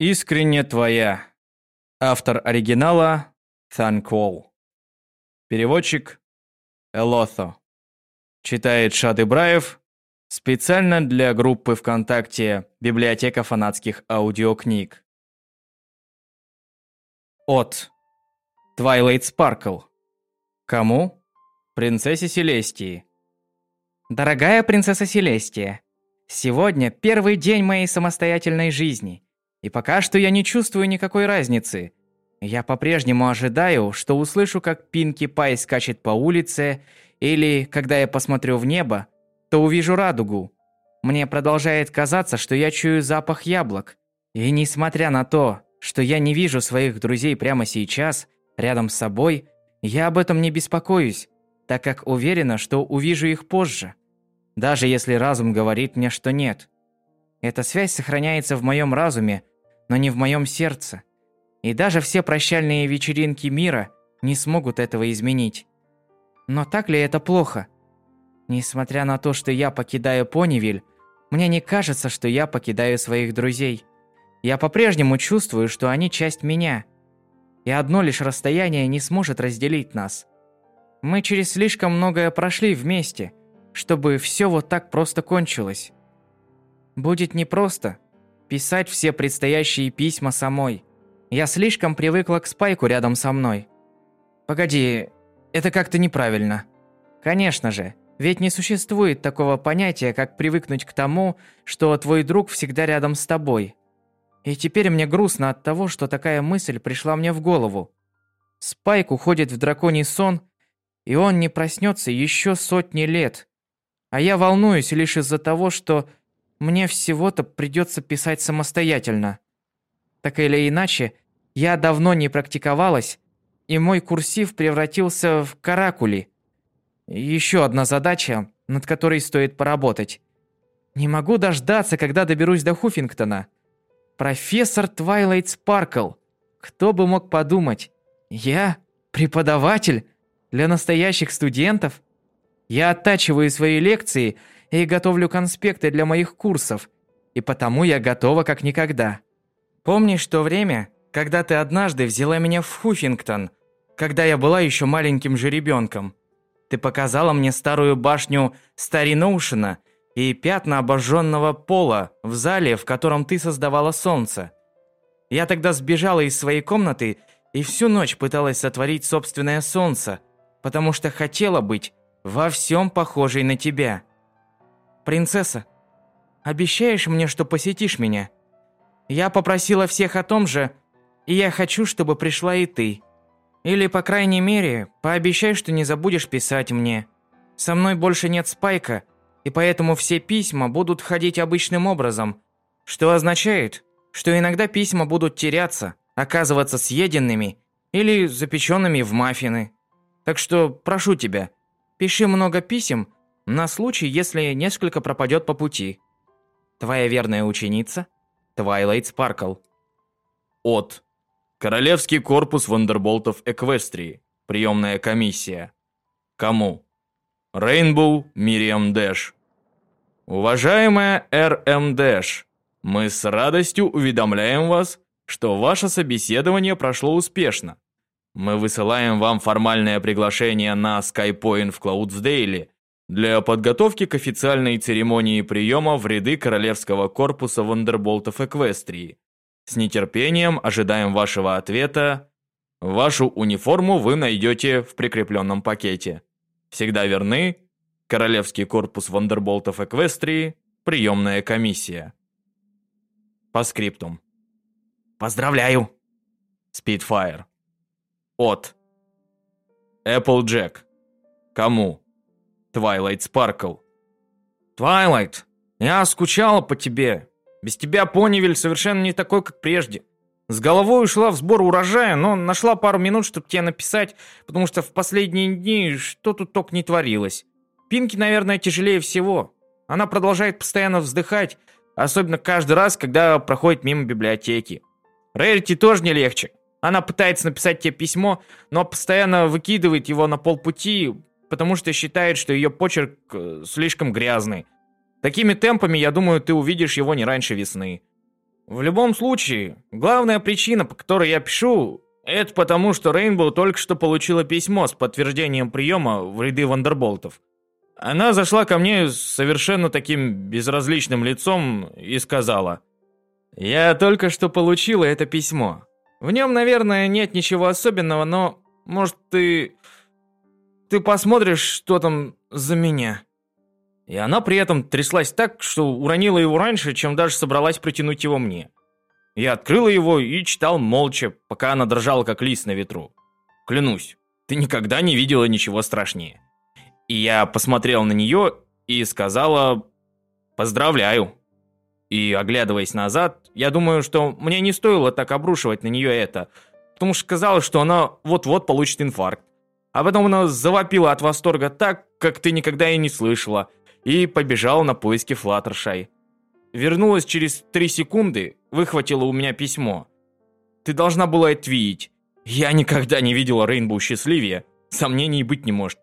Искренне твоя. Автор оригинала Тhanquol. Переводчик Элоthо. Читает Шад Ибраев специально для группы ВКонтакте «Библиотека фанатских аудиокниг». От Twilight Sparkle. Кому? Принцессе Селестии. Дорогая принцесса Селестия, сегодня первый день моей самостоятельной жизни, и пока что я не чувствую никакой разницы. Я по-прежнему ожидаю, что услышу, как Пинки Пай скачет по улице, или, когда я посмотрю в небо, то увижу радугу. Мне продолжает казаться, что я чую запах яблок. И несмотря на то, что я не вижу своих друзей прямо сейчас, рядом с собой, я об этом не беспокоюсь, так как уверена, что увижу их позже даже если разум говорит мне, что нет. Эта связь сохраняется в моем разуме, но не в моем сердце. И даже все прощальные вечеринки мира не смогут этого изменить. Но так ли это плохо? Несмотря на то, что я покидаю Понивиль, мне не кажется, что я покидаю своих друзей. Я по-прежнему чувствую, что они часть меня. И одно лишь расстояние не сможет разделить нас. Мы через слишком многое прошли вместе – чтобы все вот так просто кончилось. Будет непросто писать все предстоящие письма самой. Я слишком привыкла к Спайку рядом со мной. Погоди, это как-то неправильно. Конечно же, ведь не существует такого понятия, как привыкнуть к тому, что твой друг всегда рядом с тобой. И теперь мне грустно от того, что такая мысль пришла мне в голову. Спайк уходит в драконий сон, и он не проснется еще сотни лет. А я волнуюсь лишь из-за того, что мне всего-то придется писать самостоятельно. Так или иначе, я давно не практиковалась, и мой курсив превратился в каракули. Еще одна задача, над которой стоит поработать. Не могу дождаться, когда доберусь до Хуффингтона. Профессор Твайлайт Спаркл. Кто бы мог подумать? Я преподаватель для настоящих студентов? Я оттачиваю свои лекции и готовлю конспекты для моих курсов, и потому я готова как никогда. Помнишь то время, когда ты однажды взяла меня в Хуффингтон, когда я была еще маленьким жеребенком? Ты показала мне старую башню Стариноушена и пятна обожженного пола в зале, в котором ты создавала солнце. Я тогда сбежала из своей комнаты и всю ночь пыталась сотворить собственное солнце, потому что хотела быть во всем похожей на тебя. Принцесса, обещаешь мне, что посетишь меня? Я попросила всех о том же, и я хочу, чтобы пришла и ты. Или, по крайней мере, пообещай, что не забудешь писать мне. Со мной больше нет спайка, и поэтому все письма будут ходить обычным образом, что означает, что иногда письма будут теряться, оказываться съеденными или запеченными в маффины. Так что прошу тебя, Пиши много писем на случай, если несколько пропадет по пути. Твоя верная ученица Твайлайт Спаркл. От. Королевский корпус вандерболтов Эквестрии. Приемная комиссия. Кому? Рейнбоу Мириам Дэш. Уважаемая РМ Дэш, мы с радостью уведомляем вас, что ваше собеседование прошло успешно. Мы высылаем вам формальное приглашение на SkyPoint в Клаудсдейле для подготовки к официальной церемонии приема в ряды Королевского корпуса Вандерболтов Эквестрии. С нетерпением ожидаем вашего ответа. Вашу униформу вы найдете в прикрепленном пакете. Всегда верны. Королевский корпус Вандерболтов Эквестрии. Приемная комиссия. По скриптум. Поздравляю. Спитфайр. От. Applejack. Кому? Twilight Sparkle. Twilight, я скучала по тебе. Без тебя Понивиль совершенно не такой, как прежде. С головой ушла в сбор урожая, но нашла пару минут, чтобы тебе написать, потому что в последние дни что тут только не творилось. Пинки, наверное, тяжелее всего. Она продолжает постоянно вздыхать, особенно каждый раз, когда проходит мимо библиотеки. Рэрити тоже не легче. Она пытается написать тебе письмо, но постоянно выкидывает его на полпути, потому что считает, что ее почерк э, слишком грязный. Такими темпами, я думаю, ты увидишь его не раньше весны. в любом случае, главная причина, по которой я пишу, это потому, что Рейнбоу только что получила письмо с подтверждением приема в ряды вандерболтов. Она зашла ко мне с совершенно таким безразличным лицом и сказала, «Я только что получила это письмо. В нем, наверное, нет ничего особенного, но, может, ты... ты посмотришь, что там за меня?» И она при этом тряслась так, что уронила его раньше, чем даже собралась протянуть его мне. Я открыл его и читал молча, пока она дрожала, как лист на ветру. Клянусь, ты никогда не видела ничего страшнее. И я посмотрел на нее и сказала «Поздравляю». И, оглядываясь назад, я думаю, что мне не стоило так обрушивать на нее это, потому что казалось, что она вот-вот получит инфаркт. А потом она завопила от восторга так, как ты никогда и не слышала, и побежала на поиски Флаттершай. Вернулась через три секунды, выхватила у меня письмо. Ты должна была это видеть. Я никогда не видела Рейнбоу счастливее. Сомнений быть не может.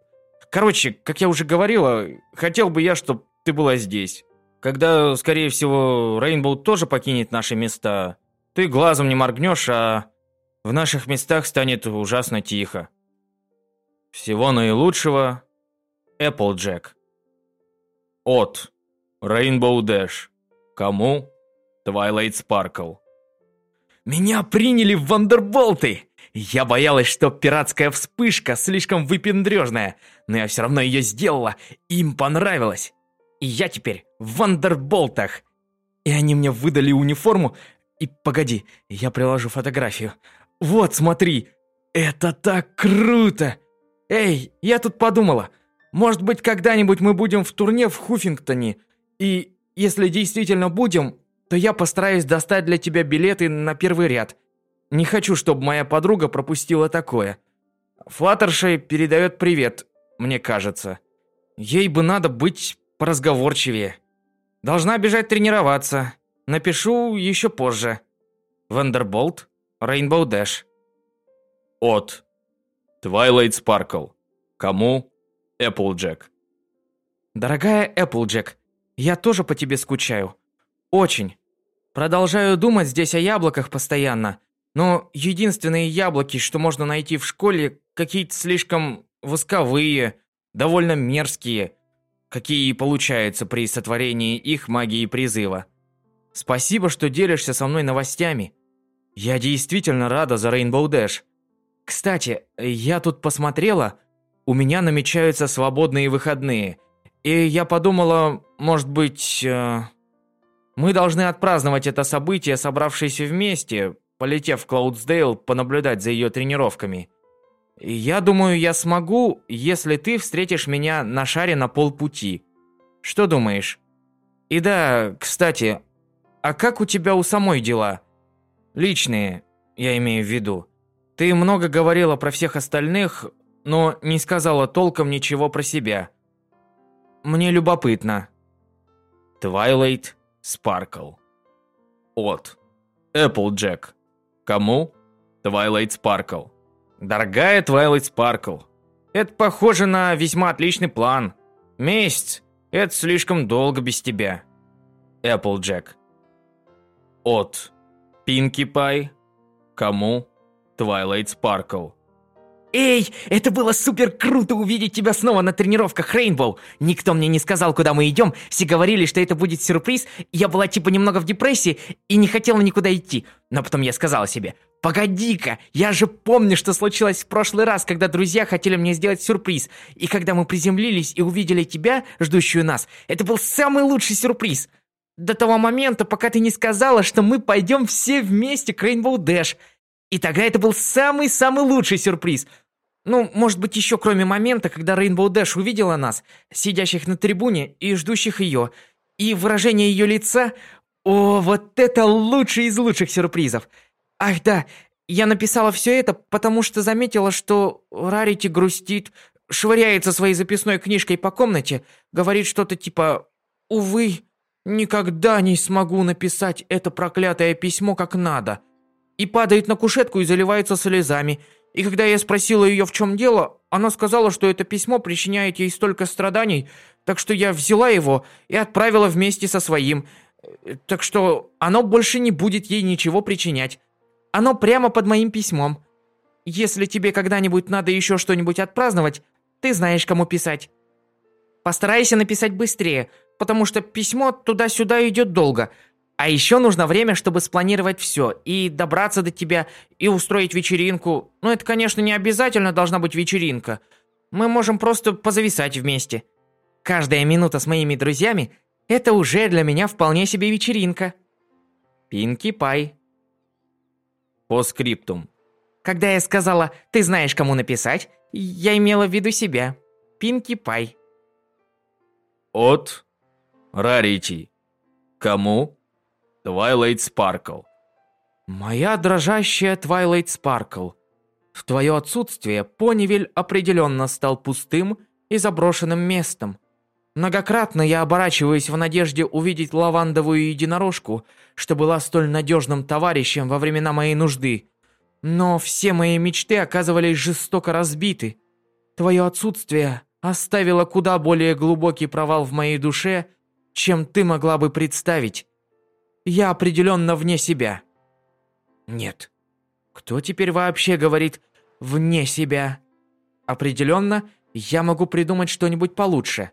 Короче, как я уже говорила, хотел бы я, чтобы ты была здесь. Когда, скорее всего, Рейнбоу тоже покинет наши места, ты глазом не моргнешь, а в наших местах станет ужасно тихо. Всего наилучшего, Эпплджек. От Rainbow Dash. Кому? Twilight Sparkle. Меня приняли в Вандерболты! Я боялась, что пиратская вспышка слишком выпендрежная, но я все равно ее сделала, им понравилось. И я теперь в Вандерболтах. И они мне выдали униформу. И погоди, я приложу фотографию. Вот, смотри, это так круто! Эй, я тут подумала, может быть, когда-нибудь мы будем в турне в Хуффингтоне, и если действительно будем, то я постараюсь достать для тебя билеты на первый ряд. Не хочу, чтобы моя подруга пропустила такое. Флаттершей передает привет, мне кажется. Ей бы надо быть поразговорчивее. Должна бежать тренироваться. Напишу еще позже. Вандерболт, Рейнбоу Дэш. От. Твайлайт Спаркл. Кому? Эпплджек. Дорогая Эпплджек, я тоже по тебе скучаю. Очень. Продолжаю думать здесь о яблоках постоянно. Но единственные яблоки, что можно найти в школе, какие-то слишком восковые, довольно мерзкие, какие и получаются при сотворении их магии призыва. Спасибо, что делишься со мной новостями. Я действительно рада за Rainbow Dash. Кстати, я тут посмотрела, у меня намечаются свободные выходные – и я подумала, может быть, э, мы должны отпраздновать это событие, собравшись вместе, полетев в Клаудсдейл понаблюдать за ее тренировками. Я думаю, я смогу, если ты встретишь меня на шаре на полпути. Что думаешь? И да, кстати, а как у тебя у самой дела? Личные, я имею в виду. Ты много говорила про всех остальных, но не сказала толком ничего про себя. Мне любопытно. Twilight Sparkle. От. Applejack. Кому? Twilight Sparkle. Дорогая Twilight Sparkle. Это похоже на весьма отличный план. Месяц. Это слишком долго без тебя. Applejack. От. Pinkie Pie. Кому? Twilight Sparkle. «Эй, это было супер круто увидеть тебя снова на тренировках, Рейнбоу! Никто мне не сказал, куда мы идем, все говорили, что это будет сюрприз, я была типа немного в депрессии и не хотела никуда идти. Но потом я сказала себе, «Погоди-ка, я же помню, что случилось в прошлый раз, когда друзья хотели мне сделать сюрприз, и когда мы приземлились и увидели тебя, ждущую нас, это был самый лучший сюрприз!» До того момента, пока ты не сказала, что мы пойдем все вместе к Рейнбоу Дэш. И тогда это был самый-самый лучший сюрприз. Ну, может быть, еще кроме момента, когда Рейнбоу Дэш увидела нас, сидящих на трибуне и ждущих ее. И выражение ее лица... О, вот это лучший из лучших сюрпризов. Ах да, я написала все это, потому что заметила, что Рарити грустит, швыряется своей записной книжкой по комнате, говорит что-то типа «Увы, никогда не смогу написать это проклятое письмо как надо» и падает на кушетку и заливается слезами. И когда я спросила ее, в чем дело, она сказала, что это письмо причиняет ей столько страданий, так что я взяла его и отправила вместе со своим. Так что оно больше не будет ей ничего причинять. Оно прямо под моим письмом. Если тебе когда-нибудь надо еще что-нибудь отпраздновать, ты знаешь, кому писать. Постарайся написать быстрее, потому что письмо туда-сюда идет долго. А еще нужно время, чтобы спланировать все, и добраться до тебя, и устроить вечеринку. Ну, это, конечно, не обязательно должна быть вечеринка. Мы можем просто позависать вместе. Каждая минута с моими друзьями – это уже для меня вполне себе вечеринка. Пинки Пай. По скриптум. Когда я сказала «ты знаешь, кому написать», я имела в виду себя. Пинки Пай. От Рарити. Кому? Twilight Sparkle. Моя дрожащая Twilight Sparkle. В твое отсутствие Понивель определенно стал пустым и заброшенным местом. Многократно я оборачиваюсь в надежде увидеть лавандовую единорожку, что была столь надежным товарищем во времена моей нужды. Но все мои мечты оказывались жестоко разбиты. Твое отсутствие оставило куда более глубокий провал в моей душе, чем ты могла бы представить. Я определенно вне себя. Нет. Кто теперь вообще говорит «вне себя»? Определенно, я могу придумать что-нибудь получше.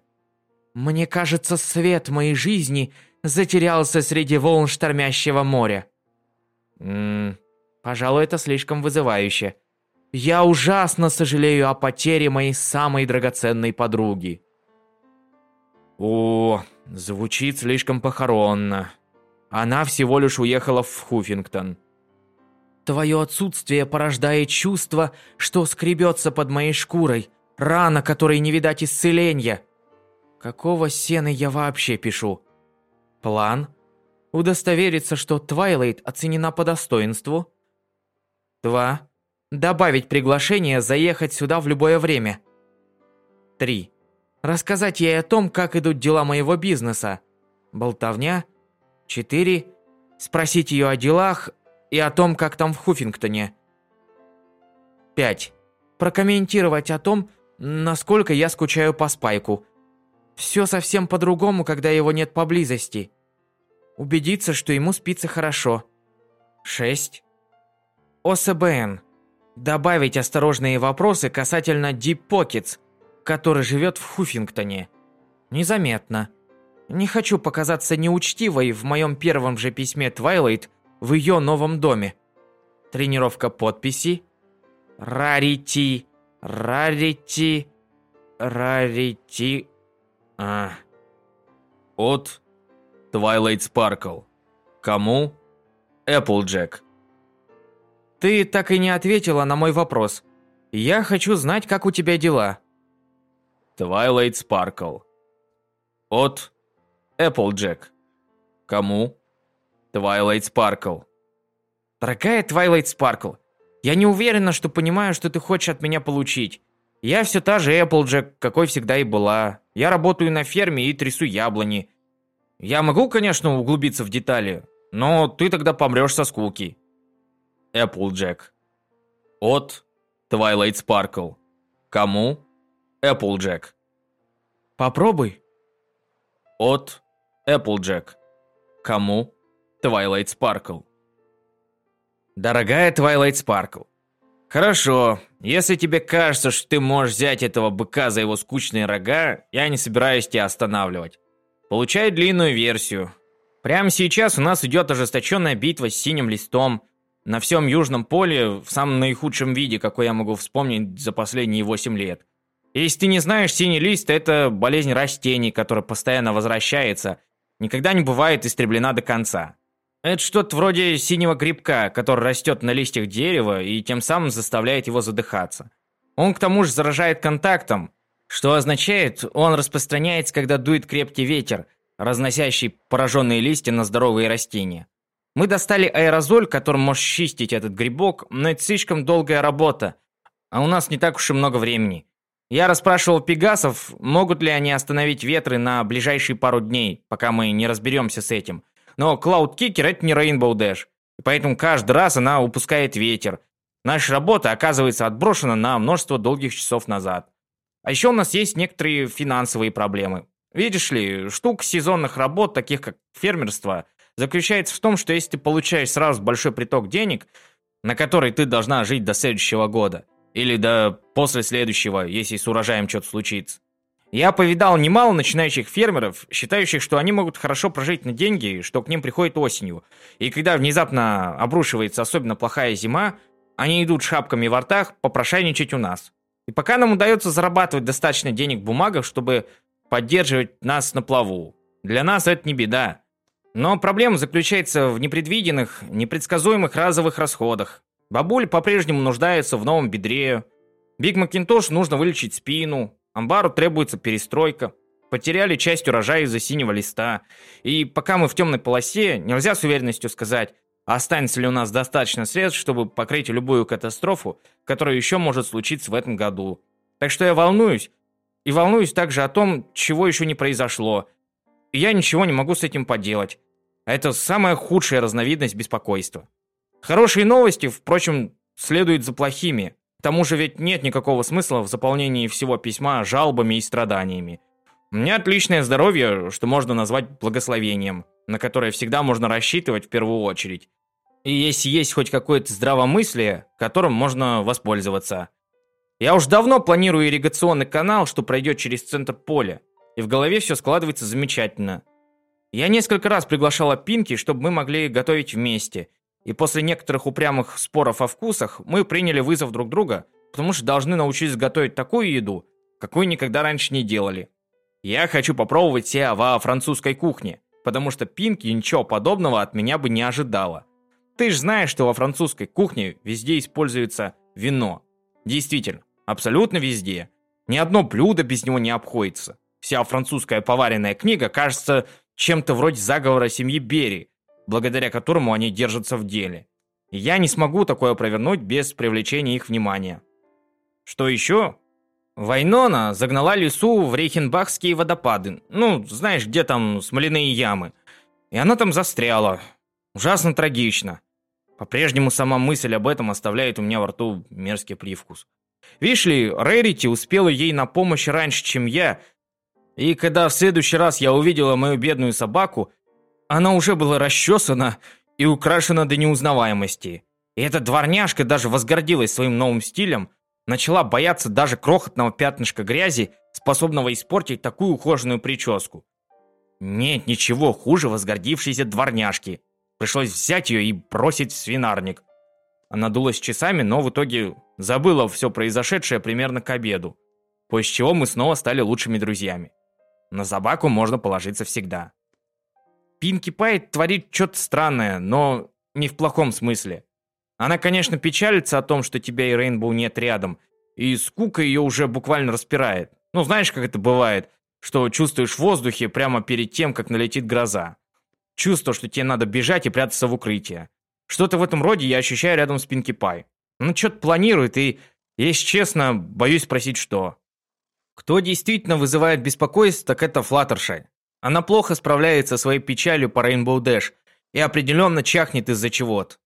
Мне кажется, свет моей жизни затерялся среди волн штормящего моря. Ммм, пожалуй, это слишком вызывающе. Я ужасно сожалею о потере моей самой драгоценной подруги. О, звучит слишком похоронно. Она всего лишь уехала в Хуффингтон. Твое отсутствие порождает чувство, что скребется под моей шкурой, рана которой не видать исцеления. Какого сена я вообще пишу? План? Удостовериться, что Твайлайт оценена по достоинству. 2. Добавить приглашение заехать сюда в любое время. 3. Рассказать ей о том, как идут дела моего бизнеса. Болтовня. 4. Спросить ее о делах и о том, как там в Хуффингтоне. 5. Прокомментировать о том, насколько я скучаю по Спайку – все совсем по-другому, когда его нет поблизости. Убедиться, что ему спится хорошо. 6. ОСБН. Добавить осторожные вопросы касательно Deep Pockets, который живет в Хуффингтоне. Незаметно. Не хочу показаться неучтивой в моем первом же письме Твайлайт в ее новом доме. Тренировка подписи. Рарити. Рарити. Рарити. А. От Twilight Sparkle. Кому? Applejack. Ты так и не ответила на мой вопрос. Я хочу знать, как у тебя дела. Twilight Sparkle. От Applejack. Кому? Twilight Sparkle. Дорогая Twilight Sparkle, я не уверена, что понимаю, что ты хочешь от меня получить. Я все та же Applejack, какой всегда и была. Я работаю на ферме и трясу яблони. Я могу, конечно, углубиться в детали, но ты тогда помрешь со скуки. Applejack. От Twilight Sparkle. Кому? Applejack. Попробуй. От Applejack. Кому? Twilight Sparkle. Дорогая Twilight Sparkle, Хорошо, если тебе кажется, что ты можешь взять этого быка за его скучные рога, я не собираюсь тебя останавливать. Получай длинную версию. Прямо сейчас у нас идет ожесточенная битва с синим листом на всем южном поле в самом наихудшем виде, какой я могу вспомнить за последние 8 лет. Если ты не знаешь, синий лист – это болезнь растений, которая постоянно возвращается, никогда не бывает истреблена до конца. Это что-то вроде синего грибка, который растет на листьях дерева и тем самым заставляет его задыхаться. Он к тому же заражает контактом, что означает, он распространяется, когда дует крепкий ветер, разносящий пораженные листья на здоровые растения. Мы достали аэрозоль, которым можешь чистить этот грибок, но это слишком долгая работа, а у нас не так уж и много времени. Я расспрашивал пегасов, могут ли они остановить ветры на ближайшие пару дней, пока мы не разберемся с этим – но Cloud Kicker это не Rainbow Dash. И поэтому каждый раз она упускает ветер. Наша работа оказывается отброшена на множество долгих часов назад. А еще у нас есть некоторые финансовые проблемы. Видишь ли, штука сезонных работ, таких как фермерство, заключается в том, что если ты получаешь сразу большой приток денег, на который ты должна жить до следующего года, или до после следующего, если с урожаем что-то случится. Я повидал немало начинающих фермеров, считающих, что они могут хорошо прожить на деньги, что к ним приходит осенью. И когда внезапно обрушивается особенно плохая зима, они идут шапками во ртах попрошайничать у нас. И пока нам удается зарабатывать достаточно денег в бумагах, чтобы поддерживать нас на плаву. Для нас это не беда. Но проблема заключается в непредвиденных, непредсказуемых разовых расходах. Бабуль по-прежнему нуждается в новом бедре. Биг Макинтош нужно вылечить спину. Амбару требуется перестройка. Потеряли часть урожая из-за синего листа. И пока мы в темной полосе, нельзя с уверенностью сказать, останется ли у нас достаточно средств, чтобы покрыть любую катастрофу, которая еще может случиться в этом году. Так что я волнуюсь. И волнуюсь также о том, чего еще не произошло. И я ничего не могу с этим поделать. Это самая худшая разновидность беспокойства. Хорошие новости, впрочем, следуют за плохими. К тому же ведь нет никакого смысла в заполнении всего письма жалобами и страданиями. У меня отличное здоровье, что можно назвать благословением, на которое всегда можно рассчитывать в первую очередь. И если есть хоть какое-то здравомыслие, которым можно воспользоваться. Я уж давно планирую ирригационный канал, что пройдет через центр поля. И в голове все складывается замечательно. Я несколько раз приглашала Пинки, чтобы мы могли готовить вместе. И после некоторых упрямых споров о вкусах мы приняли вызов друг друга, потому что должны научиться готовить такую еду, какую никогда раньше не делали. Я хочу попробовать себя во французской кухне, потому что Пинки ничего подобного от меня бы не ожидала. Ты же знаешь, что во французской кухне везде используется вино. Действительно, абсолютно везде. Ни одно блюдо без него не обходится. Вся французская поваренная книга кажется чем-то вроде заговора семьи Бери, благодаря которому они держатся в деле. Я не смогу такое провернуть без привлечения их внимания. Что еще? Вайнона загнала лесу в Рейхенбахские водопады. Ну, знаешь, где там смоляные ямы. И она там застряла. Ужасно трагично. По-прежнему сама мысль об этом оставляет у меня во рту мерзкий привкус. Видишь ли, Рерити успела ей на помощь раньше, чем я, и когда в следующий раз я увидела мою бедную собаку, она уже была расчесана и украшена до неузнаваемости. И эта дворняжка даже возгордилась своим новым стилем, начала бояться даже крохотного пятнышка грязи, способного испортить такую ухоженную прическу. Нет ничего хуже возгордившейся дворняжки. Пришлось взять ее и бросить в свинарник. Она дулась часами, но в итоге забыла все произошедшее примерно к обеду, после чего мы снова стали лучшими друзьями. На собаку можно положиться всегда. Пинки Пай творит что-то странное, но не в плохом смысле. Она, конечно, печалится о том, что тебя и Рейнбоу нет рядом, и скука ее уже буквально распирает. Ну, знаешь, как это бывает, что чувствуешь в воздухе прямо перед тем, как налетит гроза. Чувство, что тебе надо бежать и прятаться в укрытие. Что-то в этом роде я ощущаю рядом с Пинки Пай. Она что-то планирует, и, если честно, боюсь спросить, что. Кто действительно вызывает беспокойство, так это Флаттершай. Она плохо справляется со своей печалью по Rainbow Dash и определенно чахнет из-за чего-то.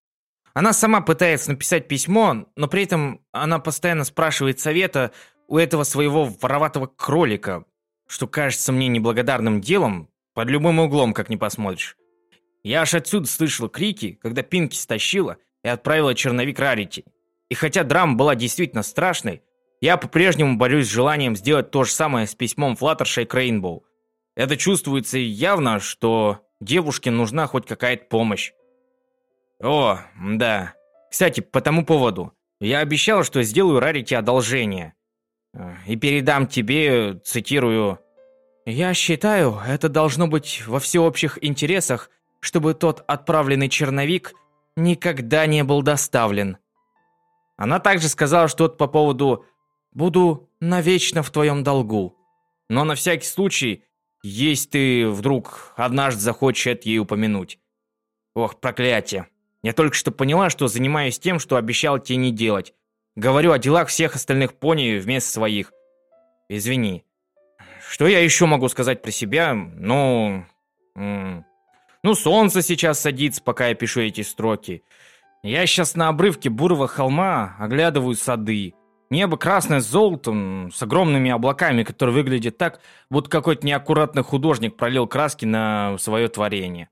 Она сама пытается написать письмо, но при этом она постоянно спрашивает совета у этого своего вороватого кролика, что кажется мне неблагодарным делом под любым углом, как ни посмотришь. Я аж отсюда слышал крики, когда Пинки стащила и отправила черновик Рарити. И хотя драма была действительно страшной, я по-прежнему борюсь с желанием сделать то же самое с письмом Флаттершей к Рейнбоу. Это чувствуется явно, что девушке нужна хоть какая-то помощь. О, да. Кстати, по тому поводу. Я обещал, что сделаю Рарити одолжение. И передам тебе, цитирую, «Я считаю, это должно быть во всеобщих интересах, чтобы тот отправленный черновик никогда не был доставлен». Она также сказала что-то по поводу Буду навечно в твоем долгу. Но на всякий случай, есть ты вдруг однажды захочешь это ей упомянуть. Ох, проклятие. Я только что поняла, что занимаюсь тем, что обещал тебе не делать. Говорю о делах всех остальных пони вместо своих. Извини. Что я еще могу сказать про себя? Ну... Ну, солнце сейчас садится, пока я пишу эти строки. Я сейчас на обрывке бурого холма оглядываю сады. Небо красное с золотом, с огромными облаками, которые выглядят так, будто какой-то неаккуратный художник пролил краски на свое творение.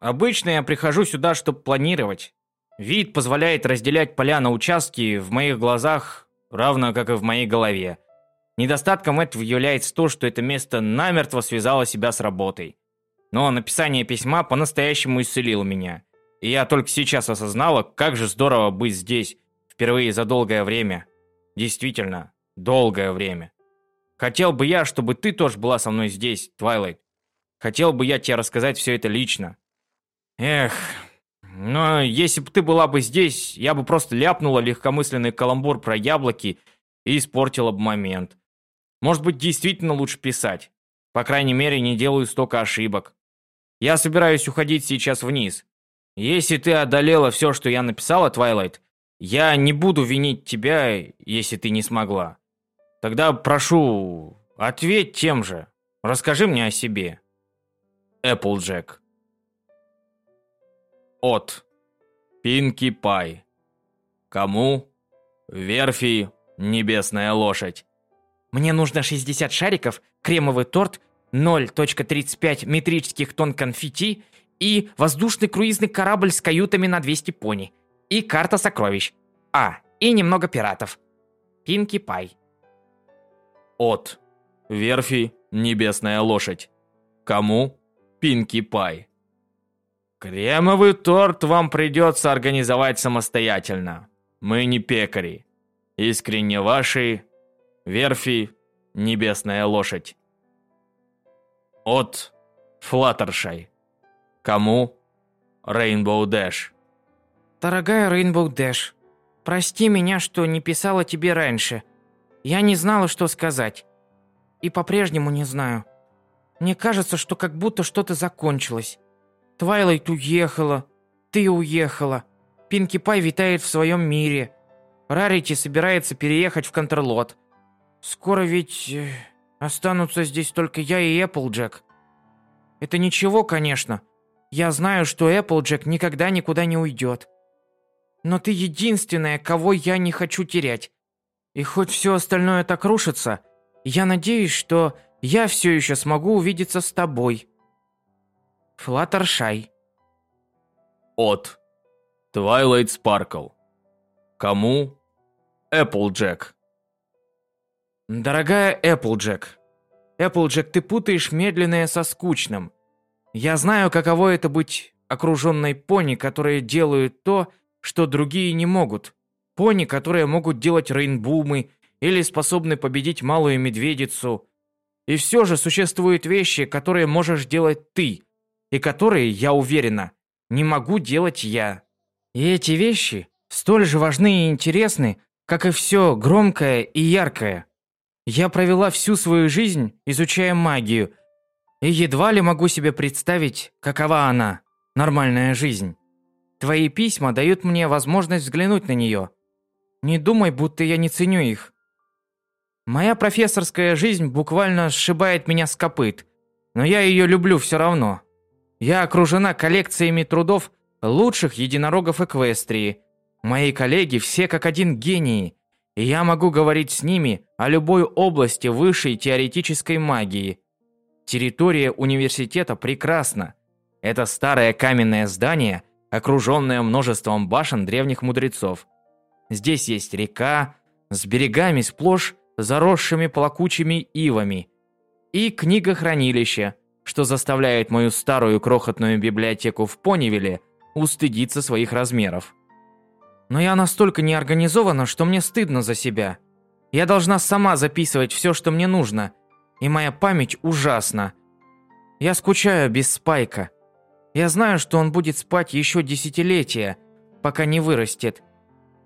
Обычно я прихожу сюда, чтобы планировать. Вид позволяет разделять поля на участки в моих глазах, равно как и в моей голове. Недостатком этого является то, что это место намертво связало себя с работой. Но написание письма по-настоящему исцелило меня. И я только сейчас осознала, как же здорово быть здесь, впервые за долгое время. Действительно, долгое время. Хотел бы я, чтобы ты тоже была со мной здесь, Твайлайт. Хотел бы я тебе рассказать все это лично. Эх, но если бы ты была бы здесь, я бы просто ляпнула легкомысленный каламбур про яблоки и испортила бы момент. Может быть, действительно лучше писать. По крайней мере, не делаю столько ошибок. Я собираюсь уходить сейчас вниз. Если ты одолела все, что я написала, Твайлайт, я не буду винить тебя, если ты не смогла. Тогда прошу, ответь тем же. Расскажи мне о себе. Эпплджек. От. Пинки Пай. Кому? Верфи Небесная лошадь. Мне нужно 60 шариков, кремовый торт, 0.35 метрических тонн конфетти и воздушный круизный корабль с каютами на 200 пони. И карта сокровищ. А, и немного пиратов. Пинки Пай. От. Верфи Небесная лошадь. Кому? Пинки Пай. Кремовый торт вам придется организовать самостоятельно. Мы не пекари. Искренне ваши Верфи Небесная лошадь. От Флаттершай. Кому? Рейнбоу Дэш. Дорогая Рейнбоу Дэш, прости меня, что не писала тебе раньше. Я не знала, что сказать. И по-прежнему не знаю. Мне кажется, что как будто что-то закончилось. Твайлайт уехала, ты уехала. Пинки Пай витает в своем мире. Рарити собирается переехать в Контрлот. Скоро ведь э, останутся здесь только я и Эпплджек. Это ничего, конечно. Я знаю, что Эпплджек никогда никуда не уйдет. Но ты единственная, кого я не хочу терять. И хоть все остальное так рушится, я надеюсь, что я все еще смогу увидеться с тобой. Флаттершай. От. Твайлайт Спаркл. Кому? Эпплджек. Дорогая Эпплджек. Эпплджек, ты путаешь медленное со скучным. Я знаю, каково это быть окруженной пони, которые делают то, что другие не могут. Пони, которые могут делать рейнбумы или способны победить малую медведицу. И все же существуют вещи, которые можешь делать ты – и которые, я уверена, не могу делать я. И эти вещи столь же важны и интересны, как и все громкое и яркое. Я провела всю свою жизнь, изучая магию, и едва ли могу себе представить, какова она, нормальная жизнь. Твои письма дают мне возможность взглянуть на нее. Не думай, будто я не ценю их. Моя профессорская жизнь буквально сшибает меня с копыт, но я ее люблю все равно. Я окружена коллекциями трудов лучших единорогов Эквестрии. Мои коллеги все как один гении, и я могу говорить с ними о любой области высшей теоретической магии. Территория университета прекрасна. Это старое каменное здание, окруженное множеством башен древних мудрецов. Здесь есть река с берегами сплошь заросшими плакучими ивами и книгохранилище – что заставляет мою старую крохотную библиотеку в Понивиле устыдиться своих размеров. Но я настолько неорганизована, что мне стыдно за себя. Я должна сама записывать все, что мне нужно, и моя память ужасна. Я скучаю без Спайка. Я знаю, что он будет спать еще десятилетия, пока не вырастет.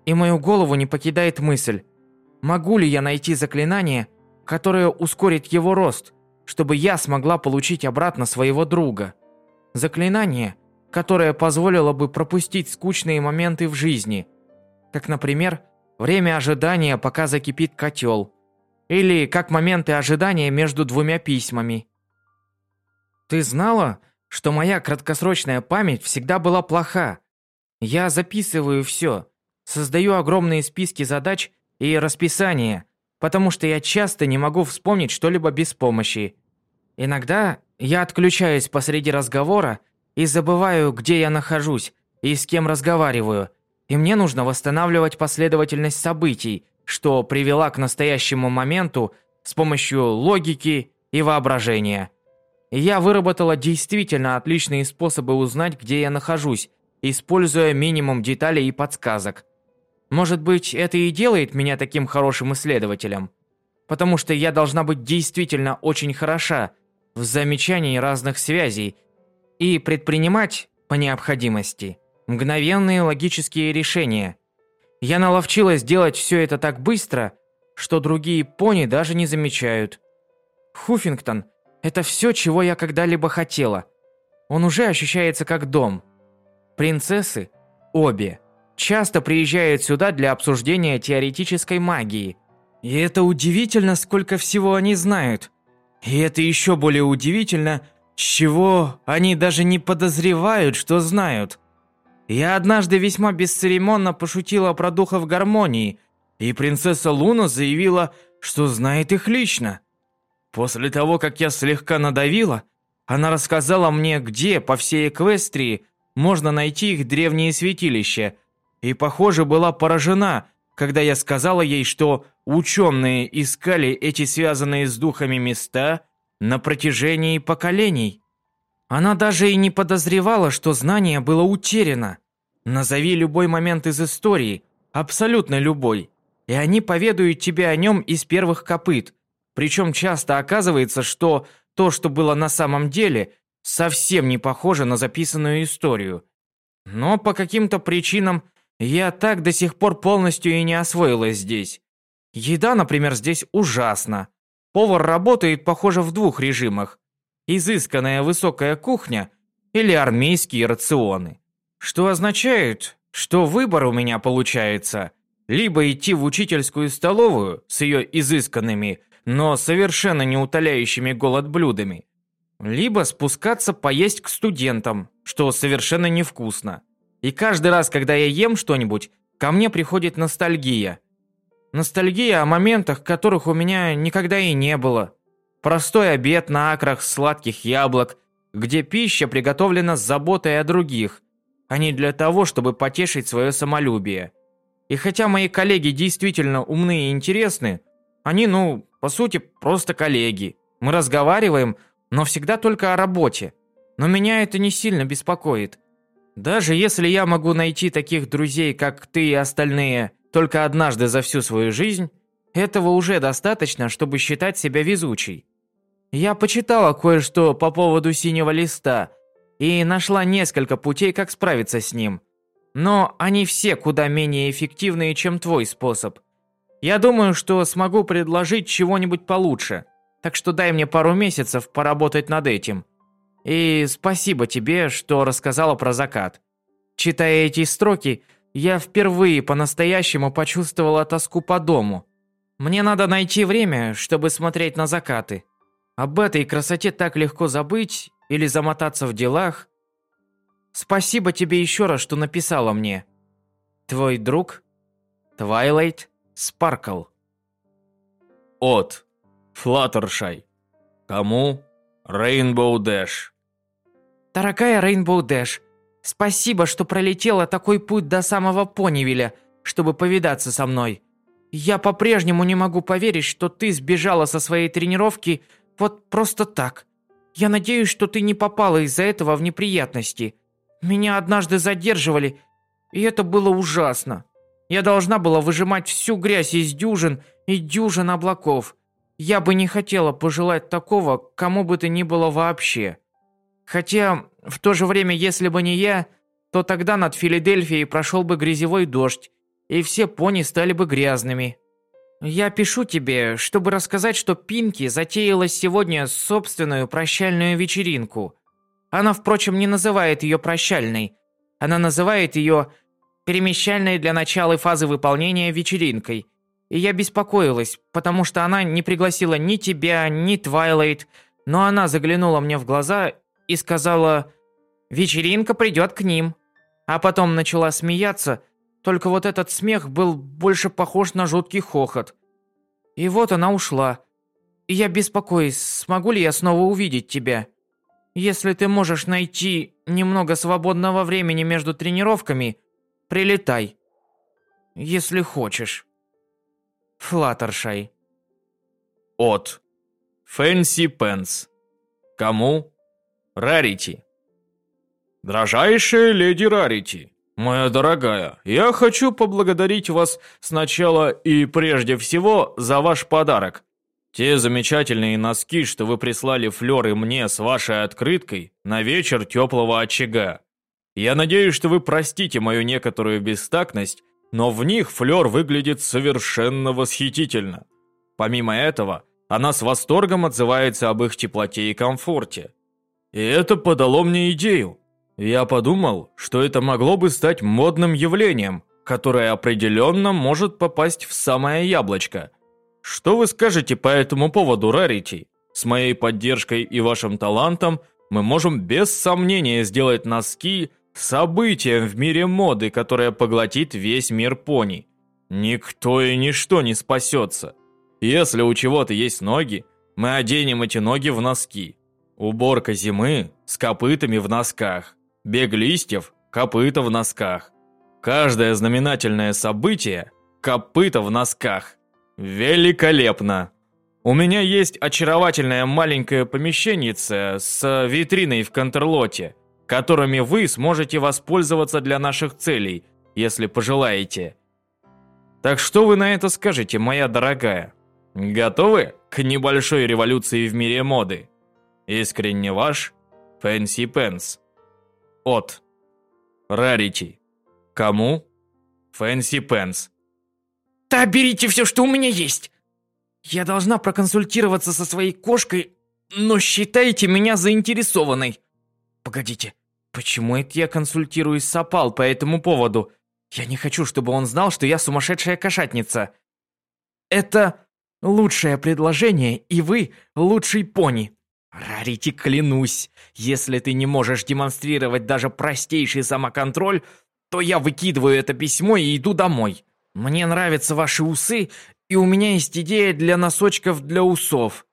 И мою голову не покидает мысль, могу ли я найти заклинание, которое ускорит его рост – чтобы я смогла получить обратно своего друга. Заклинание, которое позволило бы пропустить скучные моменты в жизни, как, например, время ожидания, пока закипит котел, или как моменты ожидания между двумя письмами. Ты знала, что моя краткосрочная память всегда была плоха? Я записываю все, создаю огромные списки задач и расписание, потому что я часто не могу вспомнить что-либо без помощи. Иногда я отключаюсь посреди разговора и забываю, где я нахожусь и с кем разговариваю, и мне нужно восстанавливать последовательность событий, что привела к настоящему моменту с помощью логики и воображения. Я выработала действительно отличные способы узнать, где я нахожусь, используя минимум деталей и подсказок. Может быть, это и делает меня таким хорошим исследователем. Потому что я должна быть действительно очень хороша в замечании разных связей и предпринимать, по необходимости, мгновенные логические решения. Я наловчилась делать все это так быстро, что другие пони даже не замечают. Хуффингтон – это все, чего я когда-либо хотела. Он уже ощущается как дом. Принцессы, обе, часто приезжают сюда для обсуждения теоретической магии. И это удивительно, сколько всего они знают. И это еще более удивительно, чего они даже не подозревают, что знают. Я однажды весьма бесцеремонно пошутила про духов гармонии, и принцесса Луна заявила, что знает их лично. После того, как я слегка надавила, она рассказала мне, где по всей Эквестрии можно найти их древние святилища, и, похоже, была поражена, когда я сказала ей, что ученые искали эти связанные с духами места на протяжении поколений. Она даже и не подозревала, что знание было утеряно. Назови любой момент из истории, абсолютно любой, и они поведают тебе о нем из первых копыт. Причем часто оказывается, что то, что было на самом деле, совсем не похоже на записанную историю. Но по каким-то причинам я так до сих пор полностью и не освоилась здесь. Еда, например, здесь ужасна. Повар работает, похоже, в двух режимах изысканная высокая кухня или армейские рационы. Что означает, что выбор у меня получается либо идти в учительскую столовую с ее изысканными, но совершенно не утоляющими голод блюдами, либо спускаться поесть к студентам, что совершенно невкусно. И каждый раз, когда я ем что-нибудь, ко мне приходит ностальгия. Ностальгия о моментах, которых у меня никогда и не было. Простой обед на акрах сладких яблок, где пища приготовлена с заботой о других, а не для того, чтобы потешить свое самолюбие. И хотя мои коллеги действительно умны и интересны, они, ну, по сути, просто коллеги. Мы разговариваем, но всегда только о работе. Но меня это не сильно беспокоит. Даже если я могу найти таких друзей, как ты и остальные, только однажды за всю свою жизнь, этого уже достаточно, чтобы считать себя везучей. Я почитала кое-что по поводу синего листа и нашла несколько путей, как справиться с ним. Но они все куда менее эффективные, чем твой способ. Я думаю, что смогу предложить чего-нибудь получше. Так что дай мне пару месяцев поработать над этим. И спасибо тебе, что рассказала про закат. Читая эти строки, я впервые по-настоящему почувствовала тоску по дому. Мне надо найти время, чтобы смотреть на закаты. Об этой красоте так легко забыть или замотаться в делах. Спасибо тебе еще раз, что написала мне. Твой друг Твайлайт Спаркл. От Флаттершай. Кому? Рейнбоу Дэш. Дорогая Рейнбоу Дэш, спасибо, что пролетела такой путь до самого Понивиля, чтобы повидаться со мной. Я по-прежнему не могу поверить, что ты сбежала со своей тренировки вот просто так. Я надеюсь, что ты не попала из-за этого в неприятности. Меня однажды задерживали, и это было ужасно. Я должна была выжимать всю грязь из дюжин и дюжин облаков. Я бы не хотела пожелать такого кому бы то ни было вообще. Хотя, в то же время, если бы не я, то тогда над Филадельфией прошел бы грязевой дождь, и все пони стали бы грязными. Я пишу тебе, чтобы рассказать, что Пинки затеяла сегодня собственную прощальную вечеринку. Она, впрочем, не называет ее прощальной. Она называет ее перемещальной для начала фазы выполнения вечеринкой. И я беспокоилась, потому что она не пригласила ни тебя, ни Твайлайт, но она заглянула мне в глаза и сказала «Вечеринка придет к ним». А потом начала смеяться, Только вот этот смех был больше похож на жуткий хохот. И вот она ушла. И я беспокоюсь, смогу ли я снова увидеть тебя. Если ты можешь найти немного свободного времени между тренировками, прилетай. Если хочешь. Флаттершай. От. Фэнси Пенс. Кому? Рарити. Дорожайшая леди Рарити, моя дорогая, я хочу поблагодарить вас сначала и прежде всего за ваш подарок. Те замечательные носки, что вы прислали Флёр мне с вашей открыткой на вечер теплого очага. Я надеюсь, что вы простите мою некоторую бестактность, но в них Флёр выглядит совершенно восхитительно. Помимо этого, она с восторгом отзывается об их теплоте и комфорте. И это подало мне идею. Я подумал, что это могло бы стать модным явлением, которое определенно может попасть в самое яблочко – что вы скажете по этому поводу, Рарити? С моей поддержкой и вашим талантом мы можем без сомнения сделать носки событием в мире моды, которое поглотит весь мир пони. Никто и ничто не спасется. Если у чего-то есть ноги, мы оденем эти ноги в носки. Уборка зимы с копытами в носках. Бег листьев – копыта в носках. Каждое знаменательное событие – копыта в носках. Великолепно! У меня есть очаровательное маленькое помещеннице с витриной в контрлоте, которыми вы сможете воспользоваться для наших целей, если пожелаете. Так что вы на это скажете, моя дорогая? Готовы к небольшой революции в мире моды? Искренне ваш, Фэнси Пенс. От. Рарити. Кому? Фэнси Пенс. Да берите все, что у меня есть. Я должна проконсультироваться со своей кошкой, но считайте меня заинтересованной. Погодите, почему это я консультируюсь с Апал по этому поводу? Я не хочу, чтобы он знал, что я сумасшедшая кошатница. Это лучшее предложение, и вы лучший пони. Рарити, клянусь, если ты не можешь демонстрировать даже простейший самоконтроль, то я выкидываю это письмо и иду домой. Мне нравятся ваши усы, и у меня есть идея для носочков для усов.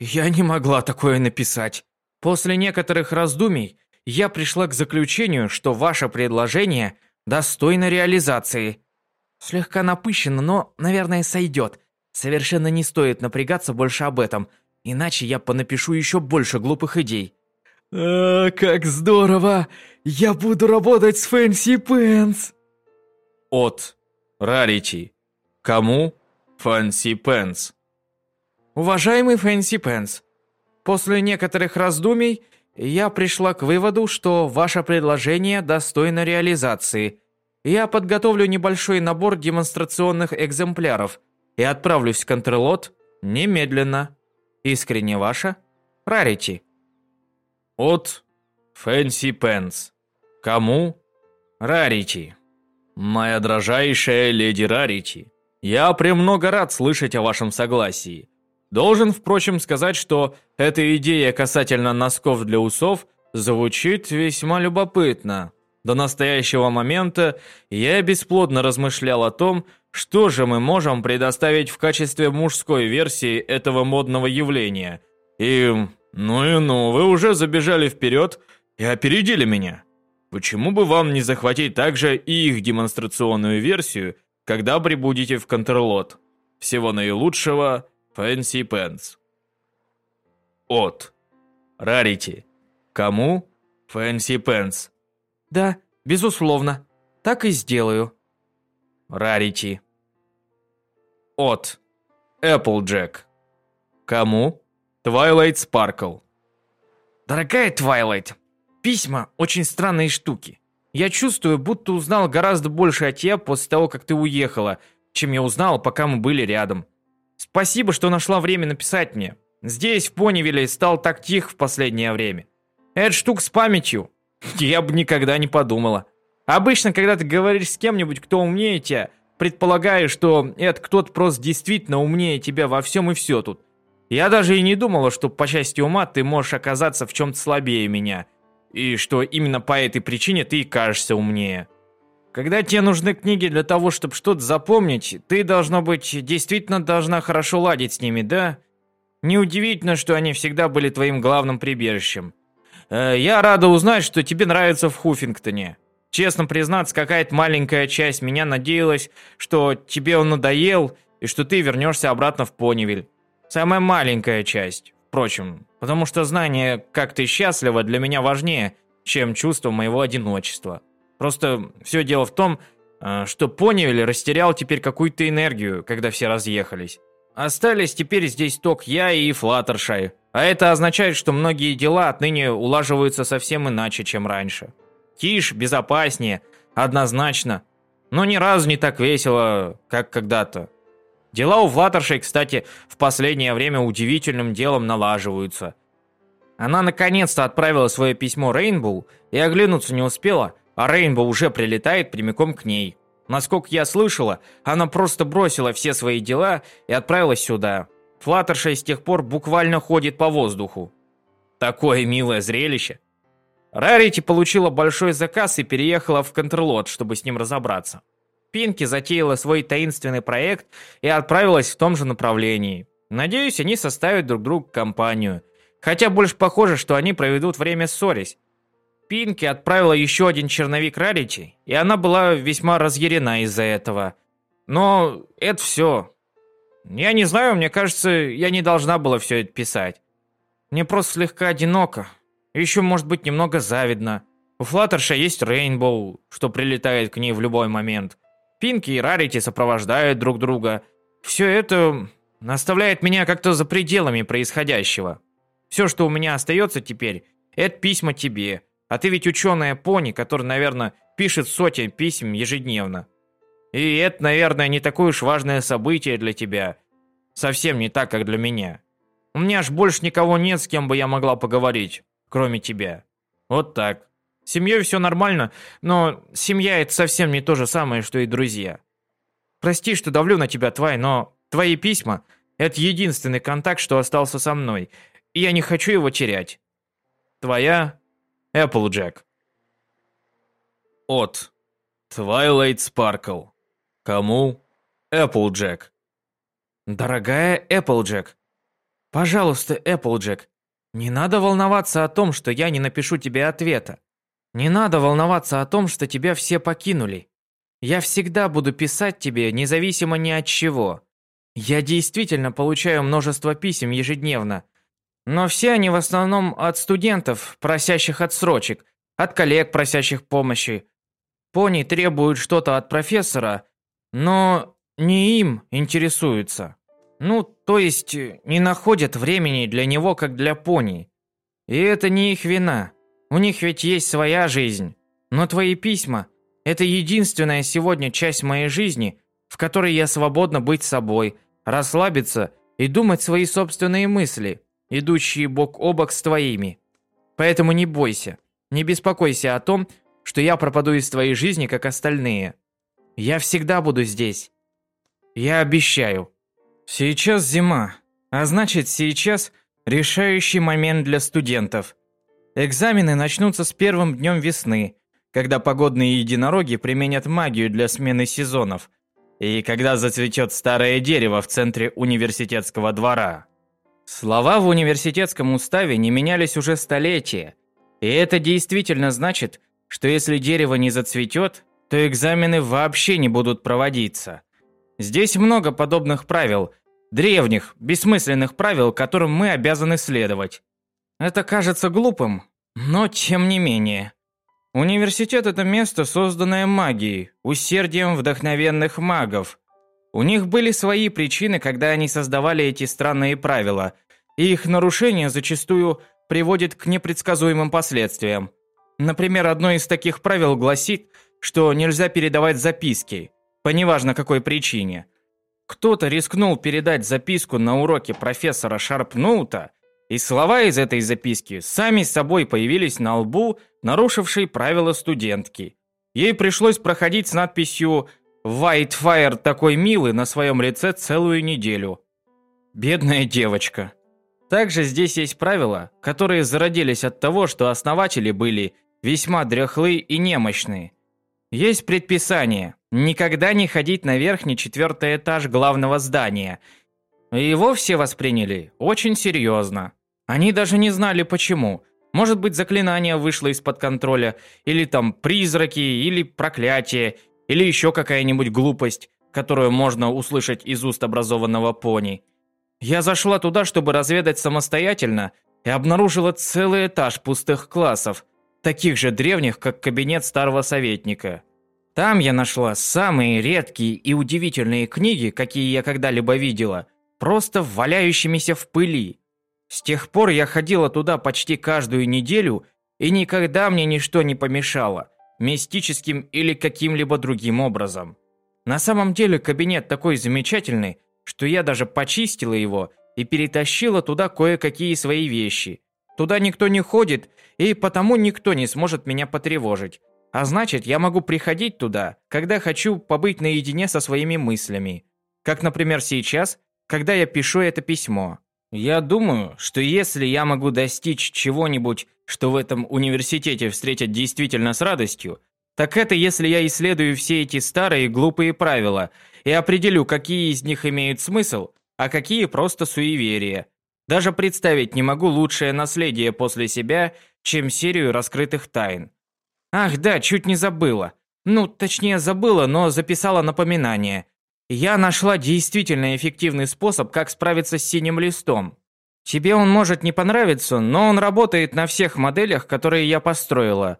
Я не могла такое написать. После некоторых раздумий я пришла к заключению, что ваше предложение достойно реализации. Слегка напыщенно, но, наверное, сойдет. Совершенно не стоит напрягаться больше об этом, иначе я понапишу еще больше глупых идей. «А, как здорово! Я буду работать с Фэнси Пенс!» От Рарити. Кому? Фэнси Пенс. Уважаемый Фэнси Пенс, после некоторых раздумий я пришла к выводу, что ваше предложение достойно реализации. Я подготовлю небольшой набор демонстрационных экземпляров и отправлюсь в Контрлот немедленно. Искренне ваша, Рарити. От Фэнси Пенс. Кому? Рарити. «Моя дрожайшая леди Рарити, я премного рад слышать о вашем согласии. Должен, впрочем, сказать, что эта идея касательно носков для усов звучит весьма любопытно. До настоящего момента я бесплодно размышлял о том, что же мы можем предоставить в качестве мужской версии этого модного явления. И, ну и ну, вы уже забежали вперед и опередили меня. Почему бы вам не захватить также и их демонстрационную версию, когда прибудете в Контрлот? Всего наилучшего, Фэнси Пенс. От. Рарити. Кому? Фэнси Пэнтс. Да, безусловно. Так и сделаю. Рарити. От. Эпплджек. Кому? Твайлайт Спаркл. Дорогая Твайлайт, Письма – очень странные штуки. Я чувствую, будто узнал гораздо больше о тебе после того, как ты уехала, чем я узнал, пока мы были рядом. Спасибо, что нашла время написать мне. Здесь, в Понивиле, стал так тих в последнее время. Это штука с памятью. Я бы никогда не подумала. Обычно, когда ты говоришь с кем-нибудь, кто умнее тебя, предполагаю, что этот кто-то просто действительно умнее тебя во всем и все тут. Я даже и не думала, что по части ума ты можешь оказаться в чем-то слабее меня – и что именно по этой причине ты кажешься умнее. Когда тебе нужны книги для того, чтобы что-то запомнить, ты, должно быть, действительно должна хорошо ладить с ними, да? Неудивительно, что они всегда были твоим главным прибежищем. Э, я рада узнать, что тебе нравится в Хуффингтоне. Честно признаться, какая-то маленькая часть меня надеялась, что тебе он надоел, и что ты вернешься обратно в Понивиль. Самая маленькая часть, впрочем, потому что знание, как ты счастлива, для меня важнее, чем чувство моего одиночества. Просто все дело в том, э, что Понивиль растерял теперь какую-то энергию, когда все разъехались. Остались теперь здесь только я и Флаттершай. А это означает, что многие дела отныне улаживаются совсем иначе, чем раньше. Тише, безопаснее, однозначно. Но ни разу не так весело, как когда-то. Дела у Флаттершей, кстати, в последнее время удивительным делом налаживаются. Она наконец-то отправила свое письмо Рейнбоу и оглянуться не успела – а Рейнбоу уже прилетает прямиком к ней. Насколько я слышала, она просто бросила все свои дела и отправилась сюда. Флаттершай с тех пор буквально ходит по воздуху. Такое милое зрелище. Рарити получила большой заказ и переехала в Контрлот, чтобы с ним разобраться. Пинки затеяла свой таинственный проект и отправилась в том же направлении. Надеюсь, они составят друг другу компанию. Хотя больше похоже, что они проведут время ссорясь. Пинки отправила еще один черновик Рарити, и она была весьма разъярена из-за этого. Но это все. Я не знаю, мне кажется, я не должна была все это писать. Мне просто слегка одиноко. Еще, может быть, немного завидно. У Флаттерша есть Рейнбоу, что прилетает к ней в любой момент. Пинки и Рарити сопровождают друг друга. Все это наставляет меня как-то за пределами происходящего. Все, что у меня остается теперь, это письма тебе. А ты ведь ученая пони, который, наверное, пишет сотен писем ежедневно. И это, наверное, не такое уж важное событие для тебя. Совсем не так, как для меня. У меня аж больше никого нет, с кем бы я могла поговорить, кроме тебя. Вот так. С семьей все нормально, но семья это совсем не то же самое, что и друзья. Прости, что давлю на тебя, Твай, но твои письма — это единственный контакт, что остался со мной, и я не хочу его терять. Твоя Эпплджек. От Twilight Sparkle. Кому? Эпплджек. Дорогая Эпплджек, пожалуйста, Эпплджек, не надо волноваться о том, что я не напишу тебе ответа. Не надо волноваться о том, что тебя все покинули. Я всегда буду писать тебе, независимо ни от чего. Я действительно получаю множество писем ежедневно, но все они в основном от студентов, просящих отсрочек, от коллег, просящих помощи. Пони требуют что-то от профессора, но не им интересуются. Ну, то есть, не находят времени для него, как для пони. И это не их вина. У них ведь есть своя жизнь. Но твои письма – это единственная сегодня часть моей жизни, в которой я свободна быть собой, расслабиться и думать свои собственные мысли идущие бок о бок с твоими. Поэтому не бойся, не беспокойся о том, что я пропаду из твоей жизни, как остальные. Я всегда буду здесь. Я обещаю. Сейчас зима, а значит сейчас решающий момент для студентов. Экзамены начнутся с первым днем весны, когда погодные единороги применят магию для смены сезонов, и когда зацветет старое дерево в центре университетского двора. Слова в университетском уставе не менялись уже столетия, и это действительно значит, что если дерево не зацветет, то экзамены вообще не будут проводиться. Здесь много подобных правил, древних, бессмысленных правил, которым мы обязаны следовать. Это кажется глупым, но тем не менее. Университет – это место, созданное магией, усердием вдохновенных магов. У них были свои причины, когда они создавали эти странные правила, и их нарушение зачастую приводит к непредсказуемым последствиям. Например, одно из таких правил гласит, что нельзя передавать записки, по неважно какой причине. Кто-то рискнул передать записку на уроке профессора Шарпноута, и слова из этой записки сами собой появились на лбу, нарушившей правила студентки. Ей пришлось проходить с надписью «Whitefire такой милый» на своем лице целую неделю. Бедная девочка. Также здесь есть правила, которые зародились от того, что основатели были весьма дряхлые и немощные. Есть предписание никогда не ходить на верхний четвертый этаж главного здания. И его все восприняли очень серьезно. Они даже не знали почему. Может быть, заклинание вышло из-под контроля, или там призраки, или проклятие, или еще какая-нибудь глупость, которую можно услышать из уст образованного пони. Я зашла туда, чтобы разведать самостоятельно, и обнаружила целый этаж пустых классов, таких же древних, как кабинет старого советника. Там я нашла самые редкие и удивительные книги, какие я когда-либо видела, просто валяющимися в пыли. С тех пор я ходила туда почти каждую неделю, и никогда мне ничто не помешало, мистическим или каким-либо другим образом. На самом деле кабинет такой замечательный, что я даже почистила его и перетащила туда кое-какие свои вещи. Туда никто не ходит, и потому никто не сможет меня потревожить. А значит, я могу приходить туда, когда хочу побыть наедине со своими мыслями. Как, например, сейчас, когда я пишу это письмо. Я думаю, что если я могу достичь чего-нибудь, что в этом университете встретят действительно с радостью, так это если я исследую все эти старые глупые правила и определю, какие из них имеют смысл, а какие просто суеверия. Даже представить не могу лучшее наследие после себя, чем серию раскрытых тайн. Ах да, чуть не забыла. Ну, точнее забыла, но записала напоминание. Я нашла действительно эффективный способ, как справиться с синим листом. Тебе он может не понравиться, но он работает на всех моделях, которые я построила.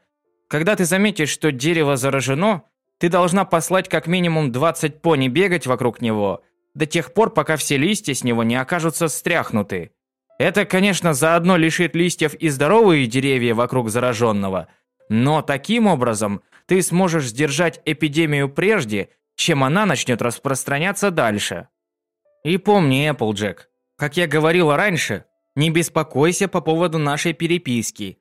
Когда ты заметишь, что дерево заражено, ты должна послать как минимум 20 пони бегать вокруг него, до тех пор, пока все листья с него не окажутся стряхнуты. Это, конечно, заодно лишит листьев и здоровые деревья вокруг зараженного, но таким образом ты сможешь сдержать эпидемию прежде, чем она начнет распространяться дальше. И помни, Эпплджек, как я говорила раньше, не беспокойся по поводу нашей переписки.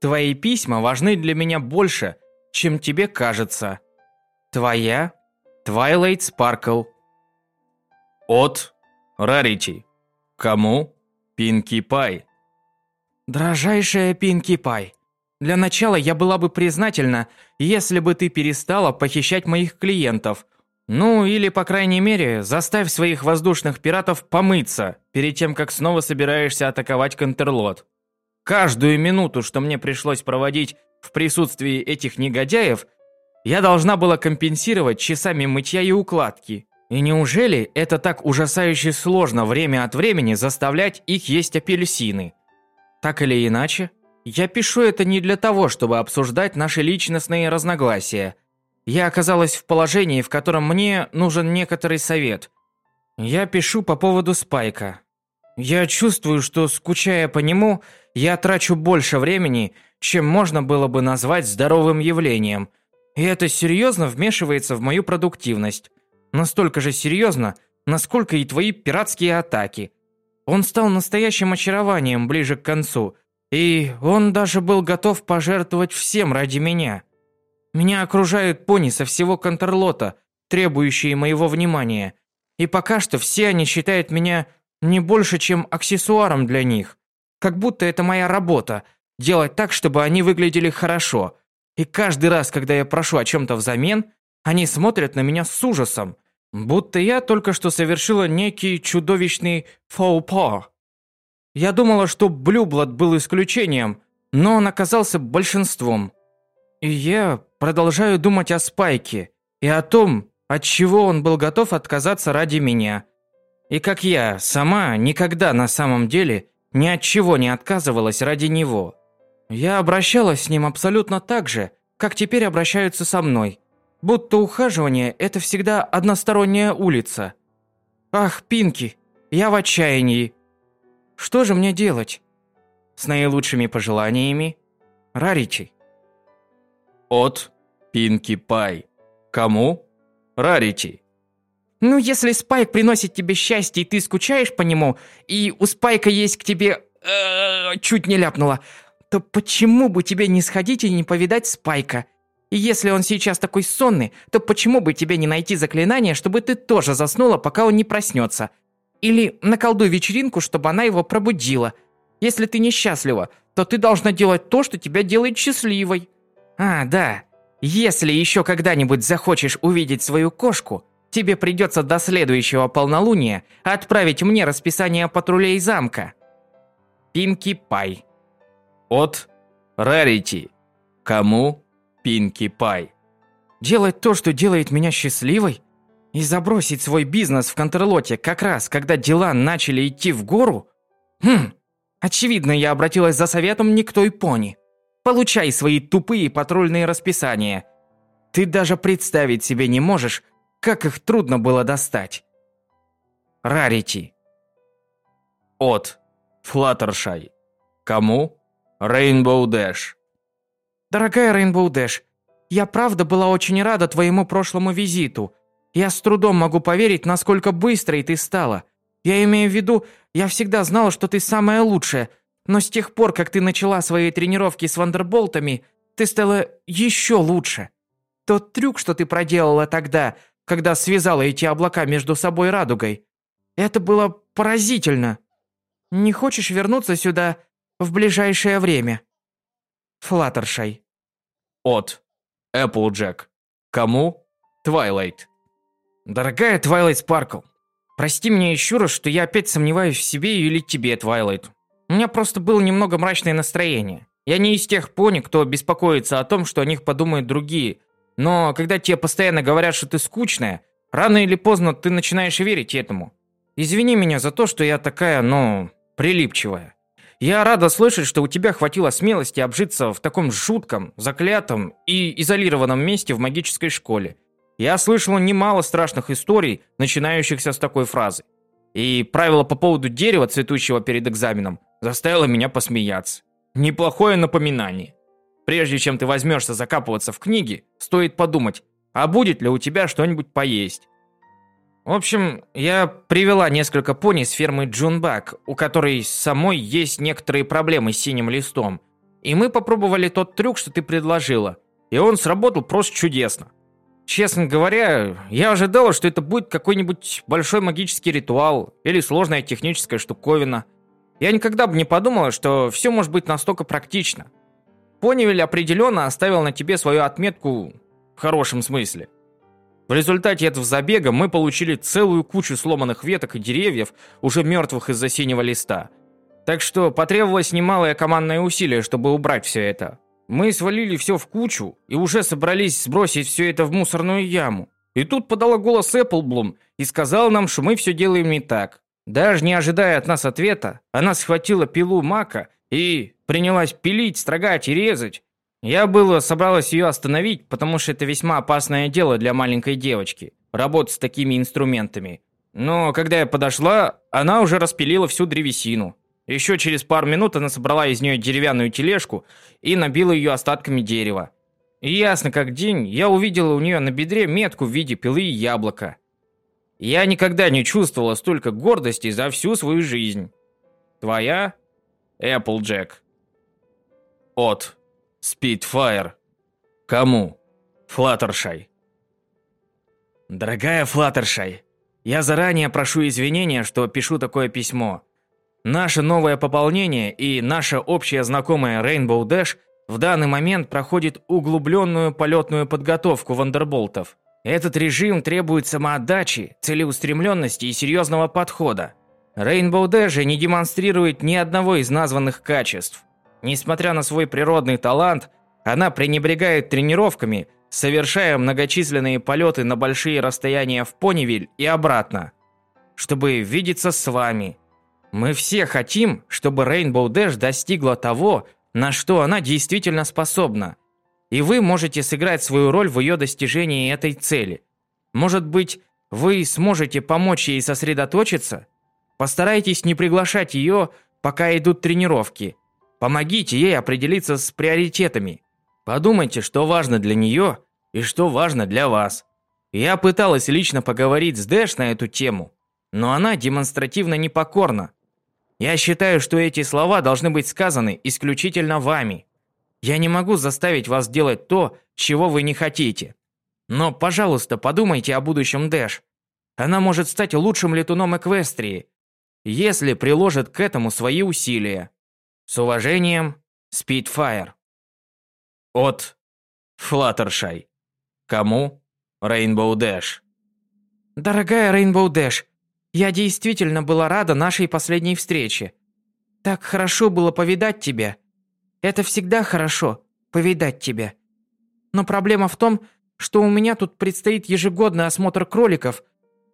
Твои письма важны для меня больше, чем тебе кажется. Твоя Твайлайт Спаркл. От Рарити. Кому? Пинки Пай. Дрожайшая Пинки Пай. Для начала я была бы признательна, если бы ты перестала похищать моих клиентов. Ну, или, по крайней мере, заставь своих воздушных пиратов помыться, перед тем, как снова собираешься атаковать Контерлот. Каждую минуту, что мне пришлось проводить в присутствии этих негодяев, я должна была компенсировать часами мытья и укладки. И неужели это так ужасающе сложно время от времени заставлять их есть апельсины? Так или иначе, я пишу это не для того, чтобы обсуждать наши личностные разногласия. Я оказалась в положении, в котором мне нужен некоторый совет. Я пишу по поводу Спайка. Я чувствую, что, скучая по нему, я трачу больше времени, чем можно было бы назвать здоровым явлением. И это серьезно вмешивается в мою продуктивность. Настолько же серьезно, насколько и твои пиратские атаки. Он стал настоящим очарованием ближе к концу – и он даже был готов пожертвовать всем ради меня. Меня окружают пони со всего Контрлота, требующие моего внимания. И пока что все они считают меня не больше, чем аксессуаром для них. Как будто это моя работа – делать так, чтобы они выглядели хорошо. И каждый раз, когда я прошу о чем-то взамен, они смотрят на меня с ужасом, будто я только что совершила некий чудовищный фоу-па. Я думала, что Блюблад был исключением, но он оказался большинством. И я продолжаю думать о Спайке и о том, от чего он был готов отказаться ради меня. И как я сама никогда на самом деле ни от чего не отказывалась ради него. Я обращалась с ним абсолютно так же, как теперь обращаются со мной. Будто ухаживание – это всегда односторонняя улица. Ах, Пинки, я в отчаянии. Что же мне делать? С наилучшими пожеланиями, Раричи. От Пинки Пай. Кому? Рарити. Ну, если Спайк приносит тебе счастье, и ты скучаешь по нему, и у Спайка есть к тебе... Э, чуть не ляпнула. То почему бы тебе не сходить и не повидать Спайка? И если он сейчас такой сонный, то почему бы тебе не найти заклинание, чтобы ты тоже заснула, пока он не проснется? Или наколдуй вечеринку, чтобы она его пробудила. Если ты несчастлива, то ты должна делать то, что тебя делает счастливой. А, да. Если еще когда-нибудь захочешь увидеть свою кошку, тебе придется до следующего полнолуния отправить мне расписание патрулей замка. Пинки Пай. От Рарити. Кому? Пинки Пай. Делать то, что делает меня счастливой? И забросить свой бизнес в Контрлоте как раз, когда дела начали идти в гору? Хм, очевидно, я обратилась за советом не к той пони. Получай свои тупые патрульные расписания. Ты даже представить себе не можешь, как их трудно было достать. Рарити. От Флаттершай. Кому? Рейнбоу Дэш. Дорогая Рейнбоу Дэш, я правда была очень рада твоему прошлому визиту. Я с трудом могу поверить, насколько быстрой ты стала. Я имею в виду, я всегда знала, что ты самая лучшая, но с тех пор, как ты начала свои тренировки с вандерболтами, ты стала еще лучше. Тот трюк, что ты проделала тогда, когда связала эти облака между собой радугой, это было поразительно. Не хочешь вернуться сюда в ближайшее время? Флаттершай. От Эпплджек. Кому? Твайлайт. Дорогая Твайлайт Спаркл, прости меня еще раз, что я опять сомневаюсь в себе или тебе, Твайлайт. У меня просто было немного мрачное настроение. Я не из тех пони, кто беспокоится о том, что о них подумают другие. Но когда тебе постоянно говорят, что ты скучная, рано или поздно ты начинаешь верить этому. Извини меня за то, что я такая, ну, прилипчивая. Я рада слышать, что у тебя хватило смелости обжиться в таком жутком, заклятом и изолированном месте в магической школе. Я слышала немало страшных историй, начинающихся с такой фразы. И правило по поводу дерева, цветущего перед экзаменом, заставило меня посмеяться. Неплохое напоминание. Прежде чем ты возьмешься закапываться в книги, стоит подумать, а будет ли у тебя что-нибудь поесть. В общем, я привела несколько пони с фермы Джунбак, у которой самой есть некоторые проблемы с синим листом. И мы попробовали тот трюк, что ты предложила. И он сработал просто чудесно. Честно говоря, я ожидала, что это будет какой-нибудь большой магический ритуал или сложная техническая штуковина – я никогда бы не подумала, что все может быть настолько практично. Понивель определенно оставил на тебе свою отметку в хорошем смысле. В результате этого забега мы получили целую кучу сломанных веток и деревьев, уже мертвых из-за синего листа. Так что потребовалось немалое командное усилие, чтобы убрать все это. Мы свалили все в кучу и уже собрались сбросить все это в мусорную яму. И тут подала голос Эпплблум и сказала нам, что мы все делаем не так. Даже не ожидая от нас ответа, она схватила пилу мака и принялась пилить, строгать и резать. Я было собралась ее остановить, потому что это весьма опасное дело для маленькой девочки, работать с такими инструментами. Но когда я подошла, она уже распилила всю древесину. Еще через пару минут она собрала из нее деревянную тележку и набила ее остатками дерева. И ясно как день, я увидела у нее на бедре метку в виде пилы и яблока. Я никогда не чувствовала столько гордости за всю свою жизнь. Твоя? Эпплджек. От. Спитфайр. Кому? Флаттершай. Дорогая Флаттершай, я заранее прошу извинения, что пишу такое письмо. Наше новое пополнение и наша общая знакомая Rainbow Dash в данный момент проходит углубленную полетную подготовку вандерболтов. Этот режим требует самоотдачи, целеустремленности и серьезного подхода. Rainbow Dash не демонстрирует ни одного из названных качеств. Несмотря на свой природный талант, она пренебрегает тренировками, совершая многочисленные полеты на большие расстояния в Понивиль и обратно, чтобы видеться с вами. Мы все хотим, чтобы Rainbow Dash достигла того, на что она действительно способна – и вы можете сыграть свою роль в ее достижении этой цели. Может быть, вы сможете помочь ей сосредоточиться? Постарайтесь не приглашать ее, пока идут тренировки. Помогите ей определиться с приоритетами. Подумайте, что важно для нее и что важно для вас. Я пыталась лично поговорить с Дэш на эту тему, но она демонстративно непокорна. Я считаю, что эти слова должны быть сказаны исключительно вами. Я не могу заставить вас делать то, чего вы не хотите. Но, пожалуйста, подумайте о будущем Дэш. Она может стать лучшим летуном Эквестрии, если приложит к этому свои усилия. С уважением, Спитфайр. От Флаттершай. Кому? Рейнбоу Дэш. Дорогая Рейнбоу Дэш, я действительно была рада нашей последней встрече. Так хорошо было повидать тебя. Это всегда хорошо, повидать тебя. Но проблема в том, что у меня тут предстоит ежегодный осмотр кроликов,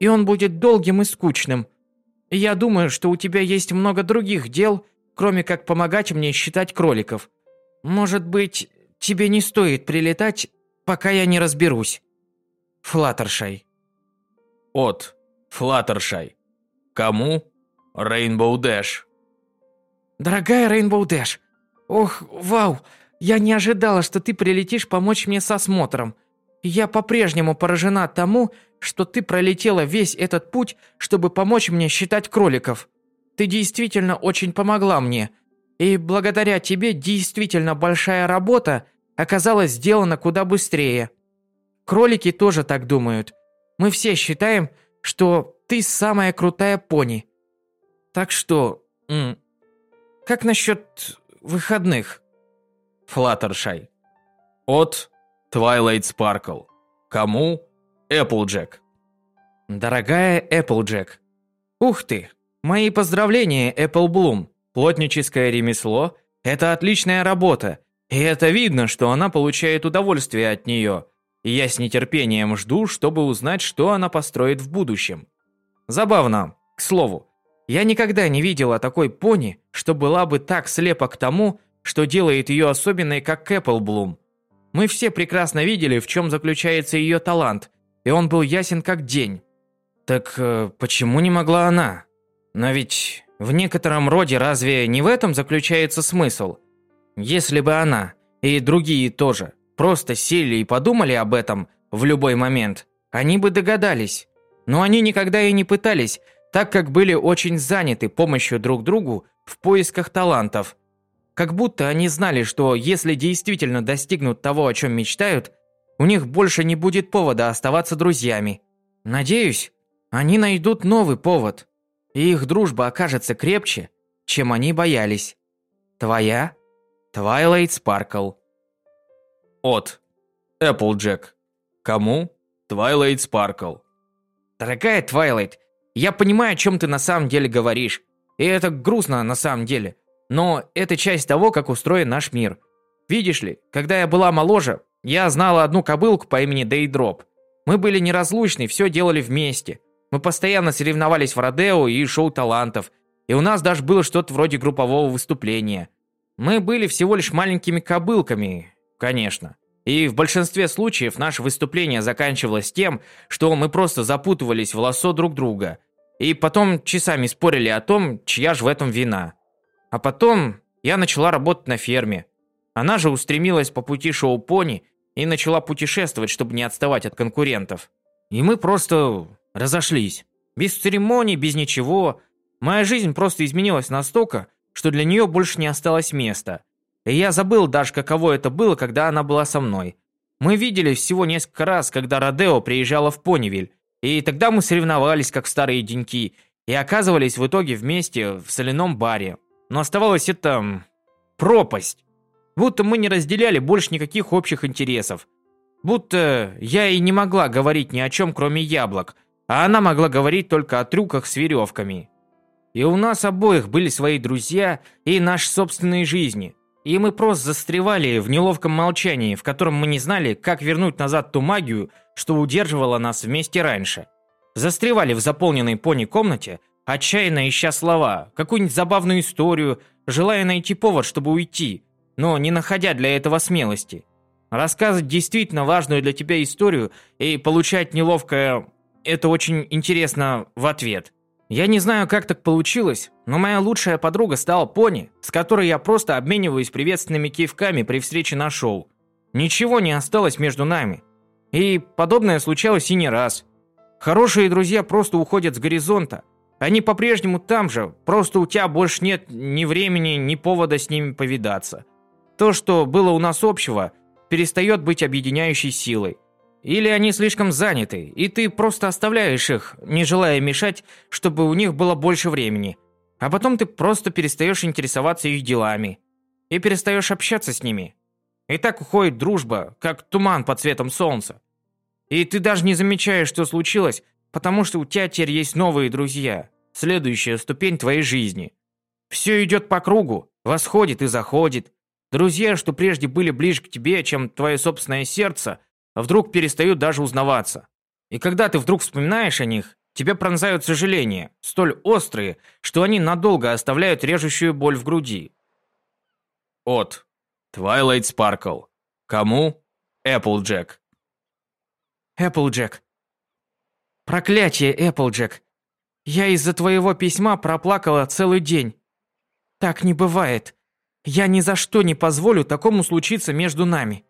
и он будет долгим и скучным. Я думаю, что у тебя есть много других дел, кроме как помогать мне считать кроликов. Может быть, тебе не стоит прилетать, пока я не разберусь. Флаттершай. От. Флаттершай. Кому? Рейнбоу Дэш. Дорогая Рейнбоу Дэш, ох, вау, я не ожидала, что ты прилетишь помочь мне с осмотром. Я по-прежнему поражена тому, что ты пролетела весь этот путь, чтобы помочь мне считать кроликов. Ты действительно очень помогла мне. И благодаря тебе действительно большая работа оказалась сделана куда быстрее. Кролики тоже так думают. Мы все считаем, что ты самая крутая пони. Так что, как насчет выходных? Флаттершай. От Twilight Sparkle. Кому? Эпплджек. Дорогая Эпплджек. Ух ты! Мои поздравления, Эпплблум. Плотническое ремесло – это отличная работа. И это видно, что она получает удовольствие от нее. И я с нетерпением жду, чтобы узнать, что она построит в будущем. Забавно, к слову. Я никогда не видела такой пони, что была бы так слепа к тому, что делает ее особенной, как Эпплблум. Мы все прекрасно видели, в чем заключается ее талант, и он был ясен как день. Так э, почему не могла она? Но ведь в некотором роде разве не в этом заключается смысл? Если бы она, и другие тоже, просто сели и подумали об этом в любой момент, они бы догадались. Но они никогда и не пытались, так как были очень заняты помощью друг другу в поисках талантов. Как будто они знали, что если действительно достигнут того, о чем мечтают, у них больше не будет повода оставаться друзьями. Надеюсь, они найдут новый повод, и их дружба окажется крепче, чем они боялись. Твоя Твайлайт Спаркл. От Эпплджек. Кому? Твайлайт Спаркл. Дорогая Твайлайт, я понимаю, о чем ты на самом деле говоришь. И это грустно на самом деле. Но это часть того, как устроен наш мир. Видишь ли, когда я была моложе, я знала одну кобылку по имени Дейдроп. Мы были неразлучны, все делали вместе. Мы постоянно соревновались в Родео и шоу талантов. И у нас даже было что-то вроде группового выступления. Мы были всего лишь маленькими кобылками, конечно. И в большинстве случаев наше выступление заканчивалось тем, что мы просто запутывались в лосо друг друга. И потом часами спорили о том, чья же в этом вина. А потом я начала работать на ферме. Она же устремилась по пути шоу-пони и начала путешествовать, чтобы не отставать от конкурентов. И мы просто разошлись. Без церемоний, без ничего. Моя жизнь просто изменилась настолько, что для нее больше не осталось места. И я забыл даже, каково это было, когда она была со мной. Мы виделись всего несколько раз, когда Родео приезжала в Понивиль, и тогда мы соревновались, как старые деньки, и оказывались в итоге вместе в соляном баре. Но оставалась это... пропасть. Будто мы не разделяли больше никаких общих интересов. Будто я и не могла говорить ни о чем, кроме яблок, а она могла говорить только о трюках с веревками. И у нас обоих были свои друзья и наши собственные жизни. И мы просто застревали в неловком молчании, в котором мы не знали, как вернуть назад ту магию, что удерживала нас вместе раньше. Застревали в заполненной пони-комнате, отчаянно ища слова, какую-нибудь забавную историю, желая найти повод, чтобы уйти, но не находя для этого смелости. Рассказывать действительно важную для тебя историю и получать неловкое «это очень интересно» в ответ. Я не знаю, как так получилось, но моя лучшая подруга стала пони, с которой я просто обмениваюсь приветственными кивками при встрече на шоу. Ничего не осталось между нами. И подобное случалось и не раз. Хорошие друзья просто уходят с горизонта. Они по-прежнему там же, просто у тебя больше нет ни времени, ни повода с ними повидаться. То, что было у нас общего, перестает быть объединяющей силой. Или они слишком заняты, и ты просто оставляешь их, не желая мешать, чтобы у них было больше времени. А потом ты просто перестаешь интересоваться их делами. И перестаешь общаться с ними. И так уходит дружба, как туман под цветом солнца. И ты даже не замечаешь, что случилось, потому что у тебя теперь есть новые друзья. Следующая ступень твоей жизни. Все идет по кругу, восходит и заходит. Друзья, что прежде были ближе к тебе, чем твое собственное сердце, вдруг перестают даже узнаваться. И когда ты вдруг вспоминаешь о них, тебя пронзают сожаления, столь острые, что они надолго оставляют режущую боль в груди. От Twilight Sparkle. Кому? Applejack. Эпплджек. Проклятие, Эпплджек. Я из-за твоего письма проплакала целый день. Так не бывает. Я ни за что не позволю такому случиться между нами.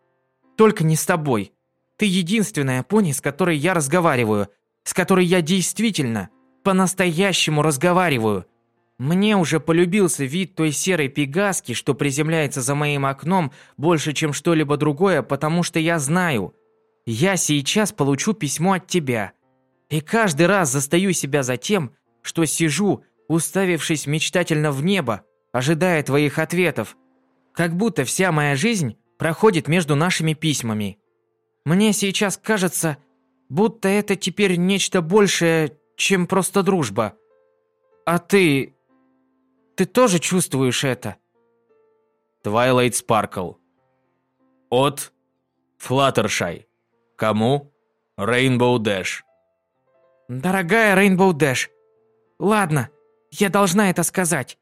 Только не с тобой. Ты единственная пони, с которой я разговариваю, с которой я действительно, по-настоящему разговариваю. Мне уже полюбился вид той серой пегаски, что приземляется за моим окном больше, чем что-либо другое, потому что я знаю, я сейчас получу письмо от тебя. И каждый раз застаю себя за тем, что сижу, уставившись мечтательно в небо, ожидая твоих ответов. Как будто вся моя жизнь проходит между нашими письмами. Мне сейчас кажется, будто это теперь нечто большее, чем просто дружба. А ты... Ты тоже чувствуешь это? Twilight Sparkle. От Fluttershy. Кому? Rainbow Dash. Дорогая Rainbow Dash, ладно, я должна это сказать.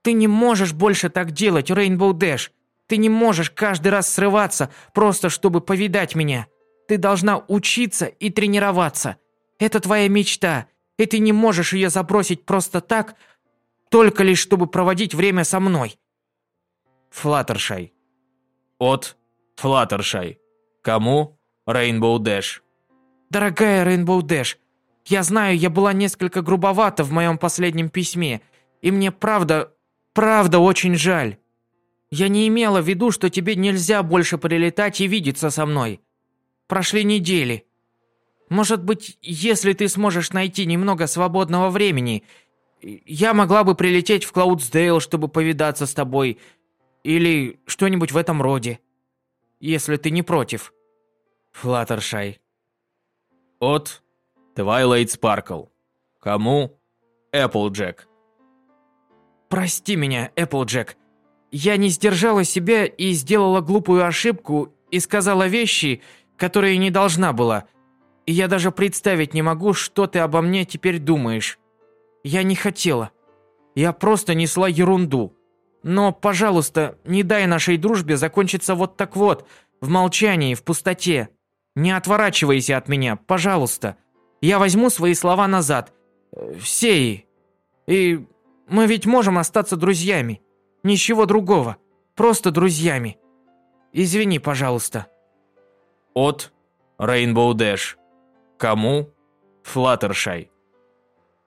Ты не можешь больше так делать, Rainbow Dash. Ты не можешь каждый раз срываться, просто чтобы повидать меня. Ты должна учиться и тренироваться. Это твоя мечта, и ты не можешь ее забросить просто так, только лишь чтобы проводить время со мной. Флаттершай. От Флаттершай. Кому? Rainbow Dash. Дорогая Rainbow Dash, я знаю, я была несколько грубовата в моем последнем письме, и мне правда, правда очень жаль. Я не имела в виду, что тебе нельзя больше прилетать и видеться со мной. Прошли недели. Может быть, если ты сможешь найти немного свободного времени, я могла бы прилететь в Клаудсдейл, чтобы повидаться с тобой, или что-нибудь в этом роде, если ты не против. Флаттершай. От Twilight Sparkle. Кому? Эпплджек. Прости меня, Эпплджек. Я не сдержала себя и сделала глупую ошибку и сказала вещи, которые не должна была. И я даже представить не могу, что ты обо мне теперь думаешь. Я не хотела. Я просто несла ерунду. Но, пожалуйста, не дай нашей дружбе закончиться вот так вот, в молчании, в пустоте. Не отворачивайся от меня, пожалуйста. Я возьму свои слова назад. Все. И мы ведь можем остаться друзьями. Ничего другого. Просто друзьями. Извини, пожалуйста. От Rainbow Dash. Кому? Флаттершай.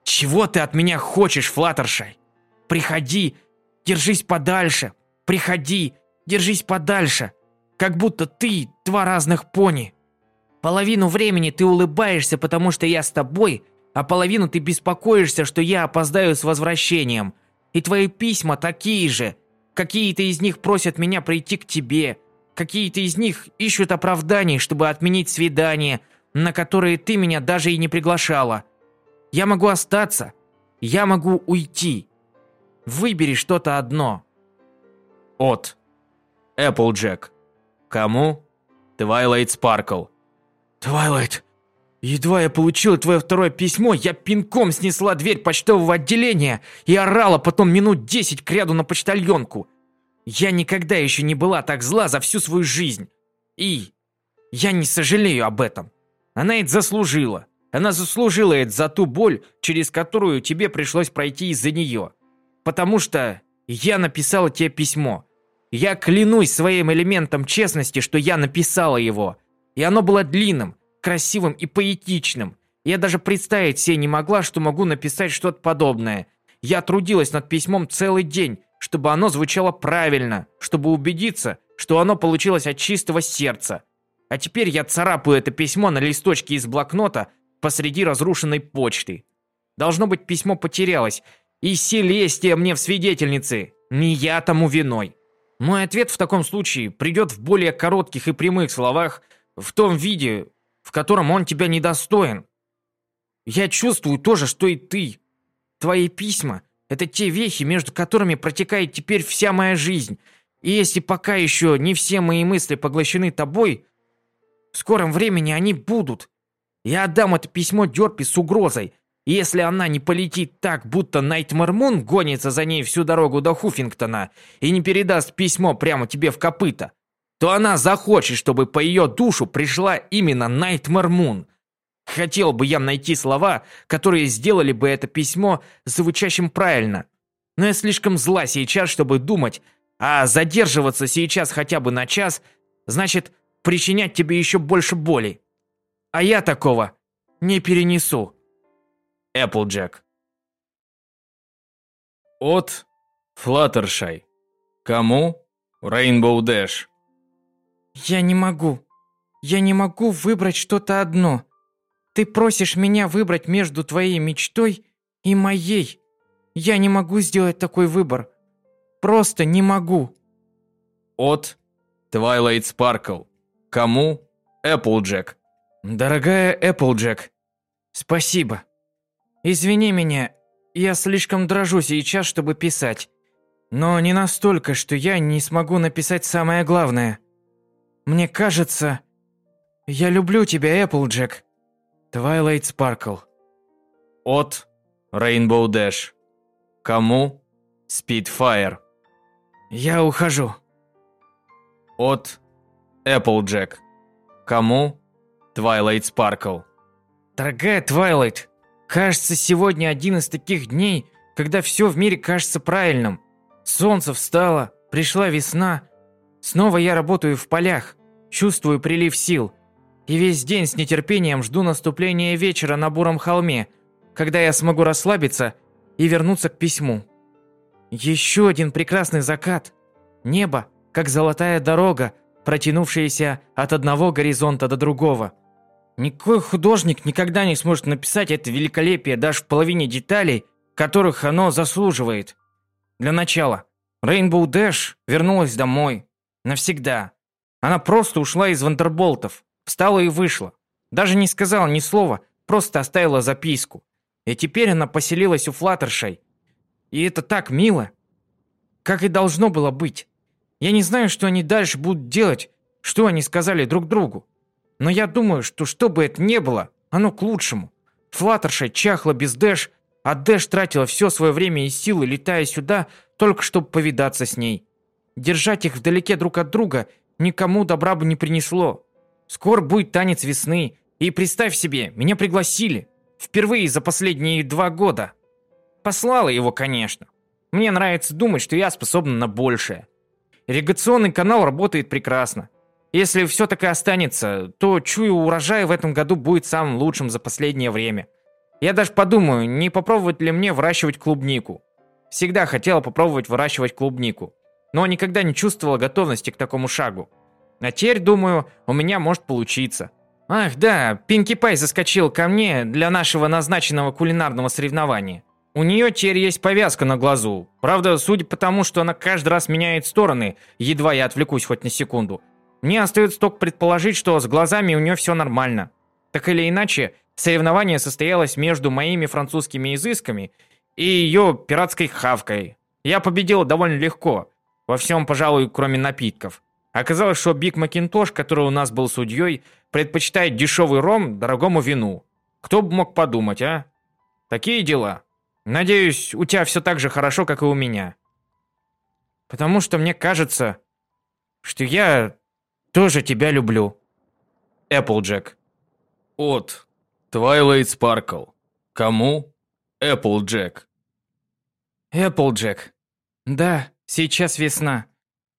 Чего ты от меня хочешь, Флаттершай? Приходи, держись подальше. Приходи, держись подальше. Как будто ты два разных пони. Половину времени ты улыбаешься, потому что я с тобой, а половину ты беспокоишься, что я опоздаю с возвращением. И твои письма такие же. Какие-то из них просят меня прийти к тебе. Какие-то из них ищут оправданий, чтобы отменить свидание, на которые ты меня даже и не приглашала. Я могу остаться. Я могу уйти. Выбери что-то одно. От. Applejack. Кому? Twilight Sparkle. «Твайлайт, едва я получила твое второе письмо, я пинком снесла дверь почтового отделения и орала потом минут десять к ряду на почтальонку. Я никогда еще не была так зла за всю свою жизнь. И я не сожалею об этом. Она это заслужила. Она заслужила это за ту боль, через которую тебе пришлось пройти из-за нее. Потому что я написала тебе письмо. Я клянусь своим элементом честности, что я написала его. И оно было длинным, красивым и поэтичным. Я даже представить себе не могла, что могу написать что-то подобное. Я трудилась над письмом целый день, чтобы оно звучало правильно, чтобы убедиться, что оно получилось от чистого сердца. А теперь я царапаю это письмо на листочке из блокнота посреди разрушенной почты. Должно быть, письмо потерялось, и Селестия мне в свидетельнице. Не я тому виной. Мой ответ в таком случае придет в более коротких и прямых словах, в том виде, в котором он тебя недостоин. Я чувствую то же, что и ты. Твои письма — это те вехи, между которыми протекает теперь вся моя жизнь. И если пока еще не все мои мысли поглощены тобой, в скором времени они будут. Я отдам это письмо Дёрпи с угрозой. И если она не полетит так, будто Найтмар Мун гонится за ней всю дорогу до Хуффингтона и не передаст письмо прямо тебе в копыта, то она захочет, чтобы по ее душу пришла именно Найтмар Мун. Хотел бы я найти слова, которые сделали бы это письмо звучащим правильно. Но я слишком зла сейчас, чтобы думать, а задерживаться сейчас хотя бы на час, значит причинять тебе еще больше боли. А я такого не перенесу. Эпплджек. От Флаттершай. Кому? Рейнбоу Дэш. Я не могу. Я не могу выбрать что-то одно. Ты просишь меня выбрать между твоей мечтой и моей. Я не могу сделать такой выбор. Просто не могу. От Twilight Sparkle. Кому? Эпплджек. Дорогая Эпплджек, спасибо. Извини меня, я слишком дрожу сейчас, чтобы писать. Но не настолько, что я не смогу написать самое главное. Мне кажется, я люблю тебя, Эпплджек. Twilight Sparkle. От Rainbow Dash. Кому? Speedfire. Я ухожу. От Applejack. Кому? Twilight Sparkle. Дорогая Twilight, кажется, сегодня один из таких дней, когда все в мире кажется правильным. Солнце встало, пришла весна. Снова я работаю в полях, чувствую прилив сил. И весь день с нетерпением жду наступления вечера на буром холме, когда я смогу расслабиться и вернуться к письму. Еще один прекрасный закат. Небо, как золотая дорога, протянувшаяся от одного горизонта до другого. Никакой художник никогда не сможет написать это великолепие даже в половине деталей, которых оно заслуживает. Для начала, Рейнбоу Дэш вернулась домой. Навсегда. Она просто ушла из Вандерболтов, встала и вышла. Даже не сказала ни слова, просто оставила записку. И теперь она поселилась у Флаттершей. И это так мило. Как и должно было быть. Я не знаю, что они дальше будут делать, что они сказали друг другу. Но я думаю, что что бы это ни было, оно к лучшему. Флаттерша чахла без Дэш, а Дэш тратила все свое время и силы, летая сюда, только чтобы повидаться с ней. Держать их вдалеке друг от друга никому добра бы не принесло. Скоро будет танец весны, и представь себе, меня пригласили. Впервые за последние два года. Послала его, конечно. Мне нравится думать, что я способна на большее. Ирригационный канал работает прекрасно. Если все так и останется, то, чую, урожай в этом году будет самым лучшим за последнее время. Я даже подумаю, не попробовать ли мне выращивать клубнику. Всегда хотела попробовать выращивать клубнику, но никогда не чувствовала готовности к такому шагу. А теперь, думаю, у меня может получиться. Ах, да, Пинки Пай заскочил ко мне для нашего назначенного кулинарного соревнования. У нее теперь есть повязка на глазу. Правда, судя по тому, что она каждый раз меняет стороны, едва я отвлекусь хоть на секунду. Мне остается только предположить, что с глазами у нее все нормально. Так или иначе, соревнование состоялось между моими французскими изысками и ее пиратской хавкой. Я победил довольно легко. Во всем, пожалуй, кроме напитков. Оказалось, что Биг Макинтош, который у нас был судьей, предпочитает дешевый ром дорогому вину. Кто бы мог подумать, а? Такие дела. Надеюсь, у тебя все так же хорошо, как и у меня. Потому что мне кажется, что я тоже тебя люблю. Эпплджек. От Twilight Sparkle. Кому? Эпплджек. Эпплджек. Да, сейчас весна.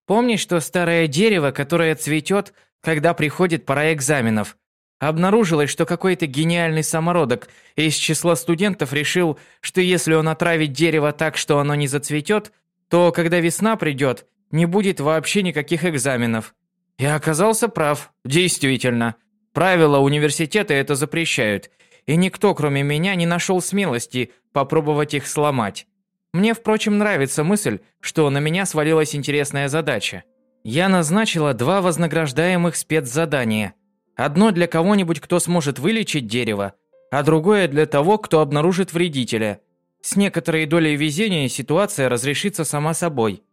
Помнишь то старое дерево, которое цветет, когда приходит пора экзаменов? Обнаружилось, что какой-то гениальный самородок из числа студентов решил, что если он отравит дерево так, что оно не зацветет, то когда весна придет, не будет вообще никаких экзаменов. И оказался прав. Действительно. Правила университета это запрещают. И никто, кроме меня, не нашел смелости попробовать их сломать. Мне, впрочем, нравится мысль, что на меня свалилась интересная задача. Я назначила два вознаграждаемых спецзадания. Одно для кого-нибудь, кто сможет вылечить дерево, а другое для того, кто обнаружит вредителя. С некоторой долей везения ситуация разрешится сама собой.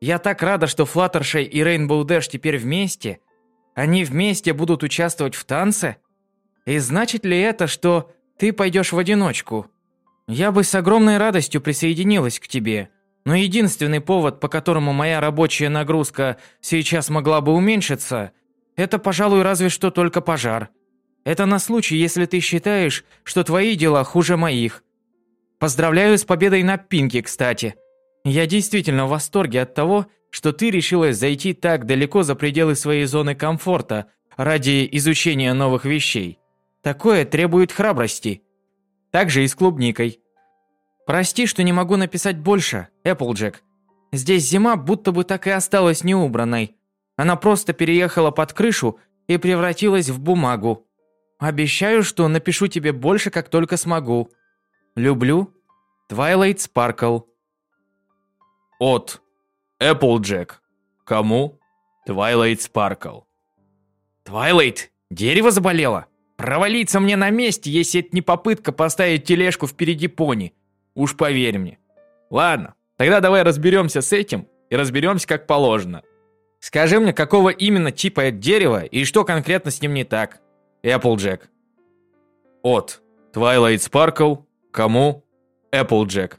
Я так рада, что Флаттершей и Рейнбоу Дэш теперь вместе. Они вместе будут участвовать в танце? И значит ли это, что ты пойдешь в одиночку? Я бы с огромной радостью присоединилась к тебе, но единственный повод, по которому моя рабочая нагрузка сейчас могла бы уменьшиться, это, пожалуй, разве что только пожар. Это на случай, если ты считаешь, что твои дела хуже моих. Поздравляю с победой на Пинке, кстати. Я действительно в восторге от того, что ты решилась зайти так далеко за пределы своей зоны комфорта ради изучения новых вещей. Такое требует храбрости. Так же и с клубникой. Прости, что не могу написать больше, Эпплджек. Здесь зима будто бы так и осталась неубранной. Она просто переехала под крышу и превратилась в бумагу. Обещаю, что напишу тебе больше, как только смогу. Люблю. Twilight Sparkle. От Эпплджек. Кому? Twilight Sparkle. Твайлайт, дерево заболело? Провалиться мне на месте, если это не попытка поставить тележку впереди пони. Уж поверь мне. Ладно, тогда давай разберемся с этим и разберемся как положено. Скажи мне, какого именно типа это дерево и что конкретно с ним не так? Эпплджек. От Twilight Sparkle. Кому? Эпплджек.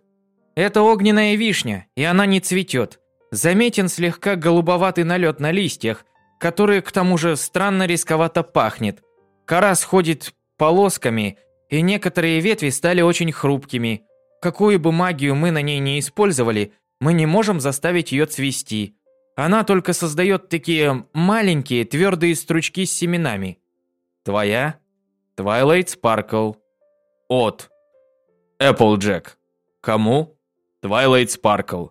Это огненная вишня, и она не цветет. Заметен слегка голубоватый налет на листьях, который к тому же странно рисковато пахнет. Кора сходит полосками, и некоторые ветви стали очень хрупкими. Какую бы магию мы на ней не использовали, мы не можем заставить ее цвести. Она только создает такие маленькие твердые стручки с семенами. Твоя? Twilight Sparkle. От Эпплджек. Кому? Twilight Sparkle.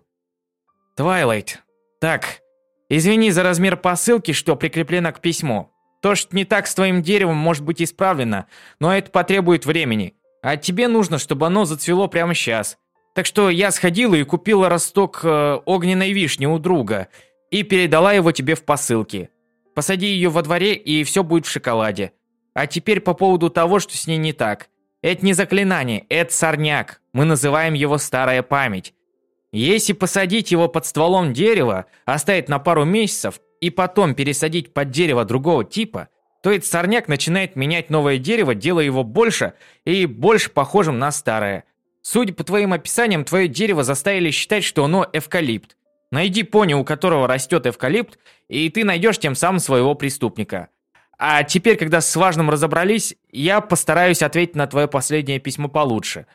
Twilight. Так, извини за размер посылки, что прикреплена к письму. То, что не так с твоим деревом, может быть исправлено, но это потребует времени. А тебе нужно, чтобы оно зацвело прямо сейчас. Так что я сходила и купила росток э, огненной вишни у друга и передала его тебе в посылке. Посади ее во дворе, и все будет в шоколаде. А теперь по поводу того, что с ней не так. Это не заклинание, это сорняк. Мы называем его старая память. Если посадить его под стволом дерева, оставить на пару месяцев и потом пересадить под дерево другого типа, то этот сорняк начинает менять новое дерево, делая его больше и больше похожим на старое. Судя по твоим описаниям, твое дерево заставили считать, что оно эвкалипт. Найди пони, у которого растет эвкалипт, и ты найдешь тем самым своего преступника. А теперь, когда с важным разобрались, я постараюсь ответить на твое последнее письмо получше.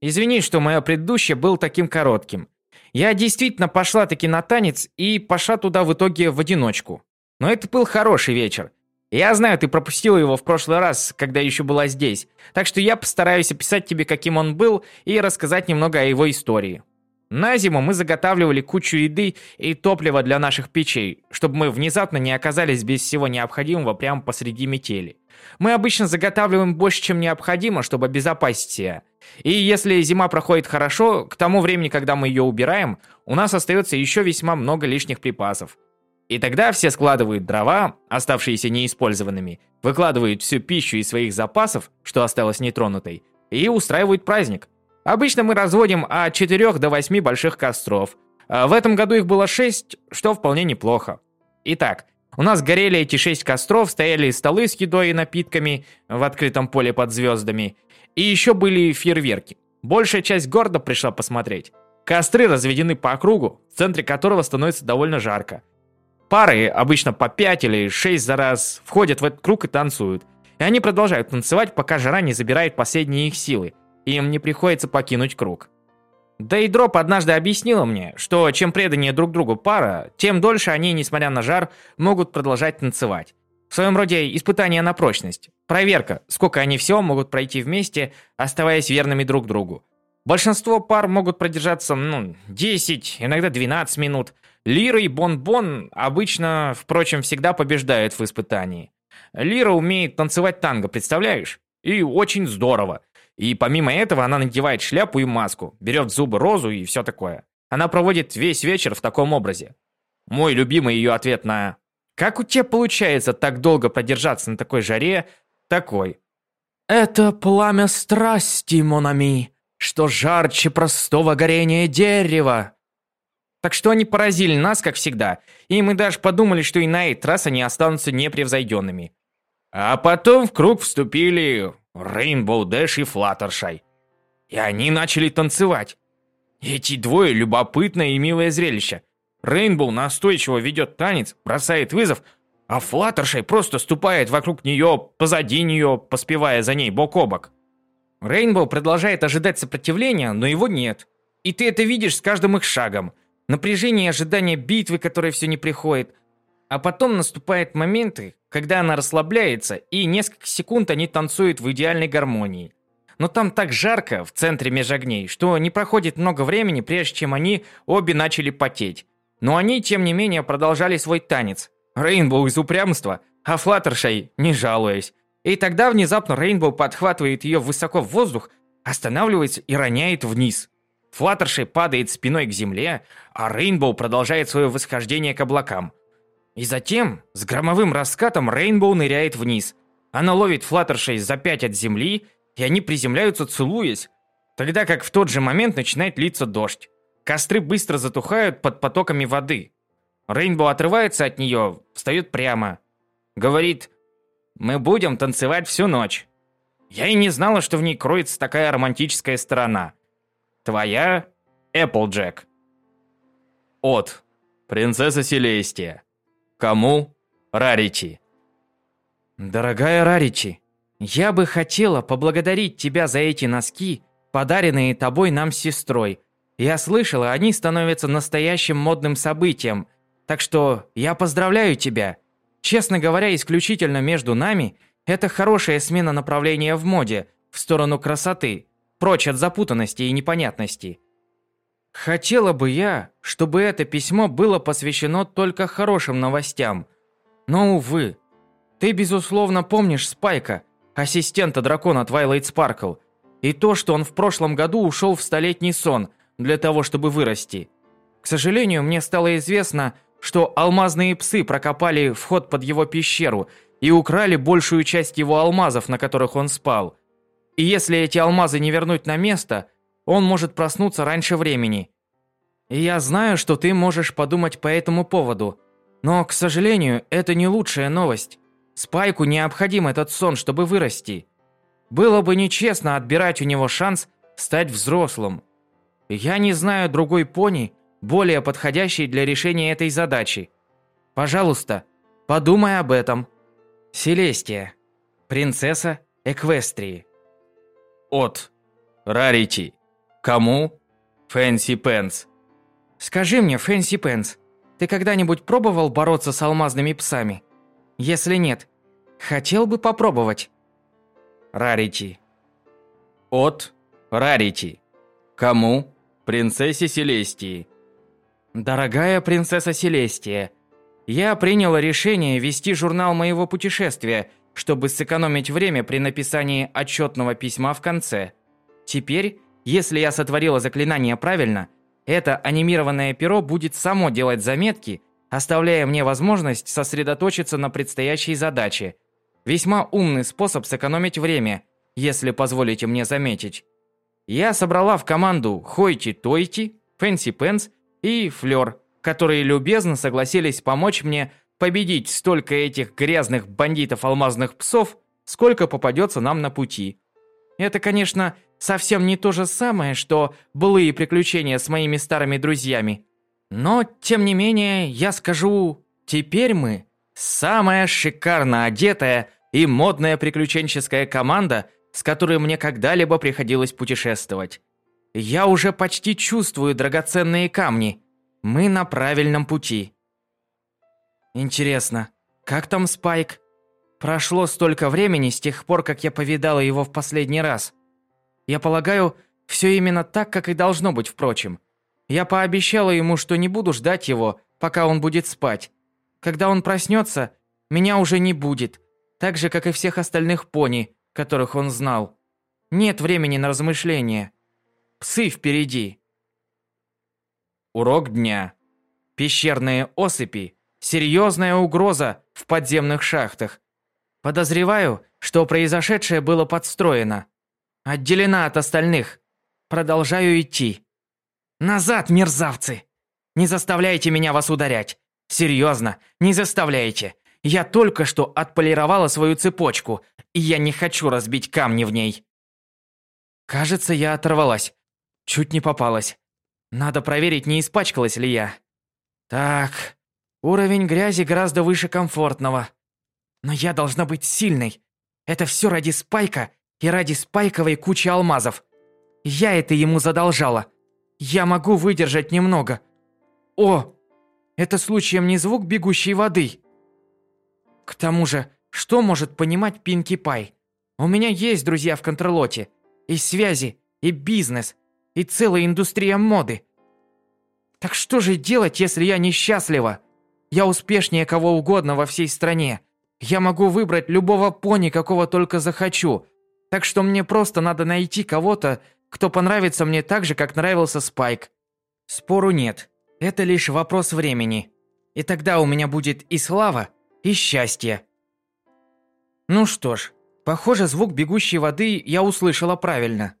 Извини, что мое предыдущее было таким коротким. Я действительно пошла таки на танец и пошла туда в итоге в одиночку. Но это был хороший вечер. Я знаю, ты пропустила его в прошлый раз, когда еще была здесь. Так что я постараюсь описать тебе, каким он был, и рассказать немного о его истории. На зиму мы заготавливали кучу еды и топлива для наших печей, чтобы мы внезапно не оказались без всего необходимого прямо посреди метели. Мы обычно заготавливаем больше, чем необходимо, чтобы обезопасить себя. И если зима проходит хорошо, к тому времени, когда мы ее убираем, у нас остается еще весьма много лишних припасов. И тогда все складывают дрова, оставшиеся неиспользованными, выкладывают всю пищу из своих запасов, что осталось нетронутой, и устраивают праздник – Обычно мы разводим от 4 до 8 больших костров. А в этом году их было 6, что вполне неплохо. Итак, у нас горели эти 6 костров, стояли столы с едой и напитками в открытом поле под звездами. И еще были фейерверки. Большая часть города пришла посмотреть. Костры разведены по кругу, в центре которого становится довольно жарко. Пары, обычно по 5 или 6 за раз, входят в этот круг и танцуют. И они продолжают танцевать, пока жара не забирает последние их силы – им не приходится покинуть круг. Да и Дроп однажды объяснила мне, что чем преданнее друг другу пара, тем дольше они, несмотря на жар, могут продолжать танцевать. В своем роде испытание на прочность. Проверка, сколько они всего могут пройти вместе, оставаясь верными друг другу. Большинство пар могут продержаться, ну, 10, иногда 12 минут. Лира и Бон-Бон обычно, впрочем, всегда побеждают в испытании. Лира умеет танцевать танго, представляешь? И очень здорово. И помимо этого она надевает шляпу и маску, берет в зубы розу и все такое. Она проводит весь вечер в таком образе. Мой любимый ее ответ на «Как у тебя получается так долго продержаться на такой жаре?» такой. «Это пламя страсти, Монами, что жарче простого горения дерева». Так что они поразили нас, как всегда, и мы даже подумали, что и на этот раз они останутся непревзойденными. А потом в круг вступили Рейнбоу Дэш и Флаттершай. И они начали танцевать. Эти двое любопытное и милое зрелище. Рейнбоу настойчиво ведет танец, бросает вызов, а Флаттершай просто ступает вокруг нее, позади нее, поспевая за ней бок о бок. Рейнбоу продолжает ожидать сопротивления, но его нет. И ты это видишь с каждым их шагом. Напряжение и ожидание битвы, которая все не приходит. А потом наступают моменты, когда она расслабляется, и несколько секунд они танцуют в идеальной гармонии. Но там так жарко в центре меж огней, что не проходит много времени, прежде чем они обе начали потеть. Но они, тем не менее, продолжали свой танец. Рейнбоу из упрямства, а Флаттершай не жалуясь. И тогда внезапно Рейнбоу подхватывает ее высоко в воздух, останавливается и роняет вниз. Флаттершай падает спиной к земле, а Рейнбоу продолжает свое восхождение к облакам. И затем, с громовым раскатом, Рейнбоу ныряет вниз. Она ловит Флаттершай за пять от земли, и они приземляются, целуясь. Тогда как в тот же момент начинает литься дождь. Костры быстро затухают под потоками воды. Рейнбоу отрывается от нее, встает прямо. Говорит, мы будем танцевать всю ночь. Я и не знала, что в ней кроется такая романтическая сторона. Твоя Эпплджек. От. Принцесса Селестия. Кому? Рарити. Дорогая Раричи, я бы хотела поблагодарить тебя за эти носки, подаренные тобой нам с сестрой. Я слышала, они становятся настоящим модным событием. Так что я поздравляю тебя. Честно говоря, исключительно между нами, это хорошая смена направления в моде, в сторону красоты, прочь от запутанности и непонятности. Хотела бы я, чтобы это письмо было посвящено только хорошим новостям. Но, увы. Ты, безусловно, помнишь Спайка, ассистента дракона Твайлайт Спаркл, и то, что он в прошлом году ушел в столетний сон для того, чтобы вырасти. К сожалению, мне стало известно, что алмазные псы прокопали вход под его пещеру и украли большую часть его алмазов, на которых он спал. И если эти алмазы не вернуть на место, он может проснуться раньше времени. И я знаю, что ты можешь подумать по этому поводу, но, к сожалению, это не лучшая новость. Спайку необходим этот сон, чтобы вырасти. Было бы нечестно отбирать у него шанс стать взрослым. Я не знаю другой пони, более подходящей для решения этой задачи. Пожалуйста, подумай об этом. Селестия. Принцесса Эквестрии. От. Рарити. Кому? Фэнси Пенс. Скажи мне, Фэнси Пенс, ты когда-нибудь пробовал бороться с алмазными псами? Если нет, хотел бы попробовать. Рарити. От Рарити. Кому? Принцессе Селестии. Дорогая принцесса Селестия, я приняла решение вести журнал моего путешествия, чтобы сэкономить время при написании отчетного письма в конце. Теперь, если я сотворила заклинание правильно, это анимированное перо будет само делать заметки, оставляя мне возможность сосредоточиться на предстоящей задаче. Весьма умный способ сэкономить время, если позволите мне заметить. Я собрала в команду Хойти-Тойти, Фэнси Пенс и Флёр, которые любезно согласились помочь мне победить столько этих грязных бандитов-алмазных псов, сколько попадется нам на пути. Это, конечно, совсем не то же самое, что былые приключения с моими старыми друзьями. Но, тем не менее, я скажу, теперь мы самая шикарно одетая и модная приключенческая команда, с которой мне когда-либо приходилось путешествовать. Я уже почти чувствую драгоценные камни. Мы на правильном пути. Интересно, как там Спайк? Прошло столько времени с тех пор, как я повидала его в последний раз. Я полагаю, все именно так, как и должно быть, впрочем. Я пообещала ему, что не буду ждать его, пока он будет спать. Когда он проснется, меня уже не будет, так же, как и всех остальных пони, которых он знал. Нет времени на размышления. Псы впереди. Урок дня. Пещерные осыпи. Серьезная угроза в подземных шахтах. Подозреваю, что произошедшее было подстроено. Отделена от остальных. Продолжаю идти. Назад, мерзавцы! Не заставляйте меня вас ударять. Серьезно, не заставляйте. Я только что отполировала свою цепочку, и я не хочу разбить камни в ней. Кажется, я оторвалась. Чуть не попалась. Надо проверить, не испачкалась ли я. Так, уровень грязи гораздо выше комфортного. Но я должна быть сильной. Это все ради Спайка и ради Спайковой кучи алмазов. Я это ему задолжала. Я могу выдержать немного. О, это случаем не звук бегущей воды. К тому же, что может понимать Пинки Пай? У меня есть друзья в Контрлоте. И связи, и бизнес, и целая индустрия моды. Так что же делать, если я несчастлива? Я успешнее кого угодно во всей стране. Я могу выбрать любого пони, какого только захочу. Так что мне просто надо найти кого-то, кто понравится мне так же, как нравился Спайк. Спору нет. Это лишь вопрос времени. И тогда у меня будет и слава, и счастье. Ну что ж, похоже, звук бегущей воды я услышала правильно.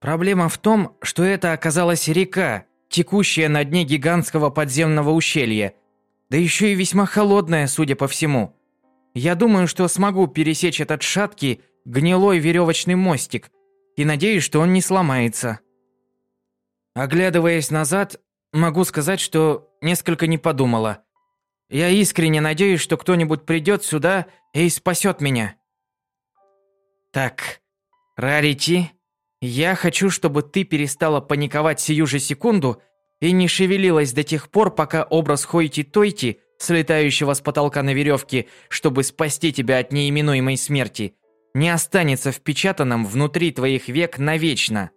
Проблема в том, что это оказалась река, текущая на дне гигантского подземного ущелья. Да еще и весьма холодная, судя по всему. Я думаю, что смогу пересечь этот шаткий, гнилой веревочный мостик, и надеюсь, что он не сломается. Оглядываясь назад, могу сказать, что несколько не подумала. Я искренне надеюсь, что кто-нибудь придет сюда и спасет меня. Так, Рарити, я хочу, чтобы ты перестала паниковать сию же секунду и не шевелилась до тех пор, пока образ Хойти-Тойти слетающего с потолка на веревке, чтобы спасти тебя от неименуемой смерти, не останется впечатанным внутри твоих век навечно.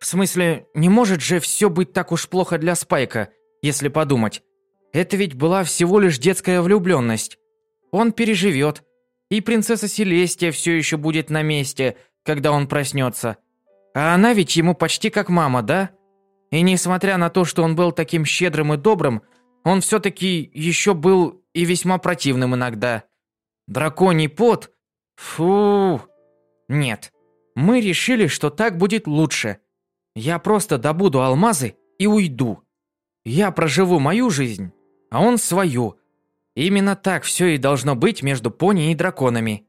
В смысле, не может же все быть так уж плохо для Спайка, если подумать. Это ведь была всего лишь детская влюбленность. Он переживет, и принцесса Селестия все еще будет на месте, когда он проснется. А она ведь ему почти как мама, да? И несмотря на то, что он был таким щедрым и добрым, он все-таки еще был и весьма противным иногда. Драконий пот? Фу. Нет. Мы решили, что так будет лучше. Я просто добуду алмазы и уйду. Я проживу мою жизнь, а он свою. Именно так все и должно быть между пони и драконами.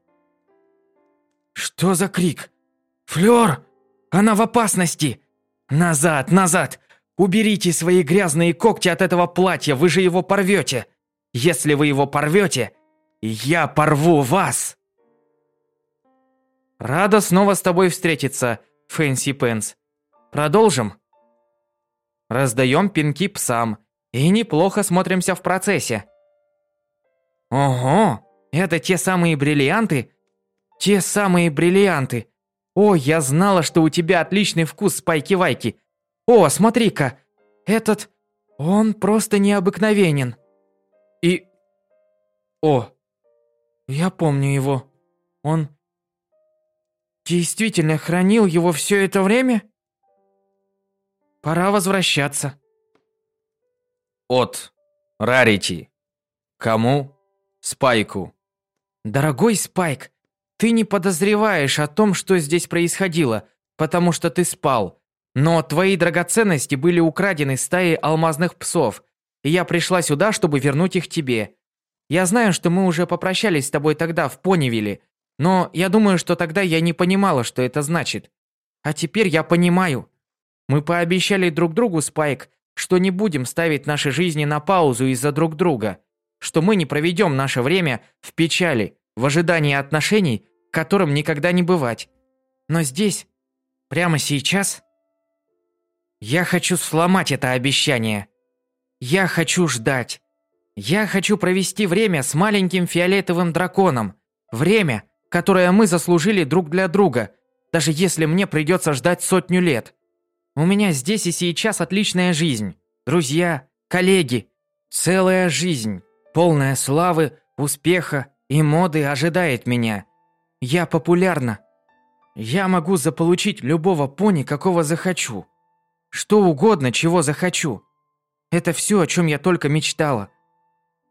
Что за крик? Флёр! Она в опасности! Назад, назад! Уберите свои грязные когти от этого платья, вы же его порвете. Если вы его порвете, я порву вас. Рада снова с тобой встретиться, Фэнси Пенс. Продолжим. Раздаем пинки псам и неплохо смотримся в процессе. Ого, это те самые бриллианты? Те самые бриллианты. О, я знала, что у тебя отличный вкус, Спайки-Вайки. О, смотри-ка! Этот... Он просто необыкновенен. И... О! Я помню его. Он... Действительно хранил его все это время? Пора возвращаться. От Рарити. Кому? Спайку. Дорогой Спайк, ты не подозреваешь о том, что здесь происходило, потому что ты спал. Но твои драгоценности были украдены стаей алмазных псов, и я пришла сюда, чтобы вернуть их тебе. Я знаю, что мы уже попрощались с тобой тогда в Понивиле, но я думаю, что тогда я не понимала, что это значит. А теперь я понимаю. Мы пообещали друг другу, Спайк, что не будем ставить наши жизни на паузу из-за друг друга, что мы не проведем наше время в печали, в ожидании отношений, которым никогда не бывать. Но здесь, прямо сейчас, я хочу сломать это обещание. Я хочу ждать. Я хочу провести время с маленьким фиолетовым драконом. Время, которое мы заслужили друг для друга, даже если мне придется ждать сотню лет. У меня здесь и сейчас отличная жизнь. Друзья, коллеги. Целая жизнь, полная славы, успеха и моды ожидает меня. Я популярна. Я могу заполучить любого пони, какого захочу. Что угодно, чего захочу. Это все, о чем я только мечтала.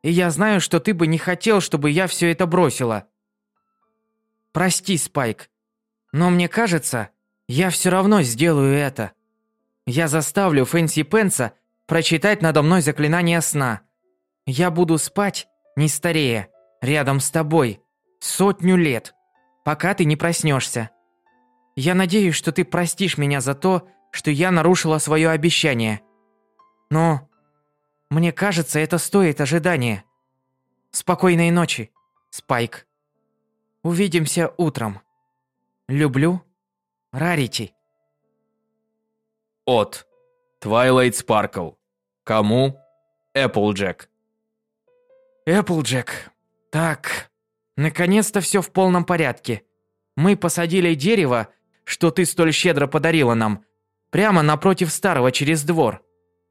И я знаю, что ты бы не хотел, чтобы я все это бросила. Прости, Спайк, но мне кажется, я все равно сделаю это. Я заставлю Фэнси Пенса прочитать надо мной заклинание сна. Я буду спать, не старея, рядом с тобой, сотню лет, пока ты не проснешься. Я надеюсь, что ты простишь меня за то, что я нарушила свое обещание. Но мне кажется, это стоит ожидания. Спокойной ночи, Спайк. Увидимся утром. Люблю. Рарити. От. Twilight Sparkle. Кому? Applejack. Эпплджек. Так, наконец-то все в полном порядке. Мы посадили дерево, что ты столь щедро подарила нам, прямо напротив старого через двор.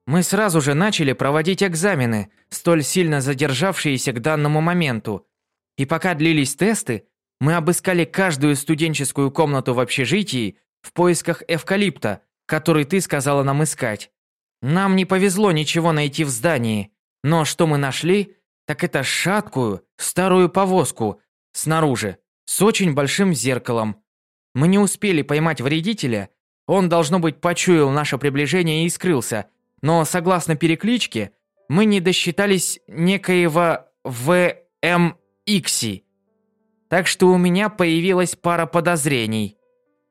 Мы сразу же начали проводить экзамены, столь сильно задержавшиеся к данному моменту. И пока длились тесты, мы обыскали каждую студенческую комнату в общежитии в поисках эвкалипта, который ты сказала нам искать. Нам не повезло ничего найти в здании, но что мы нашли, так это шаткую, старую повозку снаружи, с очень большим зеркалом. Мы не успели поймать вредителя, он, должно быть, почуял наше приближение и скрылся, но, согласно перекличке, мы не досчитались некоего ВМХ. Так что у меня появилась пара подозрений.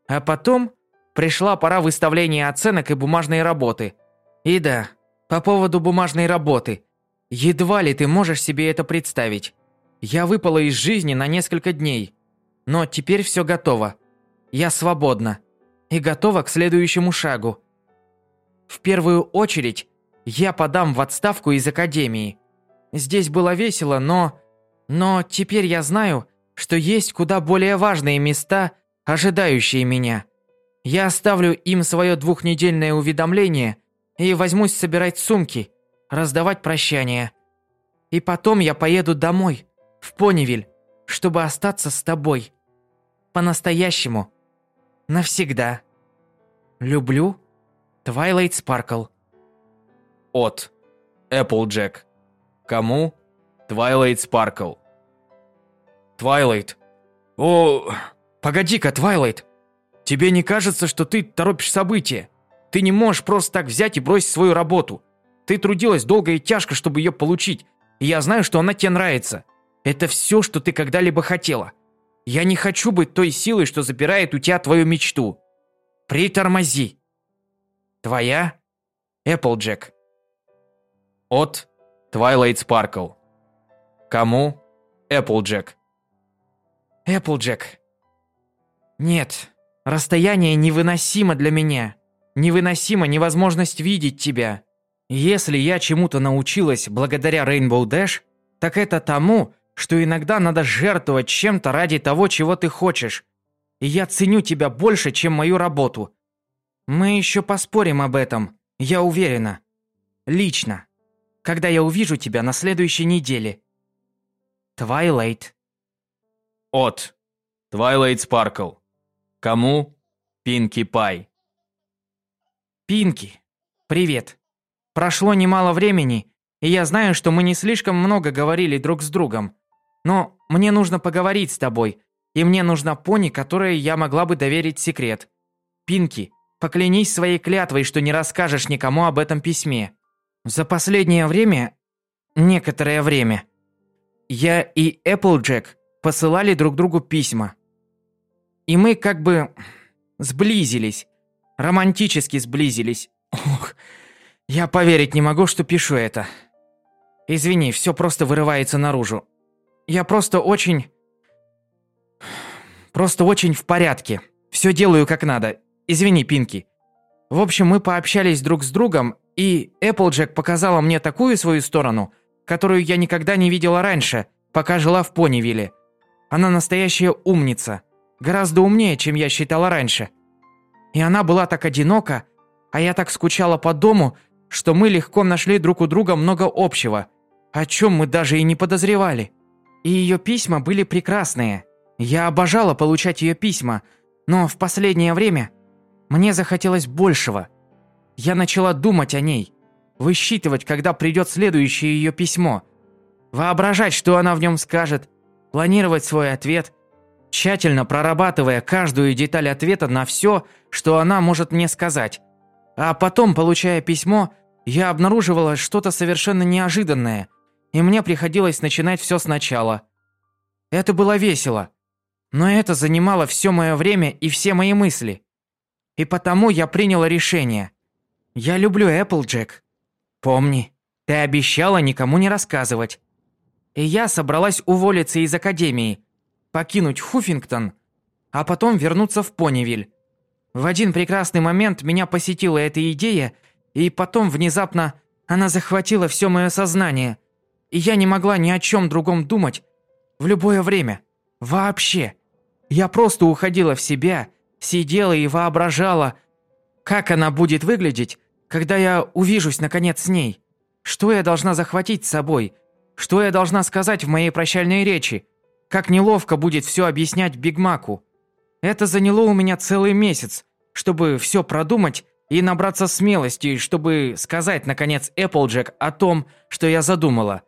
А потом пришла пора выставления оценок и бумажной работы. И да, по поводу бумажной работы. Едва ли ты можешь себе это представить. Я выпала из жизни на несколько дней. Но теперь все готово. Я свободна. И готова к следующему шагу. В первую очередь, я подам в отставку из академии. Здесь было весело, но... Но теперь я знаю, что есть куда более важные места, ожидающие меня. Я оставлю им свое двухнедельное уведомление и возьмусь собирать сумки, раздавать прощания. И потом я поеду домой, в Понивиль, чтобы остаться с тобой. По-настоящему. Навсегда. Люблю. Твайлайт Спаркл. От. Applejack. Кому? Twilight Sparkle. Твайлайт. О, погоди-ка, Твайлайт. Тебе не кажется, что ты торопишь события? Ты не можешь просто так взять и бросить свою работу. Ты трудилась долго и тяжко, чтобы ее получить. И я знаю, что она тебе нравится. Это все, что ты когда-либо хотела. Я не хочу быть той силой, что забирает у тебя твою мечту. Притормози. Твоя Эпплджек. От Twilight Sparkle. Кому? Applejack. Эпплджек. Нет, расстояние невыносимо для меня. Невыносима невозможность видеть тебя. Если я чему-то научилась благодаря Rainbow Dash, так это тому, что иногда надо жертвовать чем-то ради того, чего ты хочешь. И я ценю тебя больше, чем мою работу. Мы еще поспорим об этом, я уверена. Лично. Когда я увижу тебя на следующей неделе. Твайлайт. От. Twilight Sparkle. Кому? Пинки Пай. Пинки, привет. Прошло немало времени, и я знаю, что мы не слишком много говорили друг с другом. Но мне нужно поговорить с тобой, и мне нужна пони, которой я могла бы доверить секрет. Пинки, поклянись своей клятвой, что не расскажешь никому об этом письме. За последнее время, некоторое время, я и Эпплджек посылали друг другу письма. И мы как бы сблизились, романтически сблизились. Ох, я поверить не могу, что пишу это. Извини, все просто вырывается наружу. Я просто очень... Просто очень в порядке. Все делаю как надо. Извини, Пинки. В общем, мы пообщались друг с другом, и Эпплджек показала мне такую свою сторону, которую я никогда не видела раньше, пока жила в Понивилле. Она настоящая умница. Гораздо умнее, чем я считала раньше. И она была так одинока, а я так скучала по дому, что мы легко нашли друг у друга много общего, о чем мы даже и не подозревали. И ее письма были прекрасные. Я обожала получать ее письма, Но в последнее время мне захотелось большего. Я начала думать о ней, высчитывать, когда придет следующее ее письмо, воображать, что она в нем скажет, планировать свой ответ, тщательно прорабатывая каждую деталь ответа на все, что она может мне сказать. А потом, получая письмо, я обнаруживала что-то совершенно неожиданное, и мне приходилось начинать все сначала. Это было весело, но это занимало все мое время и все мои мысли. И потому я приняла решение. Я люблю Эпплджек. Помни, ты обещала никому не рассказывать. И я собралась уволиться из академии, покинуть Хуффингтон, а потом вернуться в Понивиль. В один прекрасный момент меня посетила эта идея, и потом внезапно она захватила все мое сознание, и я не могла ни о чем другом думать в любое время. Вообще. Я просто уходила в себя, сидела и воображала, как она будет выглядеть, когда я увижусь наконец с ней. Что я должна захватить с собой? Что я должна сказать в моей прощальной речи? Как неловко будет все объяснять Бигмаку. Это заняло у меня целый месяц, чтобы все продумать и набраться смелости, чтобы сказать, наконец, Эпплджек о том, что я задумала.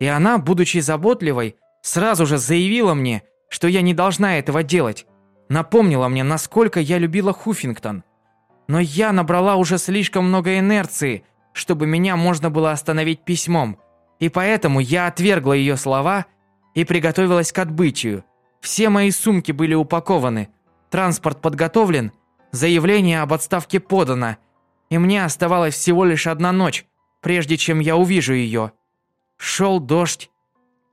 И она, будучи заботливой, сразу же заявила мне, что я не должна этого делать. Напомнила мне, насколько я любила Хуффингтон. Но я набрала уже слишком много инерции, чтобы меня можно было остановить письмом. И поэтому я отвергла ее слова и приготовилась к отбытию. Все мои сумки были упакованы, транспорт подготовлен, заявление об отставке подано, и мне оставалась всего лишь одна ночь, прежде чем я увижу ее. Шел дождь.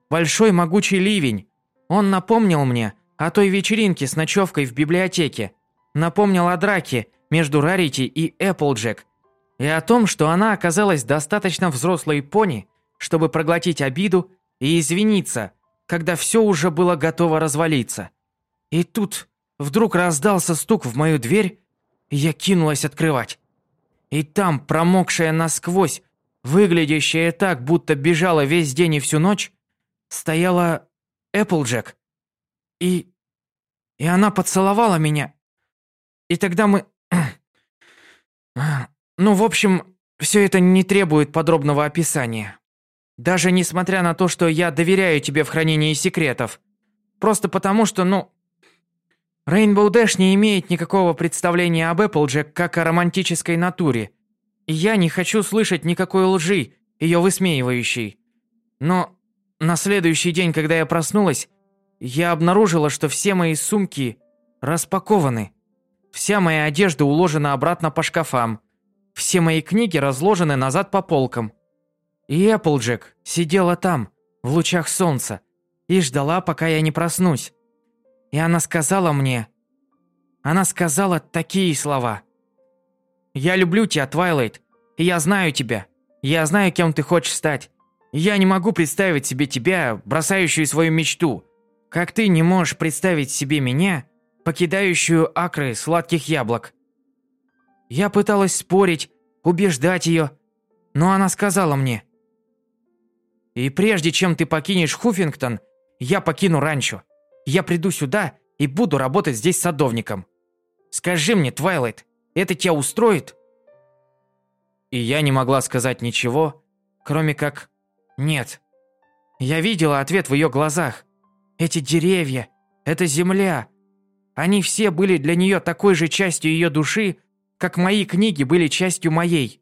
Большой могучий ливень. Он напомнил мне о той вечеринке с ночевкой в библиотеке. Напомнил о драке между Рарити и Эпплджек. И о том, что она оказалась достаточно взрослой пони, чтобы проглотить обиду и извиниться, когда все уже было готово развалиться. И тут вдруг раздался стук в мою дверь, и я кинулась открывать. И там, промокшая насквозь, выглядящая так, будто бежала весь день и всю ночь, стояла Эпплджек. И... и она поцеловала меня. И тогда мы... Ну, в общем, все это не требует подробного описания. Даже несмотря на то, что я доверяю тебе в хранении секретов. Просто потому, что, ну... Рейнбоу Дэш не имеет никакого представления об Эпплджек как о романтической натуре. И я не хочу слышать никакой лжи, ее высмеивающей. Но на следующий день, когда я проснулась, я обнаружила, что все мои сумки распакованы. Вся моя одежда уложена обратно по шкафам. Все мои книги разложены назад по полкам. И Эпплджек сидела там, в лучах солнца, и ждала, пока я не проснусь. И она сказала мне... Она сказала такие слова. «Я люблю тебя, Твайлайт, и я знаю тебя. Я знаю, кем ты хочешь стать. Я не могу представить себе тебя, бросающую свою мечту, как ты не можешь представить себе меня, покидающую акры сладких яблок. Я пыталась спорить, убеждать ее, но она сказала мне, «И прежде чем ты покинешь Хуффингтон, я покину ранчо. Я приду сюда и буду работать здесь садовником. Скажи мне, Твайлайт, это тебя устроит?» И я не могла сказать ничего, кроме как нет. Я видела ответ в ее глазах. Эти деревья, эта земля. Они все были для нее такой же частью ее души, как мои книги были частью моей.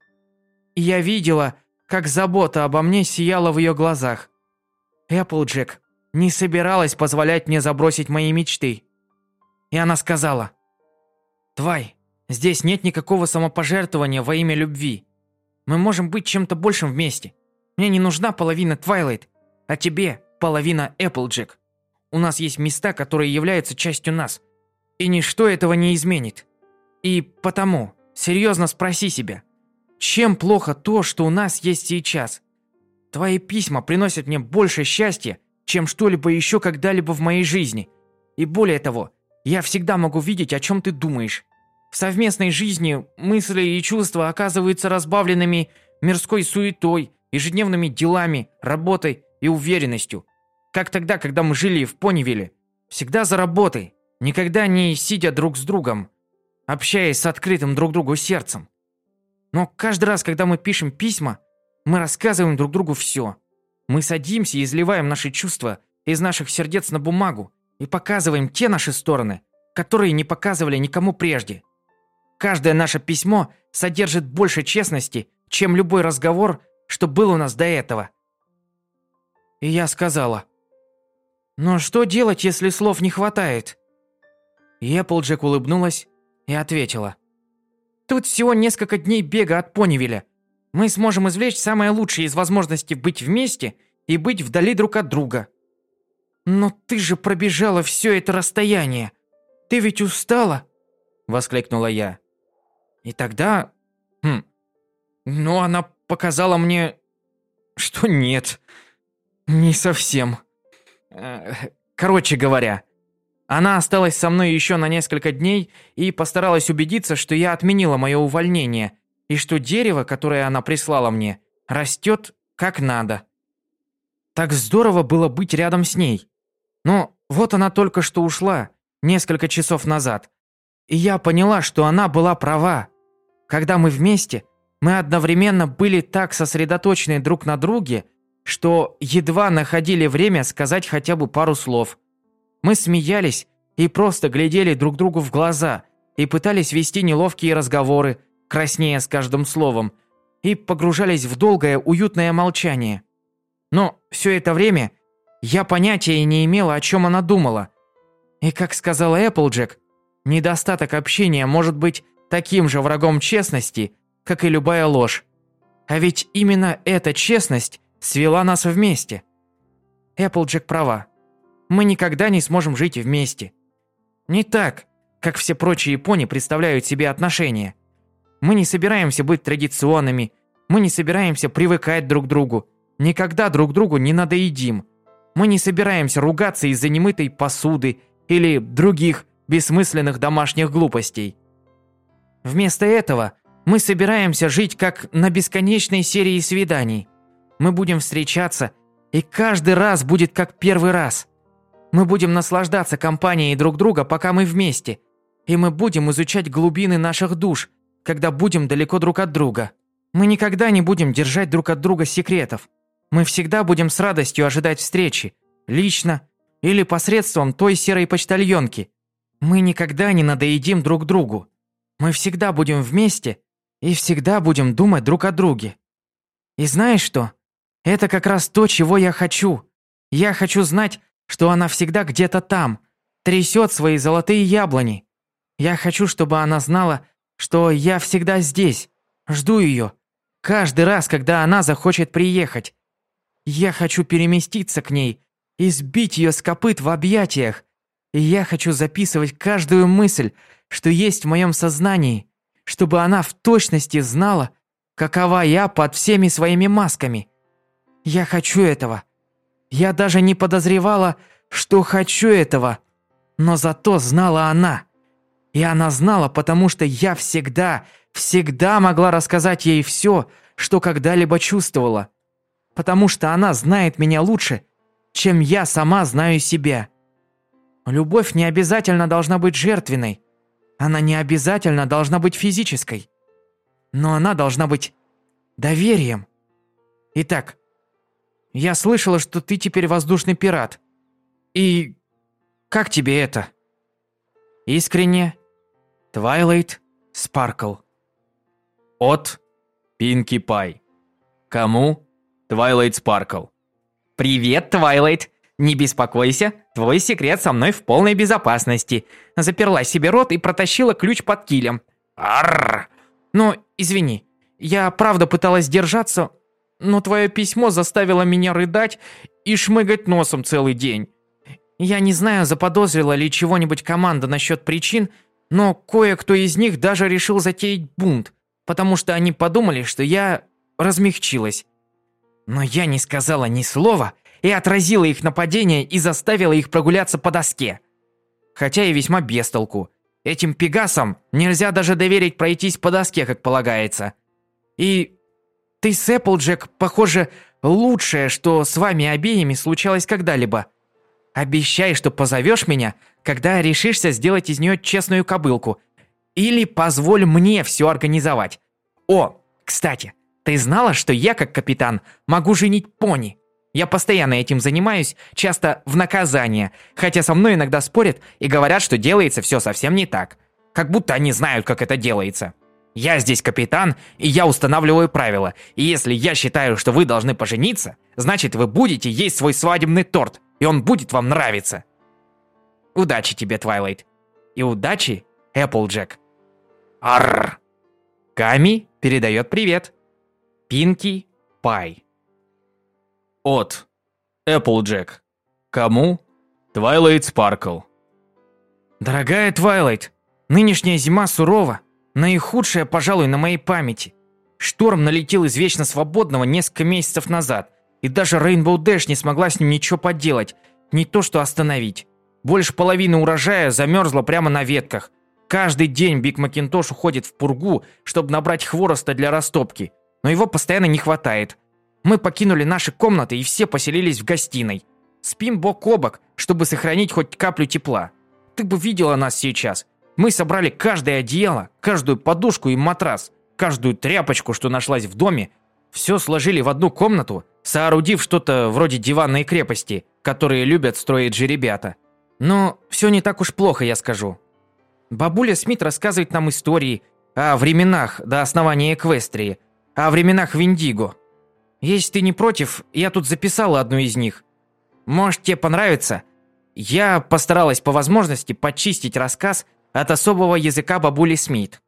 И я видела, как забота обо мне сияла в ее глазах. Эпплджек не собиралась позволять мне забросить мои мечты. И она сказала, «Твай, здесь нет никакого самопожертвования во имя любви. Мы можем быть чем-то большим вместе. Мне не нужна половина Твайлайт, а тебе половина Эпплджек. У нас есть места, которые являются частью нас. И ничто этого не изменит. И потому, серьезно спроси себя, чем плохо то, что у нас есть сейчас? Твои письма приносят мне больше счастья, чем что-либо еще когда-либо в моей жизни. И более того, я всегда могу видеть, о чем ты думаешь. В совместной жизни мысли и чувства оказываются разбавленными мирской суетой, ежедневными делами, работой и уверенностью. Как тогда, когда мы жили в Понивиле. Всегда за работой. Никогда не сидя друг с другом, общаясь с открытым друг другу сердцем. Но каждый раз, когда мы пишем письма, мы рассказываем друг другу все. Мы садимся и изливаем наши чувства из наших сердец на бумагу и показываем те наши стороны, которые не показывали никому прежде. Каждое наше письмо содержит больше честности, чем любой разговор, что был у нас до этого. И я сказала, «Но что делать, если слов не хватает?» И Эпплджек улыбнулась и ответила, «Тут всего несколько дней бега от Понивиля. Мы сможем извлечь самое лучшее из возможностей быть вместе и быть вдали друг от друга». «Но ты же пробежала все это расстояние. Ты ведь устала?» — воскликнула я. И тогда... Хм... Но она показала мне, что нет. Не совсем. Э, короче говоря, она осталась со мной еще на несколько дней и постаралась убедиться, что я отменила мое увольнение, и что дерево, которое она прислала мне, растет как надо. Так здорово было быть рядом с ней. Но вот она только что ушла, несколько часов назад. И я поняла, что она была права. Когда мы вместе, мы одновременно были так сосредоточены друг на друге, что едва находили время сказать хотя бы пару слов. Мы смеялись и просто глядели друг другу в глаза и пытались вести неловкие разговоры, краснея с каждым словом, и погружались в долгое уютное молчание. Но все это время я понятия не имела, о чем она думала. И как сказала Эпплджек, Недостаток общения может быть таким же врагом честности, как и любая ложь. А ведь именно эта честность свела нас вместе. Эпплджек права. Мы никогда не сможем жить вместе. Не так, как все прочие пони представляют себе отношения. Мы не собираемся быть традиционными, мы не собираемся привыкать друг к другу, никогда друг другу не надоедим. Мы не собираемся ругаться из-за немытой посуды или других бессмысленных домашних глупостей. Вместо этого мы собираемся жить как на бесконечной серии свиданий. Мы будем встречаться, и каждый раз будет как первый раз. Мы будем наслаждаться компанией друг друга, пока мы вместе. И мы будем изучать глубины наших душ, когда будем далеко друг от друга. Мы никогда не будем держать друг от друга секретов. Мы всегда будем с радостью ожидать встречи, лично или посредством той серой почтальонки, мы никогда не надоедим друг другу. Мы всегда будем вместе и всегда будем думать друг о друге. И знаешь что? Это как раз то, чего я хочу. Я хочу знать, что она всегда где-то там, трясет свои золотые яблони. Я хочу, чтобы она знала, что я всегда здесь, жду ее, каждый раз, когда она захочет приехать. Я хочу переместиться к ней и сбить ее с копыт в объятиях, и я хочу записывать каждую мысль, что есть в моем сознании, чтобы она в точности знала, какова я под всеми своими масками. Я хочу этого. Я даже не подозревала, что хочу этого. Но зато знала она. И она знала, потому что я всегда, всегда могла рассказать ей все, что когда-либо чувствовала. Потому что она знает меня лучше, чем я сама знаю себя. Любовь не обязательно должна быть жертвенной. Она не обязательно должна быть физической. Но она должна быть доверием. Итак, я слышала, что ты теперь воздушный пират. И как тебе это? Искренне, Твайлайт Спаркл. От Пинки Пай. Кому? Твайлайт Спаркл. Привет, Твайлайт. Не беспокойся, твой секрет со мной в полной безопасности. Заперла себе рот и протащила ключ под килем. Арр! Ну, извини, я правда пыталась держаться, но твое письмо заставило меня рыдать и шмыгать носом целый день. Я не знаю, заподозрила ли чего-нибудь команда насчет причин, но кое-кто из них даже решил затеять бунт, потому что они подумали, что я размягчилась. Но я не сказала ни слова и отразила их нападение и заставила их прогуляться по доске. Хотя и весьма без толку. Этим пегасам нельзя даже доверить пройтись по доске, как полагается. И ты с Эпплджек, похоже, лучшее, что с вами обеими случалось когда-либо. Обещай, что позовешь меня, когда решишься сделать из нее честную кобылку. Или позволь мне все организовать. О, кстати, ты знала, что я, как капитан, могу женить пони? Я постоянно этим занимаюсь, часто в наказание, хотя со мной иногда спорят и говорят, что делается все совсем не так. Как будто они знают, как это делается. Я здесь капитан, и я устанавливаю правила. И если я считаю, что вы должны пожениться, значит вы будете есть свой свадебный торт, и он будет вам нравиться. Удачи тебе, Твайлайт. И удачи, Эпплджек. Арр! Ками передает привет. Пинки Пай. От. Эпплджек. Кому? Твайлайт Спаркл. Дорогая Твайлайт, нынешняя зима сурова. Наихудшая, пожалуй, на моей памяти. Шторм налетел из Вечно Свободного несколько месяцев назад, и даже Рейнбоу Дэш не смогла с ним ничего поделать, не то что остановить. Больше половины урожая замерзла прямо на ветках. Каждый день Биг Макинтош уходит в пургу, чтобы набрать хвороста для растопки, но его постоянно не хватает. Мы покинули наши комнаты и все поселились в гостиной. Спим бок о бок, чтобы сохранить хоть каплю тепла. Ты бы видела нас сейчас. Мы собрали каждое одеяло, каждую подушку и матрас, каждую тряпочку, что нашлась в доме, все сложили в одну комнату, соорудив что-то вроде диванной крепости, которые любят строить же ребята. Но все не так уж плохо, я скажу. Бабуля Смит рассказывает нам истории о временах до основания Эквестрии, о временах Виндиго. Если ты не против, я тут записала одну из них. Может, тебе понравится? Я постаралась по возможности почистить рассказ от особого языка бабули Смит.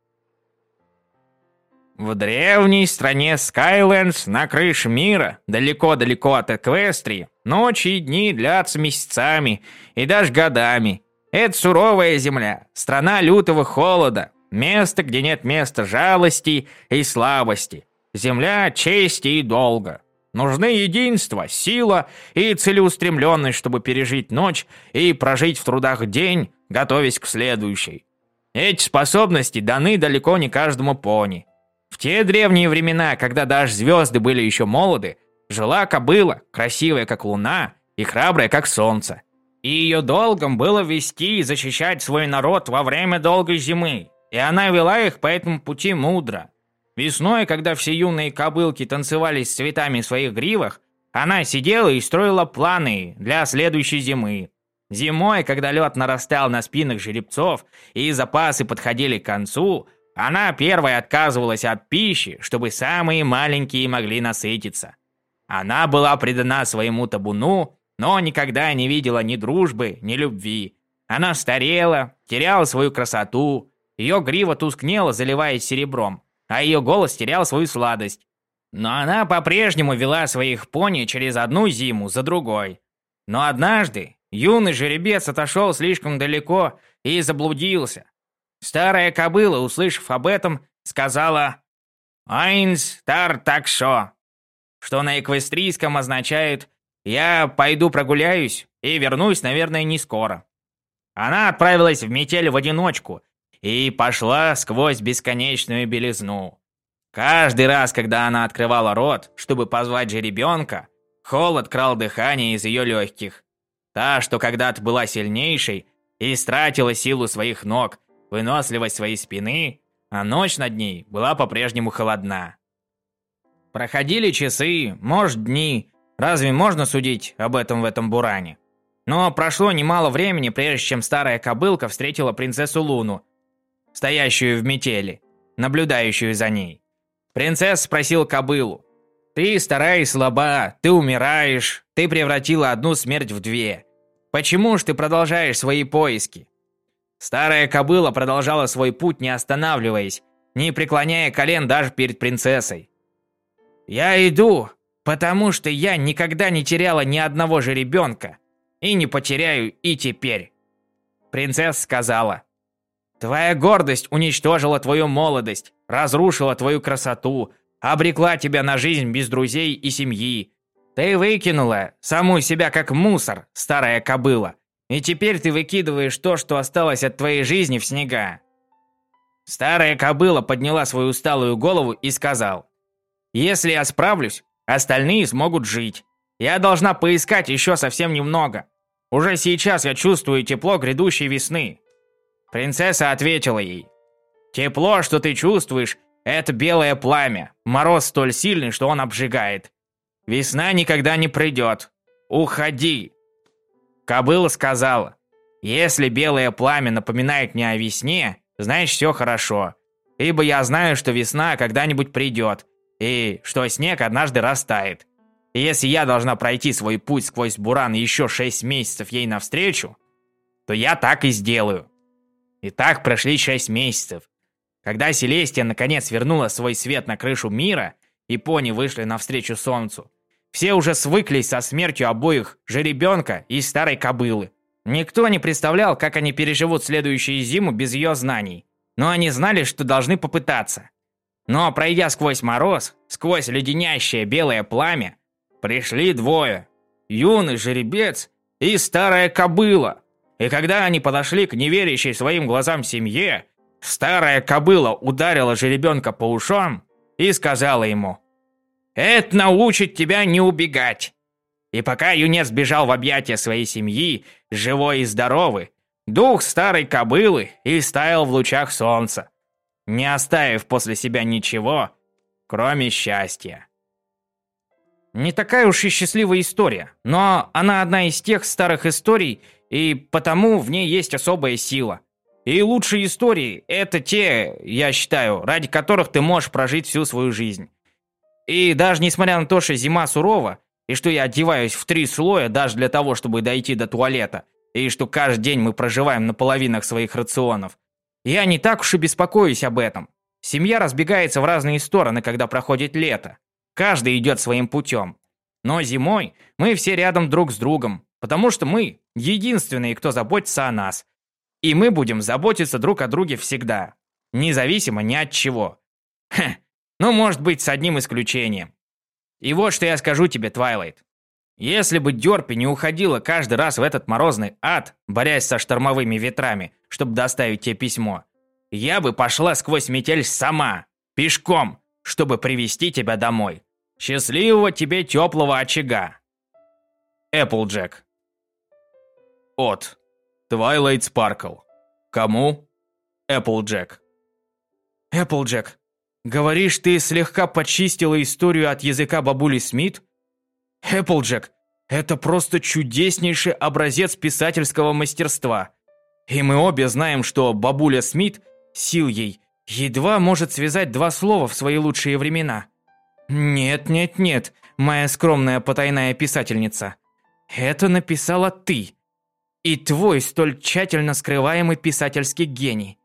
В древней стране Скайлендс на крыше мира, далеко-далеко от Эквестрии, ночи и дни длятся месяцами и даже годами. Это суровая земля, страна лютого холода, место, где нет места жалости и слабости, земля чести и долга. Нужны единство, сила и целеустремленность, чтобы пережить ночь и прожить в трудах день, готовясь к следующей. Эти способности даны далеко не каждому пони. В те древние времена, когда даже звезды были еще молоды, жила кобыла, красивая как луна и храбрая как солнце. И ее долгом было вести и защищать свой народ во время долгой зимы, и она вела их по этому пути мудро. Весной, когда все юные кобылки танцевали с цветами в своих гривах, она сидела и строила планы для следующей зимы. Зимой, когда лед нарастал на спинах жеребцов и запасы подходили к концу, она первой отказывалась от пищи, чтобы самые маленькие могли насытиться. Она была предана своему табуну, но никогда не видела ни дружбы, ни любви. Она старела, теряла свою красоту, ее грива тускнела, заливаясь серебром, а ее голос терял свою сладость. Но она по-прежнему вела своих пони через одну зиму за другой. Но однажды юный жеребец отошел слишком далеко и заблудился. Старая кобыла, услышав об этом, сказала «Айнс тар такшо», что на эквестрийском означает «Я пойду прогуляюсь и вернусь, наверное, не скоро». Она отправилась в метель в одиночку и пошла сквозь бесконечную белизну. Каждый раз, когда она открывала рот, чтобы позвать жеребенка, холод крал дыхание из ее легких. Та, что когда-то была сильнейшей, истратила силу своих ног выносливость своей спины, а ночь над ней была по-прежнему холодна. Проходили часы, может, дни. Разве можно судить об этом в этом буране? Но прошло немало времени, прежде чем старая кобылка встретила принцессу Луну, стоящую в метели, наблюдающую за ней. Принцесса спросил кобылу. «Ты старая и слаба, ты умираешь, ты превратила одну смерть в две. Почему ж ты продолжаешь свои поиски? Старая кобыла продолжала свой путь, не останавливаясь, не преклоняя колен даже перед принцессой. «Я иду, потому что я никогда не теряла ни одного же ребенка, и не потеряю и теперь». Принцесса сказала, «Твоя гордость уничтожила твою молодость, разрушила твою красоту, обрекла тебя на жизнь без друзей и семьи. Ты выкинула саму себя как мусор, старая кобыла, и теперь ты выкидываешь то, что осталось от твоей жизни в снега. Старая кобыла подняла свою усталую голову и сказал, «Если я справлюсь, остальные смогут жить. Я должна поискать еще совсем немного. Уже сейчас я чувствую тепло грядущей весны». Принцесса ответила ей. «Тепло, что ты чувствуешь, это белое пламя. Мороз столь сильный, что он обжигает. Весна никогда не придет. Уходи!» Кобыла сказала, «Если белое пламя напоминает мне о весне, значит все хорошо. Ибо я знаю, что весна когда-нибудь придет, и что снег однажды растает. И если я должна пройти свой путь сквозь буран еще шесть месяцев ей навстречу, то я так и сделаю. И так прошли шесть месяцев. Когда Селестия наконец вернула свой свет на крышу мира, и пони вышли навстречу солнцу, все уже свыклись со смертью обоих жеребенка и старой кобылы. Никто не представлял, как они переживут следующую зиму без ее знаний. Но они знали, что должны попытаться. Но пройдя сквозь мороз, сквозь леденящее белое пламя, пришли двое. Юный жеребец и старая кобыла. И когда они подошли к неверящей своим глазам семье, старая кобыла ударила жеребенка по ушам и сказала ему, «Это научит тебя не убегать». И пока юнец бежал в объятия своей семьи, живой и здоровый, дух старой кобылы и стаял в лучах солнца, не оставив после себя ничего, кроме счастья. Не такая уж и счастливая история, но она одна из тех старых историй, и потому в ней есть особая сила. И лучшие истории – это те, я считаю, ради которых ты можешь прожить всю свою жизнь. И даже несмотря на то, что зима сурова, и что я одеваюсь в три слоя даже для того, чтобы дойти до туалета, и что каждый день мы проживаем на половинах своих рационов, я не так уж и беспокоюсь об этом. Семья разбегается в разные стороны, когда проходит лето. Каждый идет своим путем. Но зимой мы все рядом друг с другом, потому что мы единственные, кто заботится о нас. И мы будем заботиться друг о друге всегда, независимо ни от чего. Хе, ну, может быть, с одним исключением. И вот что я скажу тебе, Твайлайт. Если бы Дёрпи не уходила каждый раз в этот морозный ад, борясь со штормовыми ветрами, чтобы доставить тебе письмо, я бы пошла сквозь метель сама, пешком, чтобы привести тебя домой. Счастливого тебе теплого очага. Эпплджек. От. Твайлайт Спаркл. Кому? Эпплджек. Эпплджек, Говоришь, ты слегка почистила историю от языка бабули Смит? Эпплджек, это просто чудеснейший образец писательского мастерства. И мы обе знаем, что бабуля Смит, сил ей, едва может связать два слова в свои лучшие времена. Нет, нет, нет, моя скромная потайная писательница. Это написала ты. И твой столь тщательно скрываемый писательский гений.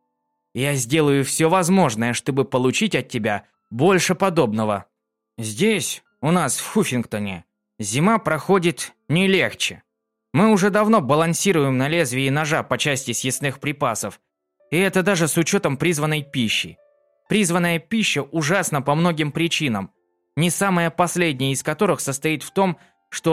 Я сделаю все возможное, чтобы получить от тебя больше подобного. Здесь, у нас в Хуффингтоне, зима проходит не легче. Мы уже давно балансируем на лезвии ножа по части съестных припасов. И это даже с учетом призванной пищи. Призванная пища ужасна по многим причинам, не самая последняя из которых состоит в том, что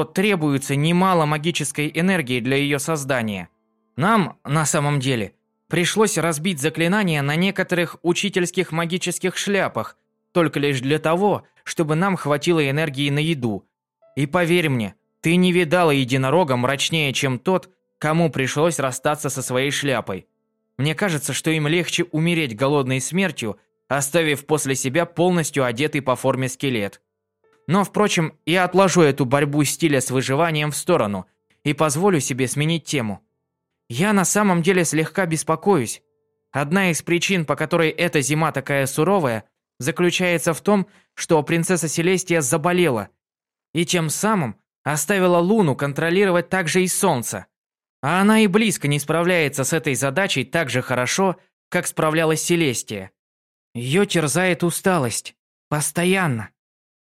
требуется немало магической энергии для ее создания. Нам, на самом деле, Пришлось разбить заклинания на некоторых учительских магических шляпах, только лишь для того, чтобы нам хватило энергии на еду. И поверь мне, ты не видала единорога мрачнее, чем тот, кому пришлось расстаться со своей шляпой. Мне кажется, что им легче умереть голодной смертью, оставив после себя полностью одетый по форме скелет. Но, впрочем, я отложу эту борьбу стиля с выживанием в сторону и позволю себе сменить тему. Я на самом деле слегка беспокоюсь. Одна из причин, по которой эта зима такая суровая, заключается в том, что принцесса Селестия заболела. И тем самым оставила Луну контролировать также и Солнце. А она и близко не справляется с этой задачей так же хорошо, как справлялась Селестия. Ее терзает усталость. Постоянно.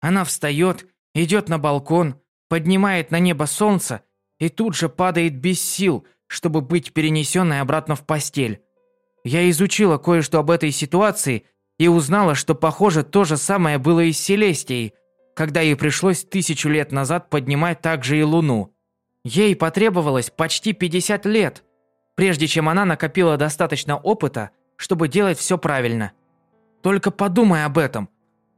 Она встает, идет на балкон, поднимает на небо солнце и тут же падает без сил – чтобы быть перенесенной обратно в постель. Я изучила кое-что об этой ситуации и узнала, что, похоже, то же самое было и с Селестией, когда ей пришлось тысячу лет назад поднимать также и Луну. Ей потребовалось почти 50 лет, прежде чем она накопила достаточно опыта, чтобы делать все правильно. Только подумай об этом.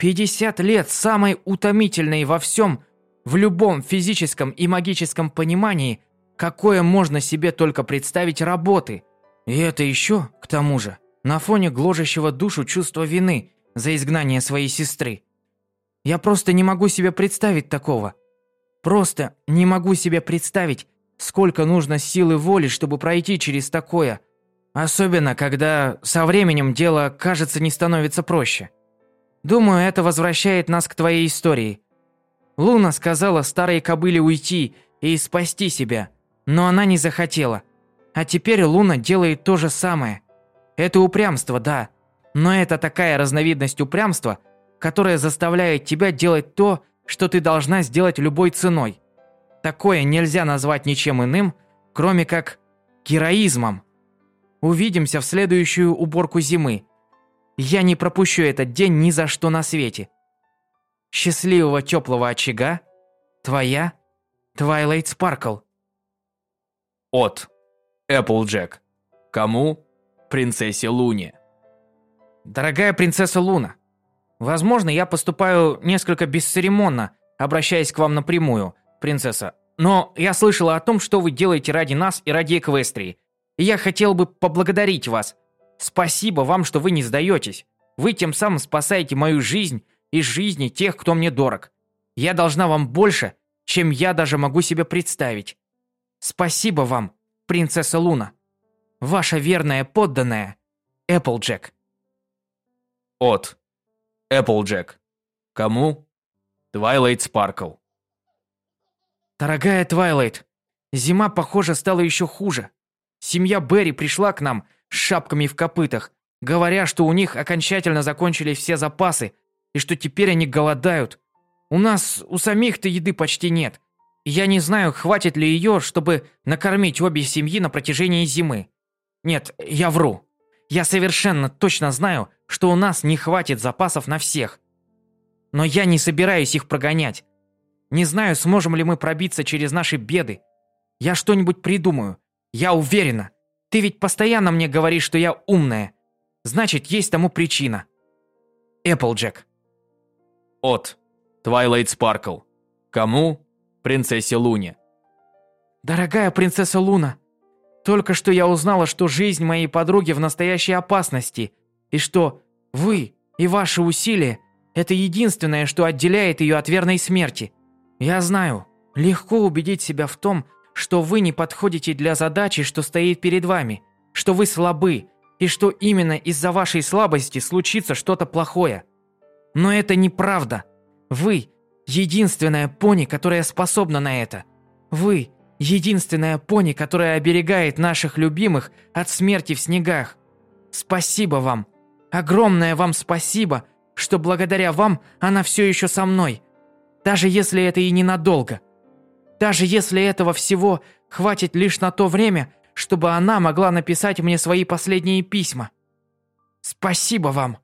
50 лет самой утомительной во всем, в любом физическом и магическом понимании – какое можно себе только представить работы. И это еще, к тому же, на фоне гложащего душу чувства вины за изгнание своей сестры. Я просто не могу себе представить такого. Просто не могу себе представить, сколько нужно силы воли, чтобы пройти через такое. Особенно, когда со временем дело, кажется, не становится проще. Думаю, это возвращает нас к твоей истории. Луна сказала старой кобыле уйти и спасти себя, но она не захотела. А теперь Луна делает то же самое. Это упрямство, да, но это такая разновидность упрямства, которая заставляет тебя делать то, что ты должна сделать любой ценой. Такое нельзя назвать ничем иным, кроме как героизмом. Увидимся в следующую уборку зимы. Я не пропущу этот день ни за что на свете. Счастливого теплого очага. Твоя Твайлайт Спаркл. От. Эпплджек. Кому? Принцессе Луне. Дорогая принцесса Луна, возможно, я поступаю несколько бесцеремонно, обращаясь к вам напрямую, принцесса. Но я слышала о том, что вы делаете ради нас и ради Эквестрии. И я хотел бы поблагодарить вас. Спасибо вам, что вы не сдаетесь. Вы тем самым спасаете мою жизнь и жизни тех, кто мне дорог. Я должна вам больше, чем я даже могу себе представить. Спасибо вам, принцесса Луна. Ваша верная подданная, Эпплджек. От. Эпплджек. Кому? Твайлайт Спаркл. Дорогая Твайлайт, зима, похоже, стала еще хуже. Семья Берри пришла к нам с шапками в копытах, говоря, что у них окончательно закончились все запасы и что теперь они голодают. У нас у самих-то еды почти нет. Я не знаю, хватит ли ее, чтобы накормить обе семьи на протяжении зимы. Нет, я вру. Я совершенно точно знаю, что у нас не хватит запасов на всех. Но я не собираюсь их прогонять. Не знаю, сможем ли мы пробиться через наши беды. Я что-нибудь придумаю. Я уверена. Ты ведь постоянно мне говоришь, что я умная. Значит, есть тому причина. Эпплджек. От. Твайлайт Спаркл. Кому? Принцессе Луне. Дорогая принцесса Луна, только что я узнала, что жизнь моей подруги в настоящей опасности, и что вы и ваши усилия – это единственное, что отделяет ее от верной смерти. Я знаю, легко убедить себя в том, что вы не подходите для задачи, что стоит перед вами, что вы слабы, и что именно из-за вашей слабости случится что-то плохое. Но это неправда. Вы – единственная пони, которая способна на это. Вы – единственная пони, которая оберегает наших любимых от смерти в снегах. Спасибо вам. Огромное вам спасибо, что благодаря вам она все еще со мной. Даже если это и ненадолго. Даже если этого всего хватит лишь на то время, чтобы она могла написать мне свои последние письма. Спасибо вам.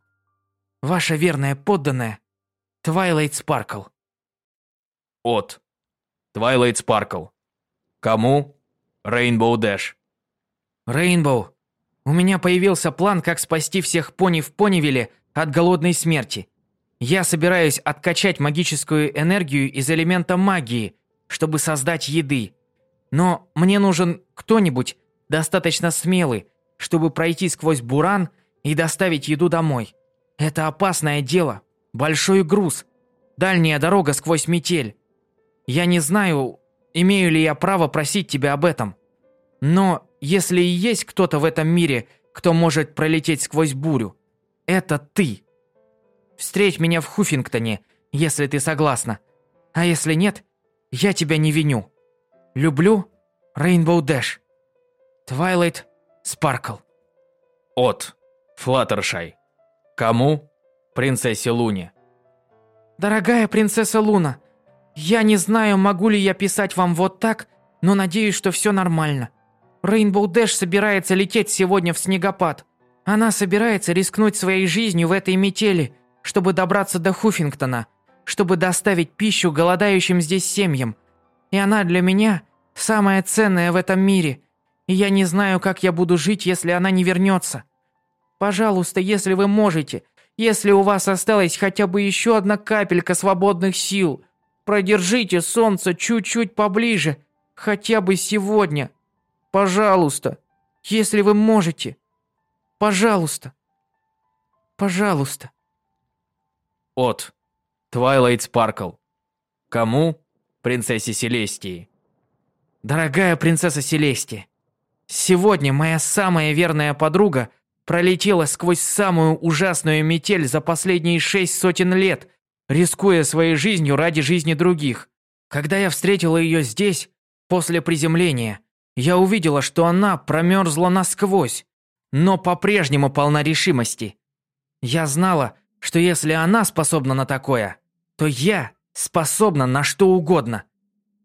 Ваша верная подданная – Твайлайт Спаркл. От. Твайлайт Спаркл. Кому? Рейнбоу Дэш. Рейнбоу, у меня появился план, как спасти всех пони в Понивиле от голодной смерти. Я собираюсь откачать магическую энергию из элемента магии, чтобы создать еды. Но мне нужен кто-нибудь достаточно смелый, чтобы пройти сквозь буран и доставить еду домой. Это опасное дело, Большой груз. Дальняя дорога сквозь метель. Я не знаю, имею ли я право просить тебя об этом. Но если и есть кто-то в этом мире, кто может пролететь сквозь бурю, это ты. Встреть меня в Хуффингтоне, если ты согласна. А если нет, я тебя не виню. Люблю Рейнбоу Дэш. Твайлайт Спаркл. От. Флаттершай. Кому? принцессе Луне. «Дорогая принцесса Луна, я не знаю, могу ли я писать вам вот так, но надеюсь, что все нормально. Рейнбоу Дэш собирается лететь сегодня в снегопад. Она собирается рискнуть своей жизнью в этой метели, чтобы добраться до Хуффингтона, чтобы доставить пищу голодающим здесь семьям. И она для меня самая ценная в этом мире. И я не знаю, как я буду жить, если она не вернется. Пожалуйста, если вы можете, если у вас осталась хотя бы еще одна капелька свободных сил, продержите солнце чуть-чуть поближе Хотя бы сегодня. Пожалуйста. Если вы можете. Пожалуйста. Пожалуйста. От. Твайлайт Спаркл. Кому? Принцессе Селестии. Дорогая принцесса Селестия, сегодня моя самая верная подруга пролетела сквозь самую ужасную метель за последние шесть сотен лет, рискуя своей жизнью ради жизни других. Когда я встретила ее здесь, после приземления, я увидела, что она промерзла насквозь, но по-прежнему полна решимости. Я знала, что если она способна на такое, то я способна на что угодно.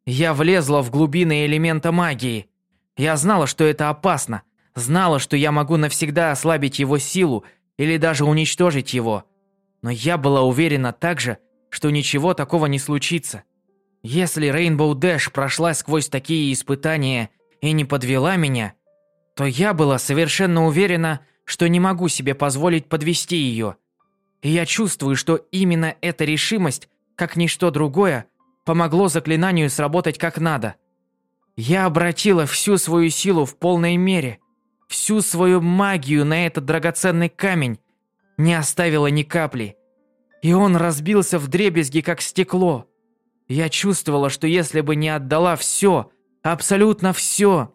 Я влезла в глубины элемента магии. Я знала, что это опасно, знала, что я могу навсегда ослабить его силу или даже уничтожить его. Но я была уверена также, что ничего такого не случится. Если Rainbow Dash прошла сквозь такие испытания и не подвела меня, то я была совершенно уверена, что не могу себе позволить подвести ее. И я чувствую, что именно эта решимость, как ничто другое, помогло заклинанию сработать как надо. Я обратила всю свою силу в полной мере, всю свою магию на этот драгоценный камень, не оставила ни капли. И он разбился в дребезги, как стекло. Я чувствовала, что если бы не отдала все, абсолютно все,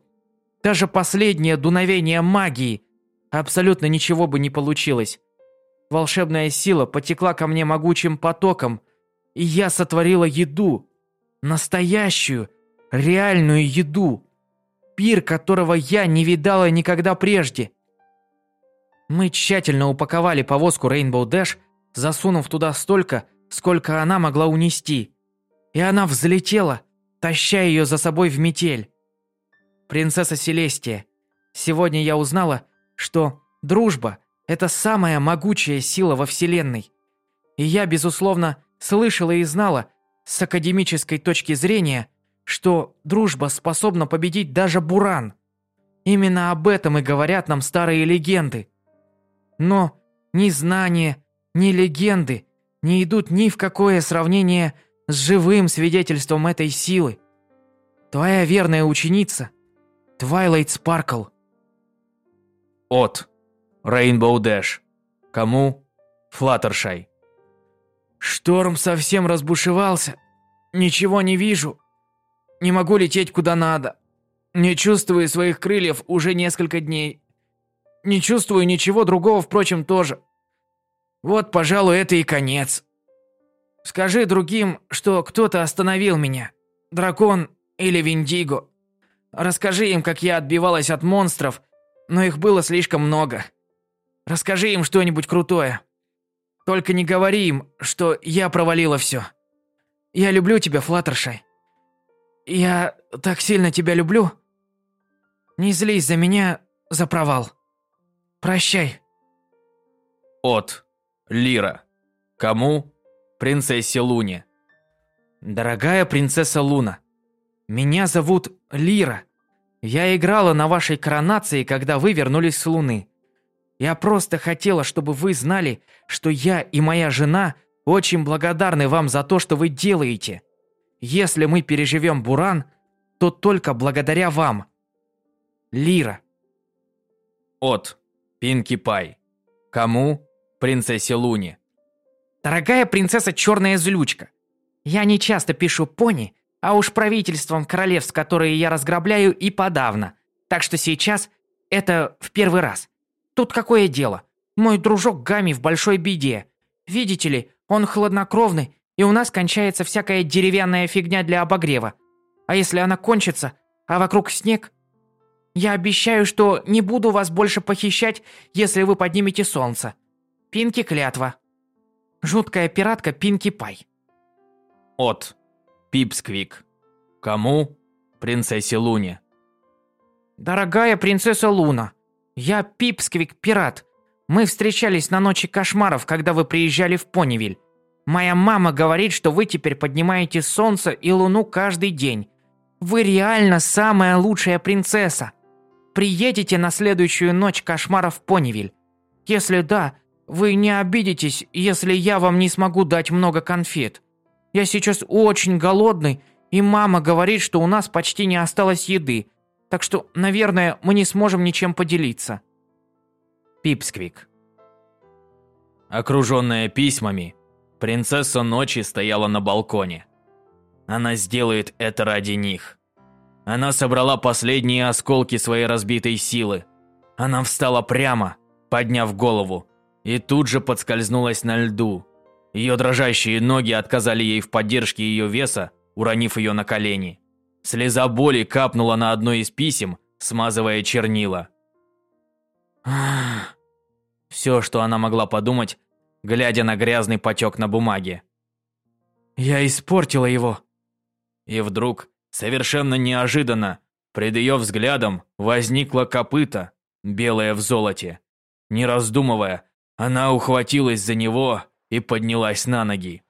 даже последнее дуновение магии, абсолютно ничего бы не получилось. Волшебная сила потекла ко мне могучим потоком, и я сотворила еду. Настоящую, реальную еду. Пир, которого я не видала никогда прежде. Мы тщательно упаковали повозку Rainbow Dash, засунув туда столько, сколько она могла унести. И она взлетела, таща ее за собой в метель. Принцесса Селестия, сегодня я узнала, что дружба – это самая могучая сила во Вселенной. И я, безусловно, слышала и знала, с академической точки зрения, что дружба способна победить даже Буран. Именно об этом и говорят нам старые легенды. Но ни знания, ни легенды не идут ни в какое сравнение с живым свидетельством этой силы. Твоя верная ученица – Твайлайт Спаркл. От. Rainbow Dash. Кому? Флаттершай. Шторм совсем разбушевался. Ничего не вижу. Не могу лететь куда надо. Не чувствую своих крыльев уже несколько дней. Не чувствую ничего другого, впрочем, тоже. Вот, пожалуй, это и конец. Скажи другим, что кто-то остановил меня. Дракон или Виндиго. Расскажи им, как я отбивалась от монстров, но их было слишком много. Расскажи им что-нибудь крутое. Только не говори им, что я провалила все. Я люблю тебя, Флаттершай. Я так сильно тебя люблю. Не злись за меня за провал. Прощай. От. Лира. Кому? Принцессе Луне. Дорогая принцесса Луна, меня зовут Лира. Я играла на вашей коронации, когда вы вернулись с Луны. Я просто хотела, чтобы вы знали, что я и моя жена очень благодарны вам за то, что вы делаете. Если мы переживем Буран, то только благодаря вам. Лира. От. Пинки Пай. Кому? Принцессе Луне. Дорогая принцесса Черная Злючка, я не часто пишу пони, а уж правительством королевств, которые я разграбляю, и подавно. Так что сейчас это в первый раз. Тут какое дело? Мой дружок Гами в большой беде. Видите ли, он хладнокровный, и у нас кончается всякая деревянная фигня для обогрева. А если она кончится, а вокруг снег? Я обещаю, что не буду вас больше похищать, если вы поднимете солнце. Пинки клятва. Жуткая пиратка Пинки Пай. От. Пипсквик. Кому? Принцессе Луне. Дорогая принцесса Луна, я Пипсквик-пират. Мы встречались на ночи кошмаров, когда вы приезжали в Понивиль. Моя мама говорит, что вы теперь поднимаете солнце и луну каждый день. Вы реально самая лучшая принцесса. Приедете на следующую ночь кошмаров в Понивиль. Если да, вы не обидитесь, если я вам не смогу дать много конфет. Я сейчас очень голодный И мама говорит, что у нас почти не осталось еды, так что, наверное, мы не сможем ничем поделиться. Пипсквик. Окруженная письмами, принцесса ночи стояла на балконе. Она сделает это ради них. Она собрала последние осколки своей разбитой силы. Она встала прямо, подняв голову, и тут же подскользнулась на льду. Ее дрожащие ноги отказали ей в поддержке ее веса, уронив ее на колени. Слеза боли капнула на одно из писем, смазывая чернила. Все, что она могла подумать, глядя на грязный потек на бумаге. «Я испортила его!» И вдруг, совершенно неожиданно, пред ее взглядом возникла копыта, белая в золоте. Не раздумывая, она ухватилась за него и поднялась на ноги.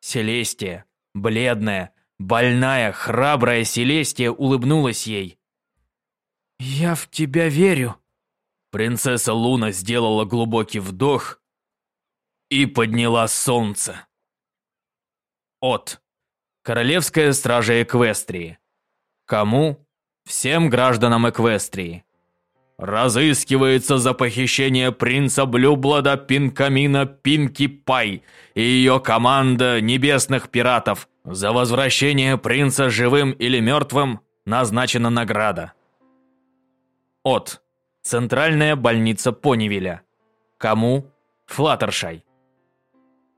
Селестия, бледная, больная, храбрая Селестия улыбнулась ей. «Я в тебя верю», Принцесса Луна сделала глубокий вдох и подняла солнце. От. Королевская стража Эквестрии. Кому? Всем гражданам Эквестрии. Разыскивается за похищение принца Блюблада Пинкамина Пинки Пай и ее команда небесных пиратов. За возвращение принца живым или мертвым назначена награда. От. Центральная больница Понивиля. Кому? Флаттершай.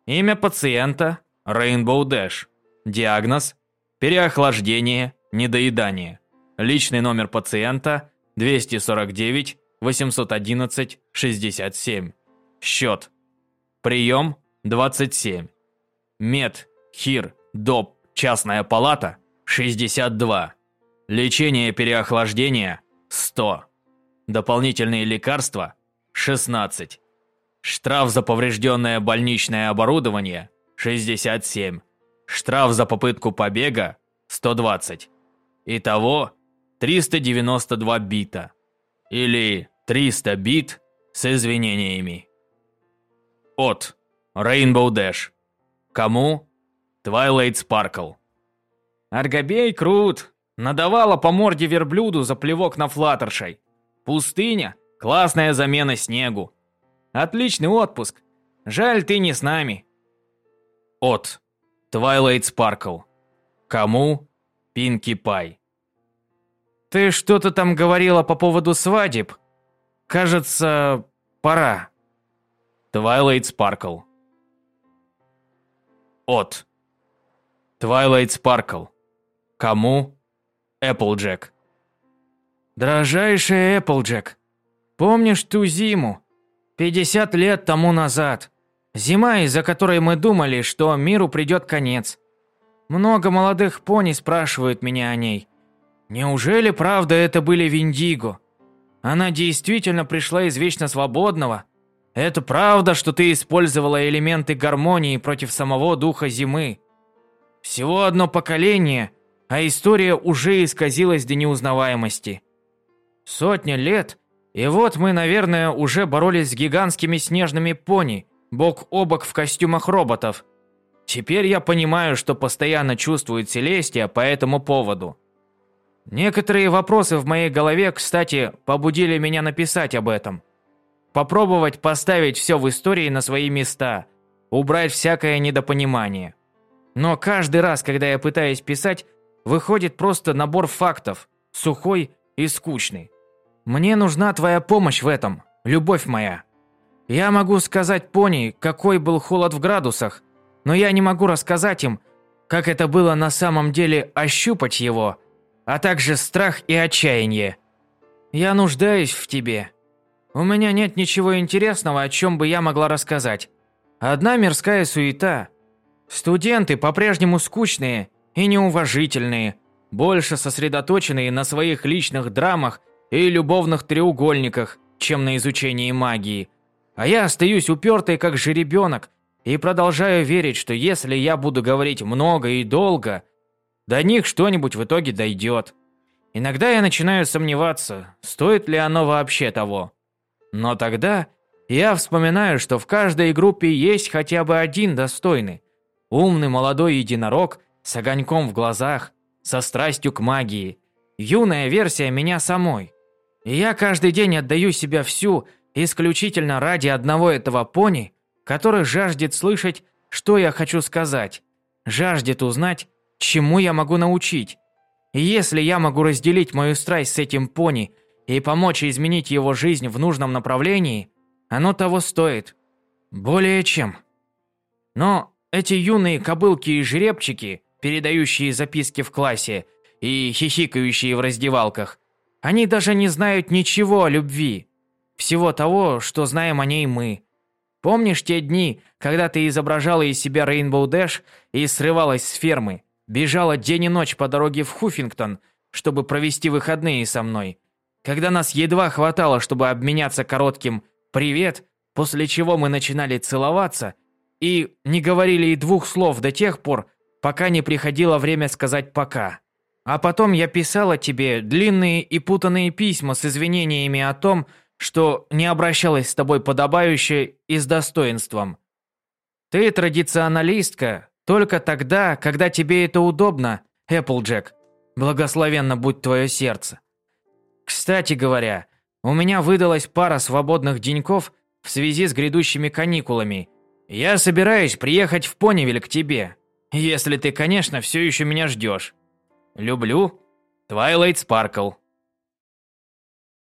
Имя пациента – Rainbow Dash. Диагноз – переохлаждение, недоедание. Личный номер пациента – 249 811 67. Счет. Прием – 27. Мед, хир, доп, частная палата – 62. Лечение переохлаждения – 100. Дополнительные лекарства – 16. Штраф за поврежденное больничное оборудование – 67. Штраф за попытку побега – 120. Итого 392 бита. Или 300 бит с извинениями. От Rainbow Dash. Кому? Twilight Sparkle. Аргобей крут. Надавала по морде верблюду за плевок на флаттершей. Пустыня – классная замена снегу. Отличный отпуск. Жаль, ты не с нами. От. Twilight Sparkle. Кому? Пинки Пай. Ты что-то там говорила по поводу свадеб? Кажется, пора. Twilight Sparkle. От. Twilight Sparkle. Кому? Applejack. Дорожайший Эпплджек, помнишь ту зиму? 50 лет тому назад. Зима, из-за которой мы думали, что миру придет конец. Много молодых пони спрашивают меня о ней. Неужели правда это были Виндиго? Она действительно пришла из Вечно Свободного? Это правда, что ты использовала элементы гармонии против самого духа зимы? Всего одно поколение, а история уже исказилась до неузнаваемости. Сотня лет, и вот мы, наверное, уже боролись с гигантскими снежными пони, бок о бок в костюмах роботов. Теперь я понимаю, что постоянно чувствует Селестия по этому поводу. Некоторые вопросы в моей голове, кстати, побудили меня написать об этом. Попробовать поставить все в истории на свои места, убрать всякое недопонимание. Но каждый раз, когда я пытаюсь писать, выходит просто набор фактов, сухой и скучный. Мне нужна твоя помощь в этом, любовь моя. Я могу сказать пони, какой был холод в градусах, но я не могу рассказать им, как это было на самом деле ощупать его, а также страх и отчаяние. Я нуждаюсь в тебе. У меня нет ничего интересного, о чем бы я могла рассказать. Одна мирская суета. Студенты по-прежнему скучные и неуважительные, больше сосредоточенные на своих личных драмах и любовных треугольниках, чем на изучении магии. А я остаюсь упертой как жеребенок и продолжаю верить, что если я буду говорить много и долго, до них что-нибудь в итоге дойдет. Иногда я начинаю сомневаться, стоит ли оно вообще того. Но тогда я вспоминаю, что в каждой группе есть хотя бы один достойный, умный молодой единорог с огоньком в глазах, со страстью к магии. Юная версия меня самой. И я каждый день отдаю себя всю исключительно ради одного этого пони, который жаждет слышать, что я хочу сказать, жаждет узнать, чему я могу научить. И если я могу разделить мою страсть с этим пони и помочь изменить его жизнь в нужном направлении, оно того стоит. Более чем. Но эти юные кобылки и жеребчики, передающие записки в классе и хихикающие в раздевалках, они даже не знают ничего о любви. Всего того, что знаем о ней мы. Помнишь те дни, когда ты изображала из себя Рейнбоу Дэш и срывалась с фермы, бежала день и ночь по дороге в Хуффингтон, чтобы провести выходные со мной? Когда нас едва хватало, чтобы обменяться коротким «привет», после чего мы начинали целоваться и не говорили и двух слов до тех пор, пока не приходило время сказать «пока». А потом я писала тебе длинные и путанные письма с извинениями о том, что не обращалась с тобой подобающе и с достоинством. Ты традиционалистка только тогда, когда тебе это удобно, Эпплджек. Благословенно будь твое сердце. Кстати говоря, у меня выдалась пара свободных деньков в связи с грядущими каникулами. Я собираюсь приехать в Понивиль к тебе, если ты, конечно, все еще меня ждешь. Люблю. Твайлайт Спаркл.